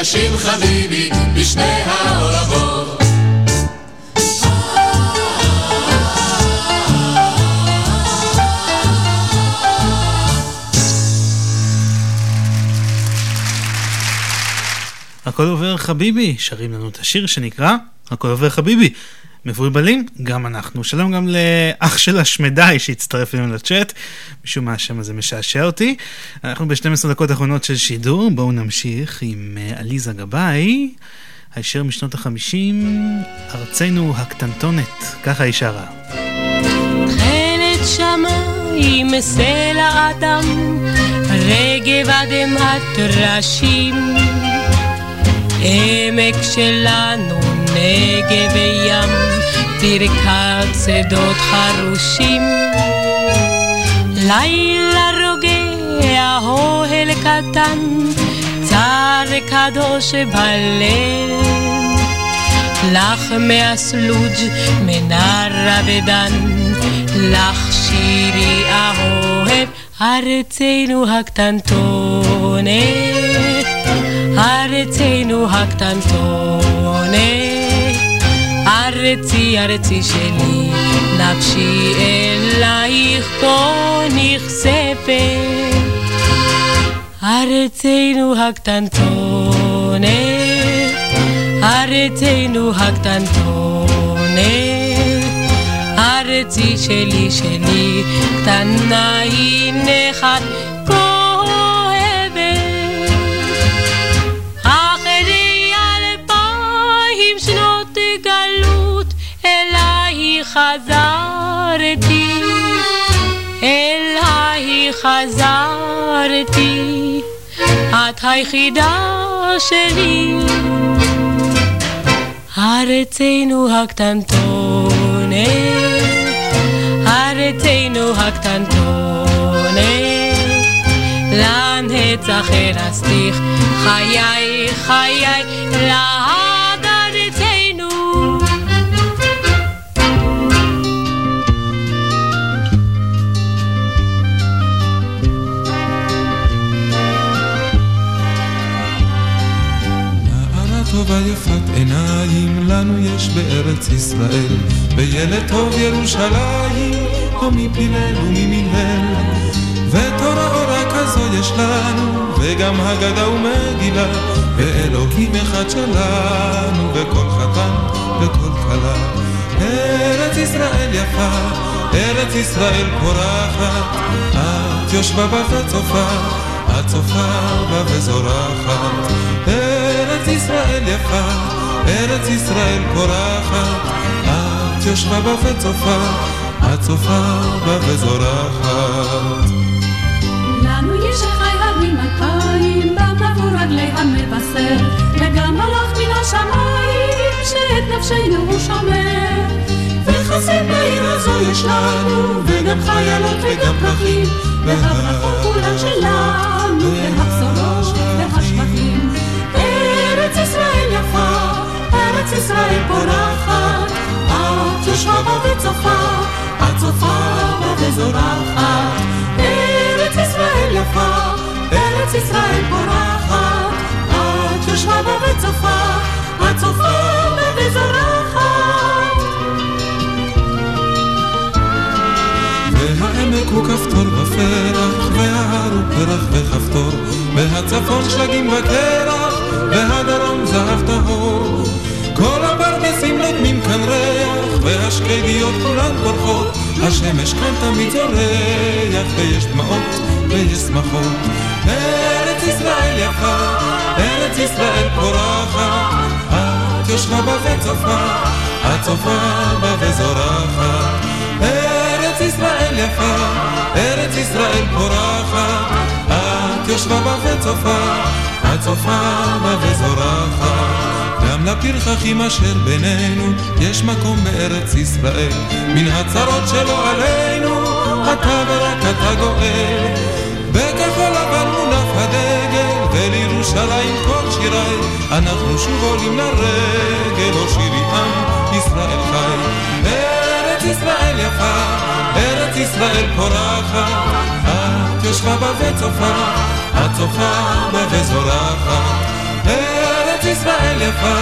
ונפגשים חביבי, בשני העולמות. הכל עובר חביבי, שרים לנו את השיר שנקרא הכל עובר חביבי. מבולבלים? גם אנחנו. שלום גם לאח של השמדי שהצטרף אלינו לצ'אט, משום מה השם הזה משעשע אותי. אנחנו ב-12 דקות האחרונות של שידור, בואו נמשיך עם אה, עליזה גבאי, הישר משנות החמישים, ארצנו הקטנטונת, ככה היא שרה. שמיים סלע אדם, רגב אדמת ראשים. עמק שלנו, נגב וים, ברכת שדות חרושים. לילה רוגע, אוהל קטן, צר קדוש בלב. לך מהסלוג' מנרה ודן, לך שירי אהוב, ארצנו הקטנטונת, ארצנו הקטנטונת. ארצי ארצי שלי, נפשי אלייך כה נכספת. ארצנו הקטנטונת, ארצנו הקטנטונת. ארצי שלי שלי, קטנה היא נחת כואבת. חזרתי, אליי חזרתי, את היחידה שלי. ארצנו הקטנטונת ארצנו הקטנטונת, לנצח ארסתיך, חיי חיי לעד טובה יפת עיניים לנו יש בארץ ישראל, וילד טוב ירושלים או מפילל וממילל. ותורה אורה כזו יש לנו, וגם הגדה ומגילה, ואלוקים אחד שלנו, וכל חתן וכל כלה. ארץ ישראל יפה, ארץ ישראל פורחת, את יושבה בה וצופה, את צופה בה וזורחת. ארץ ישראל יפה, ארץ ישראל פורחת, את יושבה בה וצופה, הצופה בה וזורחת. וגם חיילות וגם פרחים, והברכות כולן שלנו, והבשורות ארץ ישראל פורחת, את יושבה בה וצופה, את צופה בה וזורחת. ארץ ישראל יפה, ארץ ישראל פורחת, את יושבה בה וצופה, את צופה בה וזורחת. והעמק הוא כפתור ופרח, וההר הוא פרח וכפתור, והצפון שלגים וקרח, והדרום זהב טהור. כל הפרדסים נותנים כאן ריח, והשקדיות כולן פורחות, השמש כאן תמיד זורח, ויש דמעות ויש שמחות. ארץ ישראל יפה, ארץ ישראל פורחת, את יושבה בה וצופה, את צופה בה וזורחת. ארץ ישראל יפה, ארץ ישראל פורחת, את יושבה בה וצופה, את צופה בה וזורחת. גם לפרחחים אשר בינינו, יש מקום בארץ ישראל, מן הצרות שלא עלינו, אתה ורק אתה גואל. בכחול לבן מונף הדגל, ולירושלים כל שיריי, אנחנו שוב עולים לרגל, או שירי עם ישראל חי. ארץ ישראל יפה, ארץ ישראל פורחת, את יושבה בה וצופה, את צופה בה וזורחת. ארץ ישראל יפה,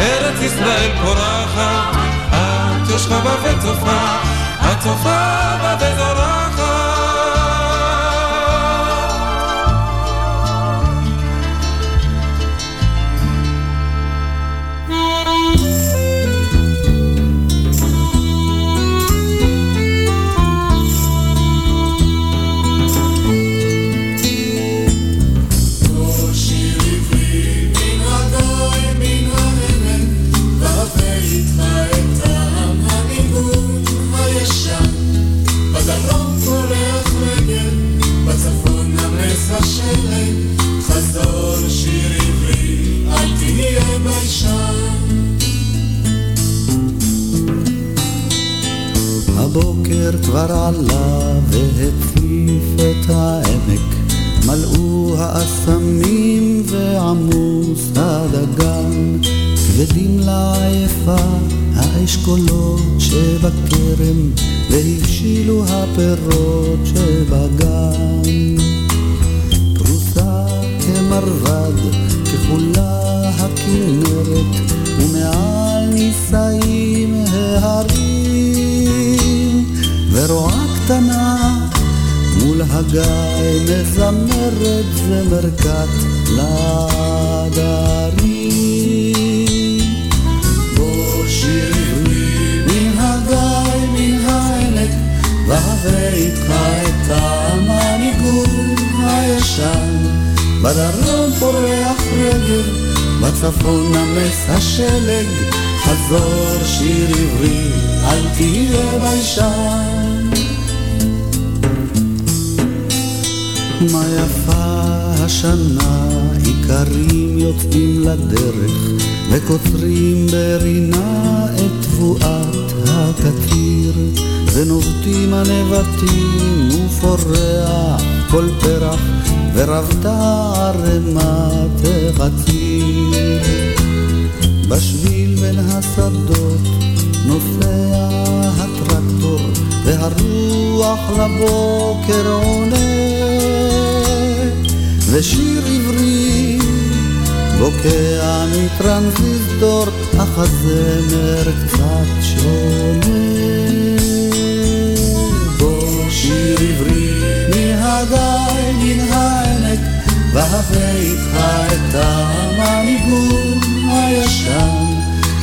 ארץ ישראל פורחת, את יושבה בה וצופה, את צופה בה וזורחת. הבוקר כבר עלה והציף את העמק, מלאו האסמים ועמוס הדגן, כבדים לעייפה האשכולות שבכרם, והבשילו הפירות שבגן. פרוסה כמרבד, כחולה בכנרת ומעל נישאים ההרים הגיא מזמרת זמר לעדרים בוא שיר עברי מן הגיא מן העמק והווה איתך את טעם הניגון הישן. בדרום פורח רגל בצפון נמס השלג. חזור שיר עברי אל תהיה ביישן מה יפה השנה, איכרים יוצאים לדרך, וקוצרים ברינה את תבואת הקטיר, ונובטים הנבטים ופורח כל פרח, ורבתה ערמת החציר. בשביל בין השדות נוסע הטרקטור, והרוח לבוקר עונה. ושיר עברי בוקע מטרנזיסטור, אך הזמר קצת שונה. בוא שיר עברי מהגיא מן העמק, והווה איתך את טעם הניגון הישן.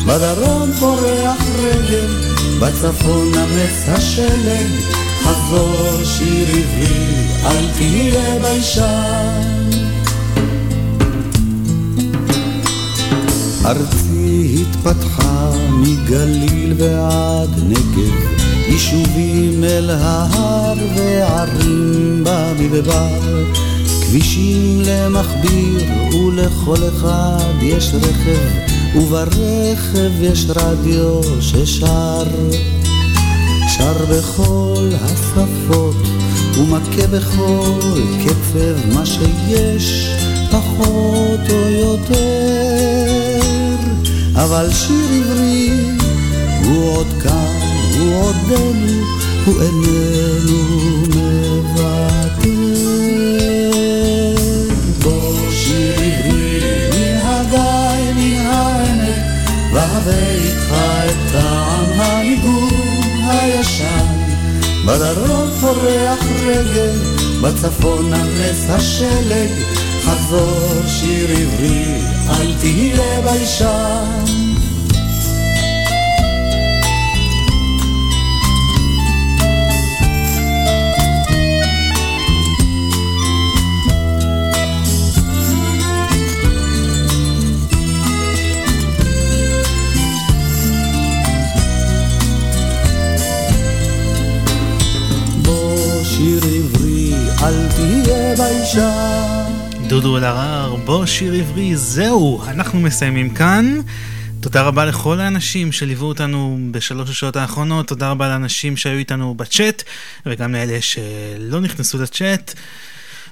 בדרום פורח רגל, בצפון נמס השלג, חזור שיר עברי, אל תהיה ביישן. ארצי התפתחה מגליל ועד נגב, יישובים אל ההר וערים במדבר, כבישים למכביר ולכל אחד יש רכב, וברכב יש רדיו ששר. שר בכל השפות ומכה בכל קצב מה שיש פחות או יותר אבל שיר עברי הוא עוד כאן, הוא עודנו, הוא איננו מוותר. בוא שיר עברי מן הגיא, מן העמק, והווה איתך את טעם הניגון הישן. בדרום פורח רגל, בצפון נמס השלג, חזור שיר עברי, אל תהיה ביישן. אל תהיה ביישן. דודו אלהרר, בוא שיר עברי, זהו, אנחנו מסיימים כאן. תודה רבה לכל האנשים שליוו אותנו בשלוש השעות האחרונות, תודה רבה לאנשים שהיו איתנו בצ'אט, וגם לאלה שלא נכנסו לצ'אט.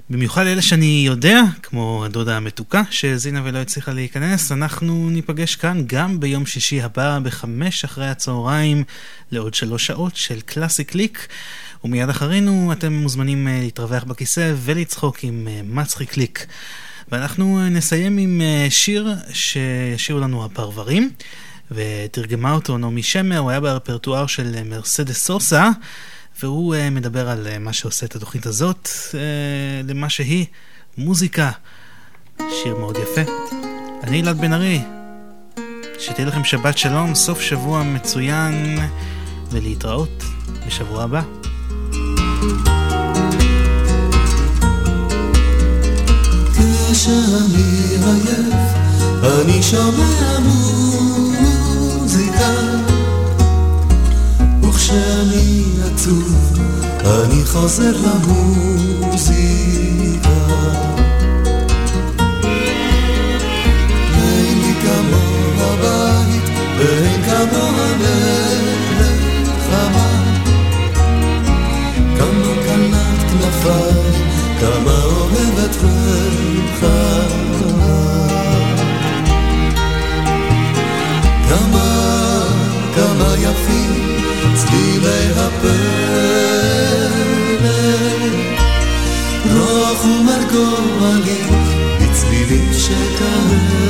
במיוחד אלה שאני יודע, כמו הדודה המתוקה שהאזינה ולא הצליחה להיכנס, אנחנו ניפגש כאן גם ביום שישי הבא בחמש אחרי הצהריים לעוד שלוש שעות של קלאסי קליק. ומיד אחרינו אתם מוזמנים אה, להתרווח בכיסא ולצחוק עם אה, מצחיק קליק. ואנחנו אה, נסיים עם שיר שישירו לנו הפרברים, ותרגמה אותו נעמי שמר, הוא היה ברפרטואר של מרסדס סוסה, והוא מדבר על מה שעושה את התוכנית הזאת, למה שהיא מוזיקה. שיר מאוד יפה. אני אלעד בן ארי, שתהיה לכם שבת שלום, סוף שבוע מצוין, ולהתראות בשבוע הבא. כשאני עייף, אני שומע מוזיקה, וכשאני עצוב, אני חוזר למוזיקה. אין לי כמוה בית, ואין כמוה נחמה. לבד, כמה אוהבתך כמה, כמה יפים צלילי הפלג, רוח ומרגולי בצלילים שכאלה.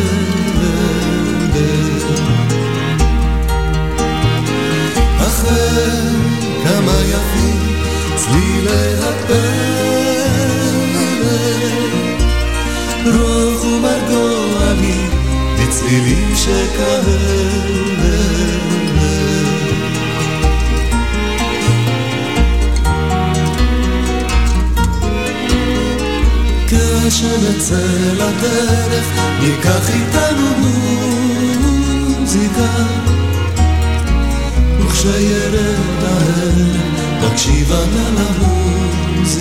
אחרי כמה יפים אצלי להפלא רוח ומרגוע לי בצלילים שכאלה כשנצא לטרף ניקח איתנו מוזיקה. וכשירד הערב נקשיבה לה למוזיקה.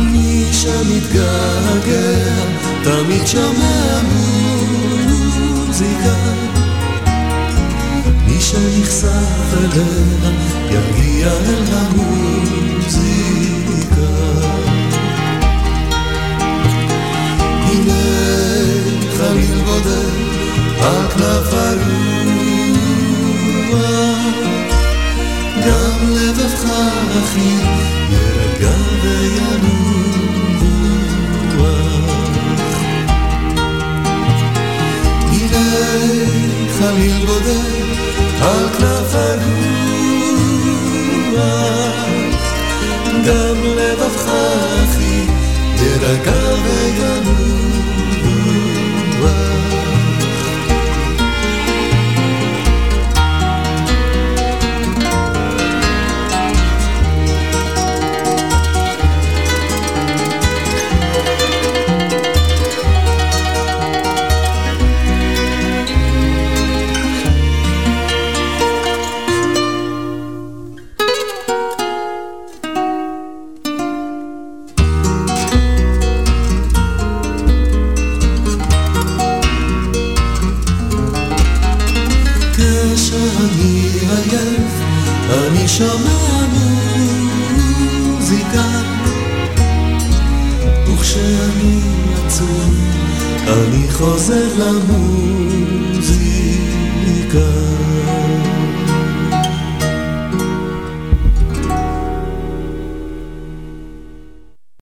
מי שמתגעגע, תמיד שומע מוזיקה. מי שנחשף אליה, יגיע אל המוזיקה. הנה חליל בודד על כנף גם לבבך אחי ירגע וינוח. הנה חליל בודד על כנף הרוח, גם לבבך אחי ירגע וינוח.